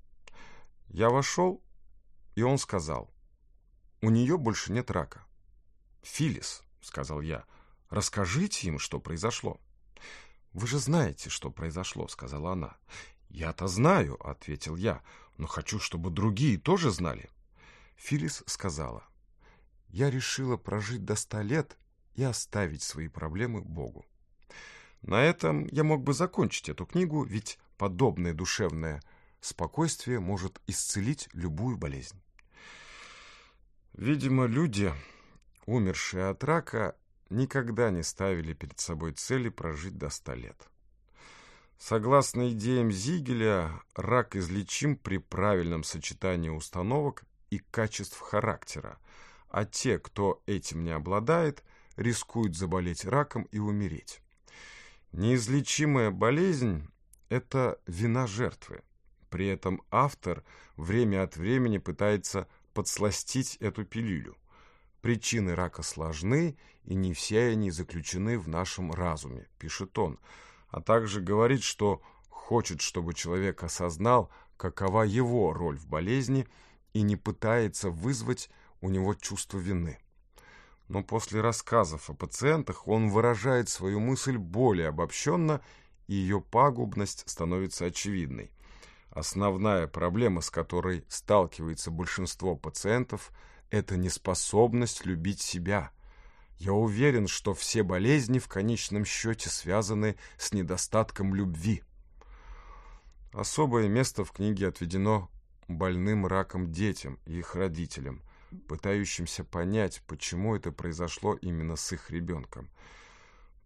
Я вошел, и он сказал, у нее больше нет рака. Филис. — сказал я. «Расскажите им, что произошло». «Вы же знаете, что произошло», — сказала она. «Я-то знаю», — ответил я, — «но хочу, чтобы другие тоже знали». Филис сказала, «Я решила прожить до ста лет и оставить свои проблемы Богу». На этом я мог бы закончить эту книгу, ведь подобное душевное спокойствие может исцелить любую болезнь. Видимо, люди Умершие от рака никогда не ставили перед собой цели прожить до ста лет. Согласно идеям Зигеля, рак излечим при правильном сочетании установок и качеств характера, а те, кто этим не обладает, рискуют заболеть раком и умереть. Неизлечимая болезнь – это вина жертвы. При этом автор время от времени пытается подсластить эту пилюлю – Причины рака сложны, и не все они заключены в нашем разуме, пишет он, а также говорит, что хочет, чтобы человек осознал, какова его роль в болезни, и не пытается вызвать у него чувство вины. Но после рассказов о пациентах он выражает свою мысль более обобщенно, и ее пагубность становится очевидной. Основная проблема, с которой сталкивается большинство пациентов – это неспособность любить себя. Я уверен, что все болезни в конечном счете связаны с недостатком любви. Особое место в книге отведено больным раком детям и их родителям, пытающимся понять, почему это произошло именно с их ребенком.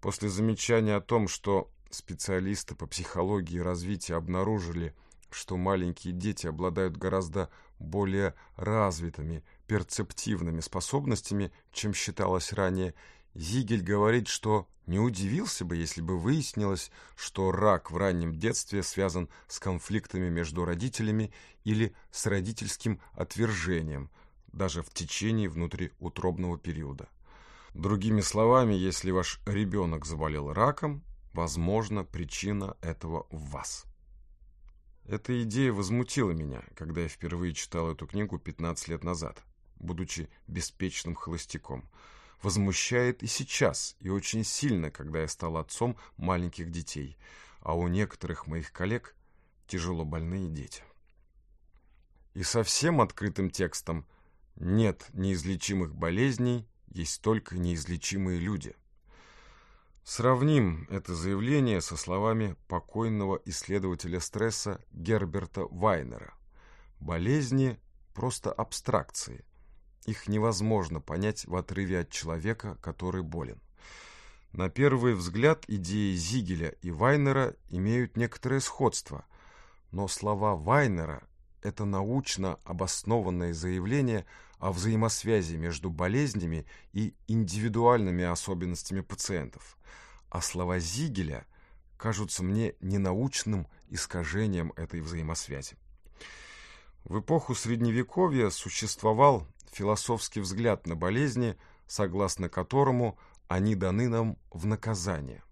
После замечания о том, что специалисты по психологии развития обнаружили, что маленькие дети обладают гораздо более развитыми перцептивными способностями, чем считалось ранее, Зигель говорит, что не удивился бы, если бы выяснилось, что рак в раннем детстве связан с конфликтами между родителями или с родительским отвержением, даже в течение внутриутробного периода. Другими словами, если ваш ребенок заболел раком, возможно, причина этого в вас. Эта идея возмутила меня, когда я впервые читал эту книгу 15 лет назад – будучи беспечным холостяком. Возмущает и сейчас, и очень сильно, когда я стал отцом маленьких детей, а у некоторых моих коллег тяжело больные дети. И совсем открытым текстом «Нет неизлечимых болезней, есть только неизлечимые люди». Сравним это заявление со словами покойного исследователя стресса Герберта Вайнера. Болезни – просто абстракции, их невозможно понять в отрыве от человека, который болен. На первый взгляд идеи Зигеля и Вайнера имеют некоторое сходство, но слова Вайнера – это научно обоснованное заявление о взаимосвязи между болезнями и индивидуальными особенностями пациентов, а слова Зигеля кажутся мне ненаучным искажением этой взаимосвязи. В эпоху Средневековья существовал философский взгляд на болезни, согласно которому они даны нам в наказание.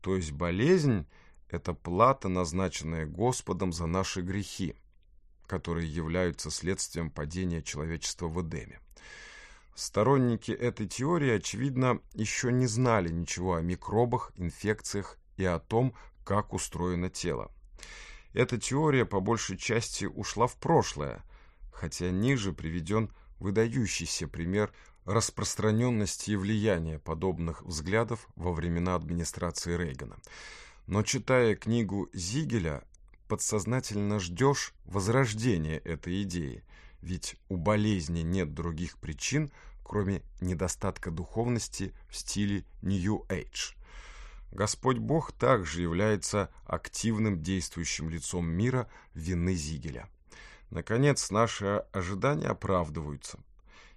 То есть болезнь – это плата, назначенная Господом за наши грехи, которые являются следствием падения человечества в Эдеме. Сторонники этой теории, очевидно, еще не знали ничего о микробах, инфекциях и о том, как устроено тело. Эта теория по большей части ушла в прошлое, хотя ниже приведен выдающийся пример распространенности и влияния подобных взглядов во времена администрации Рейгана. Но читая книгу Зигеля, подсознательно ждешь возрождения этой идеи, ведь у болезни нет других причин, кроме недостатка духовности в стиле New Age. Господь Бог также является активным действующим лицом мира вины Зигеля. Наконец, наши ожидания оправдываются.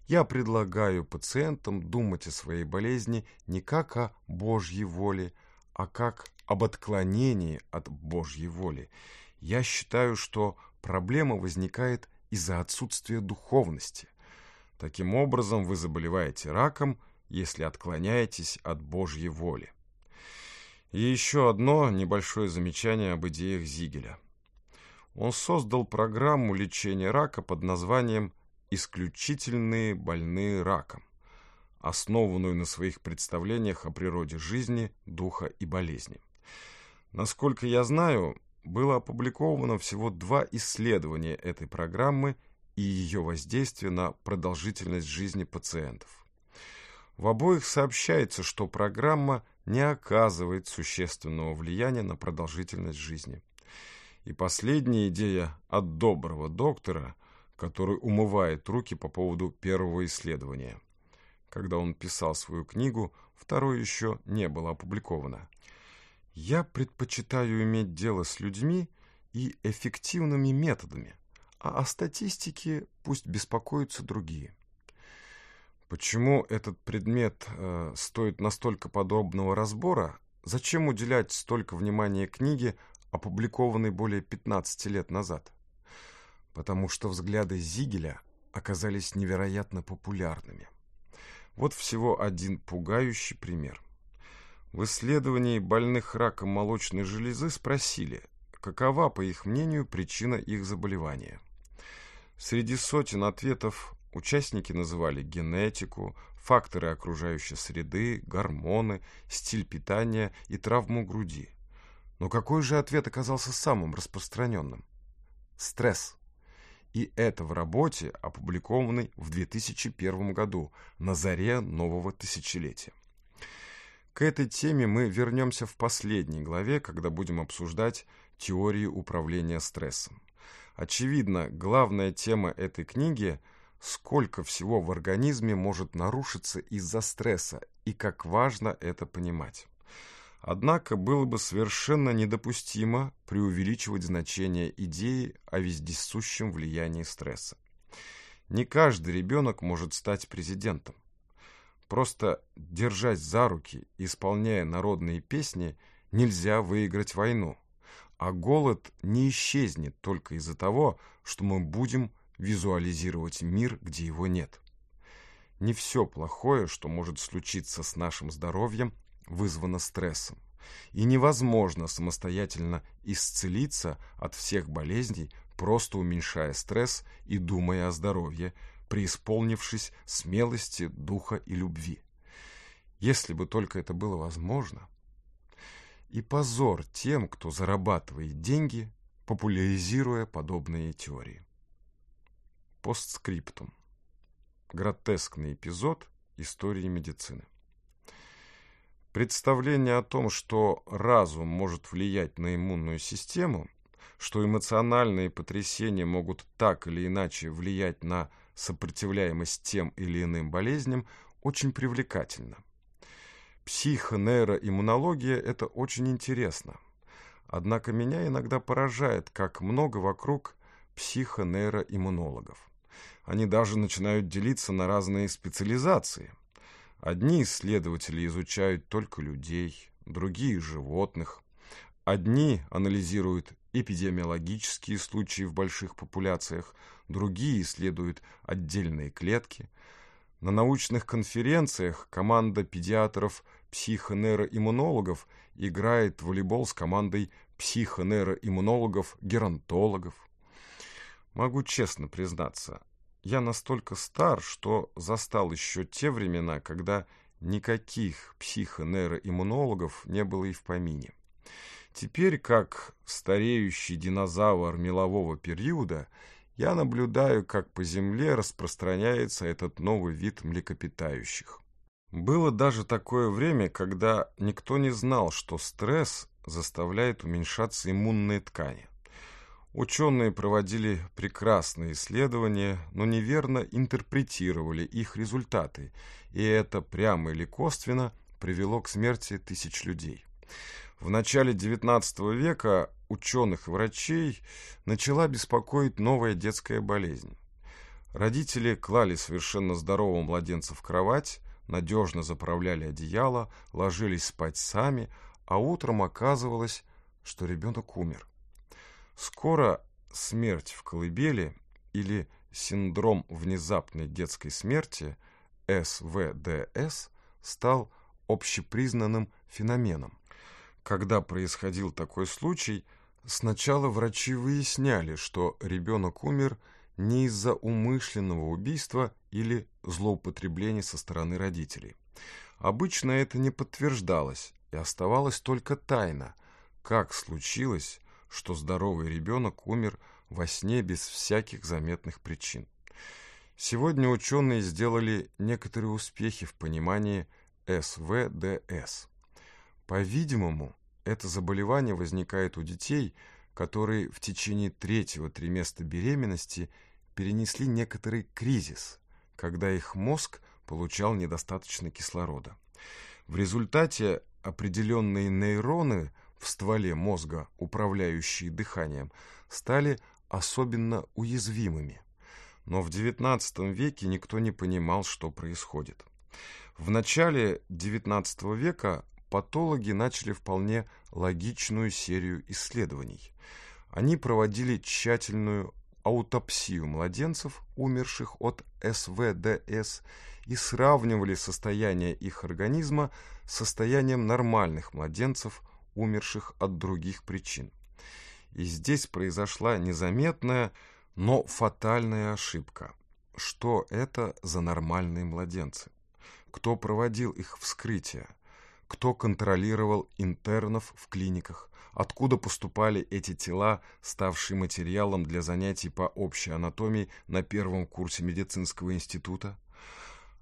Я предлагаю пациентам думать о своей болезни не как о Божьей воле, а как об отклонении от Божьей воли. Я считаю, что проблема возникает из-за отсутствия духовности. Таким образом, вы заболеваете раком, если отклоняетесь от Божьей воли. И еще одно небольшое замечание об идеях Зигеля – он создал программу лечения рака под названием «Исключительные больные раком», основанную на своих представлениях о природе жизни, духа и болезни. Насколько я знаю, было опубликовано всего два исследования этой программы и ее воздействие на продолжительность жизни пациентов. В обоих сообщается, что программа не оказывает существенного влияния на продолжительность жизни пациентов. И последняя идея от доброго доктора, который умывает руки по поводу первого исследования. Когда он писал свою книгу, второе еще не было опубликовано. Я предпочитаю иметь дело с людьми и эффективными методами, а о статистике пусть беспокоятся другие. Почему этот предмет э, стоит настолько подробного разбора? Зачем уделять столько внимания книге опубликованный более 15 лет назад, потому что взгляды Зигеля оказались невероятно популярными. Вот всего один пугающий пример. В исследовании больных раком молочной железы спросили, какова, по их мнению, причина их заболевания. Среди сотен ответов участники называли генетику, факторы окружающей среды, гормоны, стиль питания и травму груди – но какой же ответ оказался самым распространенным? Стресс. И это в работе, опубликованной в 2001 году, на заре нового тысячелетия. К этой теме мы вернемся в последней главе, когда будем обсуждать теорию управления стрессом. Очевидно, главная тема этой книги – сколько всего в организме может нарушиться из-за стресса и как важно это понимать. Однако было бы совершенно недопустимо преувеличивать значение идеи о вездесущем влиянии стресса. Не каждый ребенок может стать президентом. Просто держать за руки, исполняя народные песни, нельзя выиграть войну. А голод не исчезнет только из-за того, что мы будем визуализировать мир, где его нет. Не все плохое, что может случиться с нашим здоровьем – вызвано стрессом, и невозможно самостоятельно исцелиться от всех болезней, просто уменьшая стресс и думая о здоровье, преисполнившись смелости, духа и любви. Если бы только это было возможно. И позор тем, кто зарабатывает деньги, популяризируя подобные теории. Постскриптум. Гротескный эпизод истории медицины. Представление о том, что разум может влиять на иммунную систему, что эмоциональные потрясения могут так или иначе влиять на сопротивляемость тем или иным болезням, очень привлекательно. Психонейроиммунология – это очень интересно. Однако меня иногда поражает, как много вокруг психонейроиммунологов. Они даже начинают делиться на разные специализации. Одни исследователи изучают только людей, другие – животных. Одни анализируют эпидемиологические случаи в больших популяциях, другие исследуют отдельные клетки. На научных конференциях команда педиатров, психонейроиммунологов играет в волейбол с командой психонейроиммунологов, геронтологов. Могу честно признаться, я настолько стар, что застал еще те времена, когда никаких психонейроиммунологов не было и в помине. Теперь, как стареющий динозавр мелового периода, я наблюдаю, как по Земле распространяется этот новый вид млекопитающих. Было даже такое время, когда никто не знал, что стресс заставляет уменьшаться иммунные ткани. Ученые проводили прекрасные исследования, но неверно интерпретировали их результаты, и это прямо или косвенно привело к смерти тысяч людей. В начале XIX века ученых и врачей начала беспокоить новая детская болезнь. Родители клали совершенно здорового младенца в кровать, надежно заправляли одеяло, ложились спать сами, а утром оказывалось, что ребенок умер. Скоро смерть в колыбели или синдром внезапной детской смерти СВДС стал общепризнанным феноменом. Когда происходил такой случай, сначала врачи выясняли, что ребенок умер не из-за умышленного убийства или злоупотребления со стороны родителей. Обычно это не подтверждалось и оставалось только тайна, как случилось, что здоровый ребенок умер во сне без всяких заметных причин. Сегодня ученые сделали некоторые успехи в понимании СВДС. По-видимому, это заболевание возникает у детей, которые в течение третьего триместра беременности перенесли некоторый кризис, когда их мозг получал недостаточно кислорода. В результате определенные нейроны – в стволе мозга, управляющие дыханием, стали особенно уязвимыми. Но в XIX веке никто не понимал, что происходит. В начале XIX века патологи начали вполне логичную серию исследований. Они проводили тщательную аутопсию младенцев, умерших от СВДС, и сравнивали состояние их организма с состоянием нормальных младенцев – умерших от других причин. И здесь произошла незаметная, но фатальная ошибка. Что это за нормальные младенцы? Кто проводил их вскрытие? Кто контролировал интернов в клиниках? Откуда поступали эти тела, ставшие материалом для занятий по общей анатомии на первом курсе медицинского института?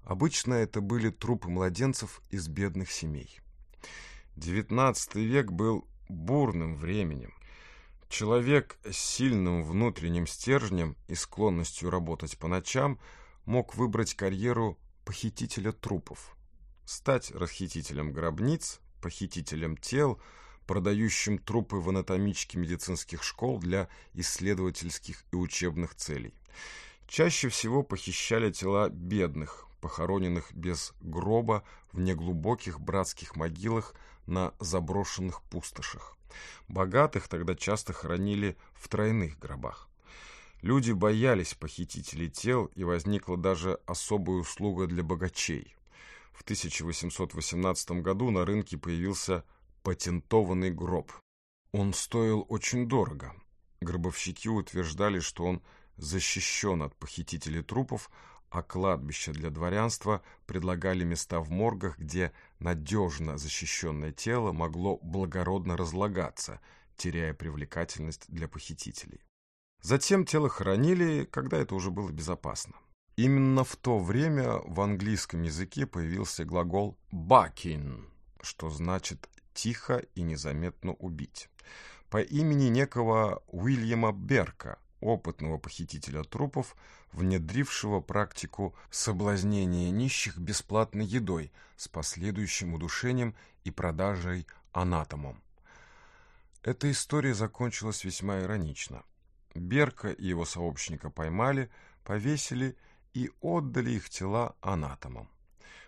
Обычно это были трупы младенцев из бедных семей. XIX век был бурным временем. Человек с сильным внутренним стержнем и склонностью работать по ночам мог выбрать карьеру похитителя трупов, стать расхитителем гробниц, похитителем тел, продающим трупы в анатомичке медицинских школ для исследовательских и учебных целей. Чаще всего похищали тела бедных, похороненных без гроба в неглубоких братских могилах на заброшенных пустошах. Богатых тогда часто хранили в тройных гробах. Люди боялись похитителей тел, и возникла даже особая услуга для богачей. В 1818 году на рынке появился патентованный гроб. Он стоил очень дорого. Гробовщики утверждали, что он защищен от похитителей трупов, а кладбища для дворянства предлагали места в моргах, где надежно защищенное тело могло благородно разлагаться, теряя привлекательность для похитителей. Затем тело хоронили, когда это уже было безопасно. Именно в то время в английском языке появился глагол «бакин», что значит «тихо и незаметно убить». По имени некого Уильяма Берка, опытного похитителя трупов, внедрившего практику соблазнения нищих бесплатной едой с последующим удушением и продажей анатомом. Эта история закончилась весьма иронично. Берка и его сообщника поймали, повесили и отдали их тела анатомам.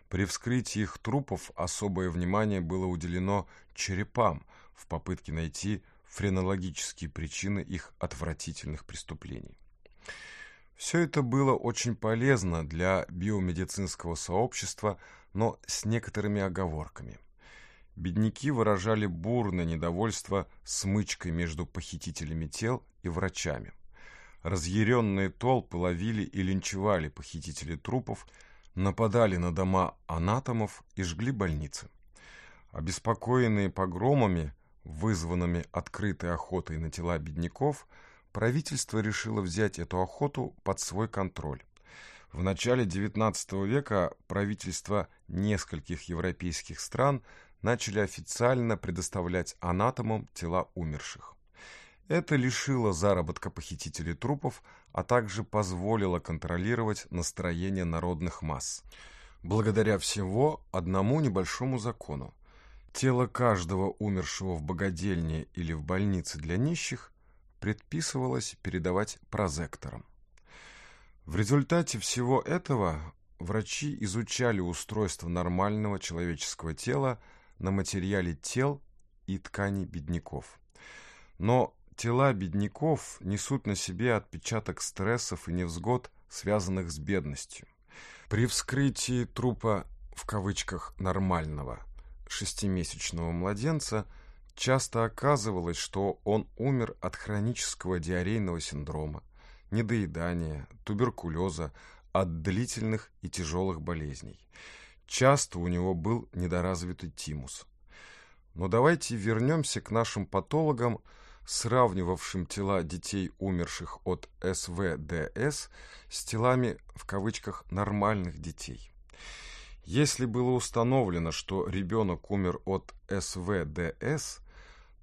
При вскрытии их трупов особое внимание было уделено черепам в попытке найти френологические причины их отвратительных преступлений. Все это было очень полезно для биомедицинского сообщества, но с некоторыми оговорками. Бедняки выражали бурное недовольство смычкой между похитителями тел и врачами. Разъяренные толпы ловили и линчевали похитителей трупов, нападали на дома анатомов и жгли больницы. Обеспокоенные погромами, вызванными открытой охотой на тела бедняков – правительство решило взять эту охоту под свой контроль. В начале XIX века правительства нескольких европейских стран начали официально предоставлять анатомам тела умерших. Это лишило заработка похитителей трупов, а также позволило контролировать настроение народных масс. Благодаря всего одному небольшому закону. Тело каждого умершего в богадельне или в больнице для нищих предписывалось передавать прозекторам. В результате всего этого врачи изучали устройство нормального человеческого тела на материале тел и тканей бедняков. Но тела бедняков несут на себе отпечаток стрессов и невзгод, связанных с бедностью. При вскрытии трупа в кавычках «нормального» шестимесячного младенца – часто оказывалось, что он умер от хронического диарейного синдрома, недоедания, туберкулеза, от длительных и тяжелых болезней. Часто у него был недоразвитый тимус. Но давайте вернемся к нашим патологам, сравнивавшим тела детей, умерших от СВДС, с телами, в кавычках, «нормальных детей». Если было установлено, что ребенок умер от СВДС,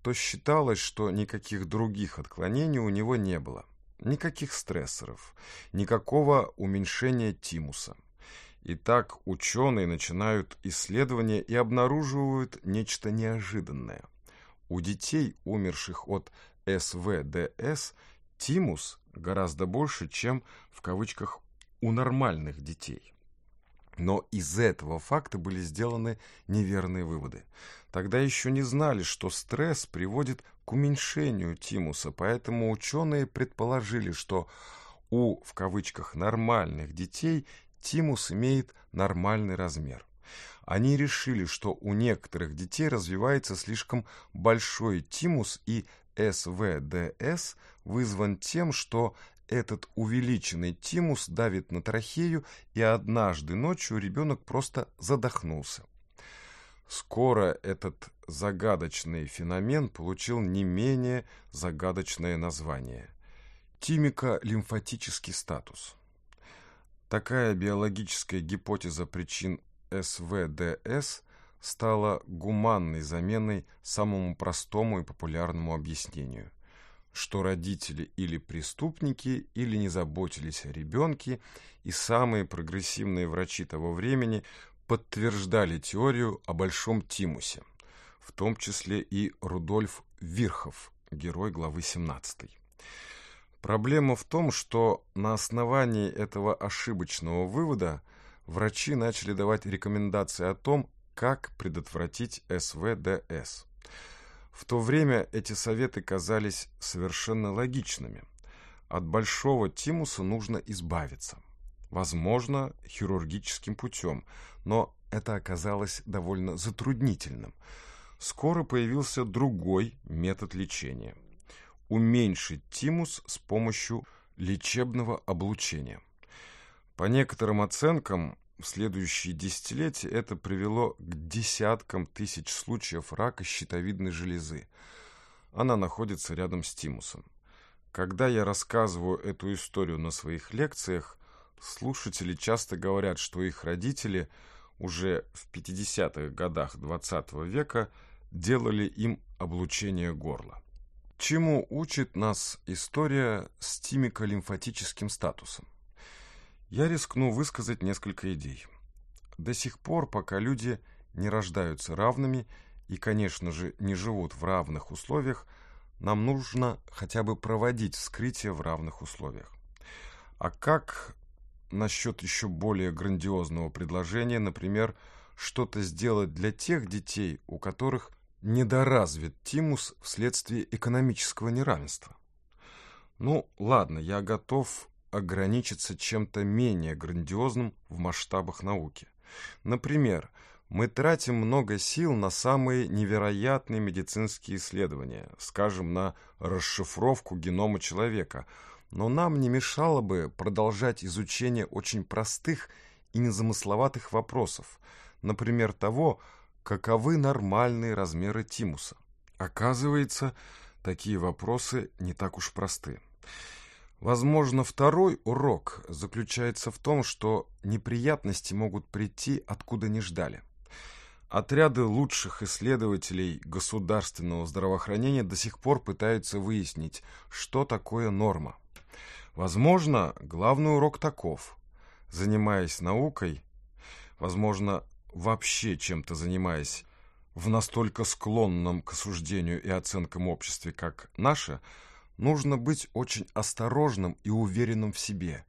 то считалось, что никаких других отклонений у него не было, никаких стрессоров, никакого уменьшения тимуса. Итак, ученые начинают исследования и обнаруживают нечто неожиданное. У детей, умерших от СВДС, тимус гораздо больше, чем в кавычках «у нормальных детей». Но из этого факта были сделаны неверные выводы. Тогда еще не знали, что стресс приводит к уменьшению тимуса, поэтому ученые предположили, что у, в кавычках, нормальных детей тимус имеет нормальный размер. Они решили, что у некоторых детей развивается слишком большой тимус и СВДС вызван тем, что этот увеличенный тимус давит на трахею, и однажды ночью ребенок просто задохнулся. Скоро этот загадочный феномен получил не менее загадочное название – тимико-лимфатический статус. Такая биологическая гипотеза причин СВДС стала гуманной заменой самому простому и популярному объяснению что родители или преступники, или не заботились о ребенке, и самые прогрессивные врачи того времени подтверждали теорию о Большом Тимусе, в том числе и Рудольф Вирхов, герой главы 17. Проблема в том, что на основании этого ошибочного вывода врачи начали давать рекомендации о том, как предотвратить СВДС – в то время эти советы казались совершенно логичными. От большого тимуса нужно избавиться. Возможно, хирургическим путем, но это оказалось довольно затруднительным. Скоро появился другой метод лечения – уменьшить тимус с помощью лечебного облучения. По некоторым оценкам, следующие десятилетия это привело к десяткам тысяч случаев рака щитовидной железы. Она находится рядом с тимусом. Когда я рассказываю эту историю на своих лекциях, слушатели часто говорят, что их родители уже в 50-х годах 20 -го века делали им облучение горла. Чему учит нас история с тимико-лимфатическим статусом? Я рискну высказать несколько идей. До сих пор, пока люди не рождаются равными и, конечно же, не живут в равных условиях, нам нужно хотя бы проводить вскрытие в равных условиях. А как насчет еще более грандиозного предложения, например, что-то сделать для тех детей, у которых недоразвит тимус вследствие экономического неравенства? Ну, ладно, я готов ограничиться чем-то менее грандиозным в масштабах науки. Например, мы тратим много сил на самые невероятные медицинские исследования, скажем, на расшифровку генома человека, но нам не мешало бы продолжать изучение очень простых и незамысловатых вопросов, например, того, каковы нормальные размеры тимуса. Оказывается, такие вопросы не так уж просты. Возможно, второй урок заключается в том, что неприятности могут прийти откуда не ждали. Отряды лучших исследователей государственного здравоохранения до сих пор пытаются выяснить, что такое норма. Возможно, главный урок таков. Занимаясь наукой, возможно, вообще чем-то занимаясь в настолько склонном к осуждению и оценкам обществе, как наше – Нужно быть очень осторожным и уверенным в себе,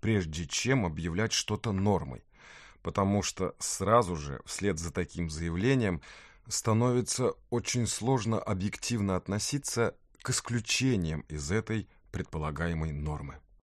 прежде чем объявлять что-то нормой, потому что сразу же, вслед за таким заявлением, становится очень сложно объективно относиться к исключениям из этой предполагаемой нормы.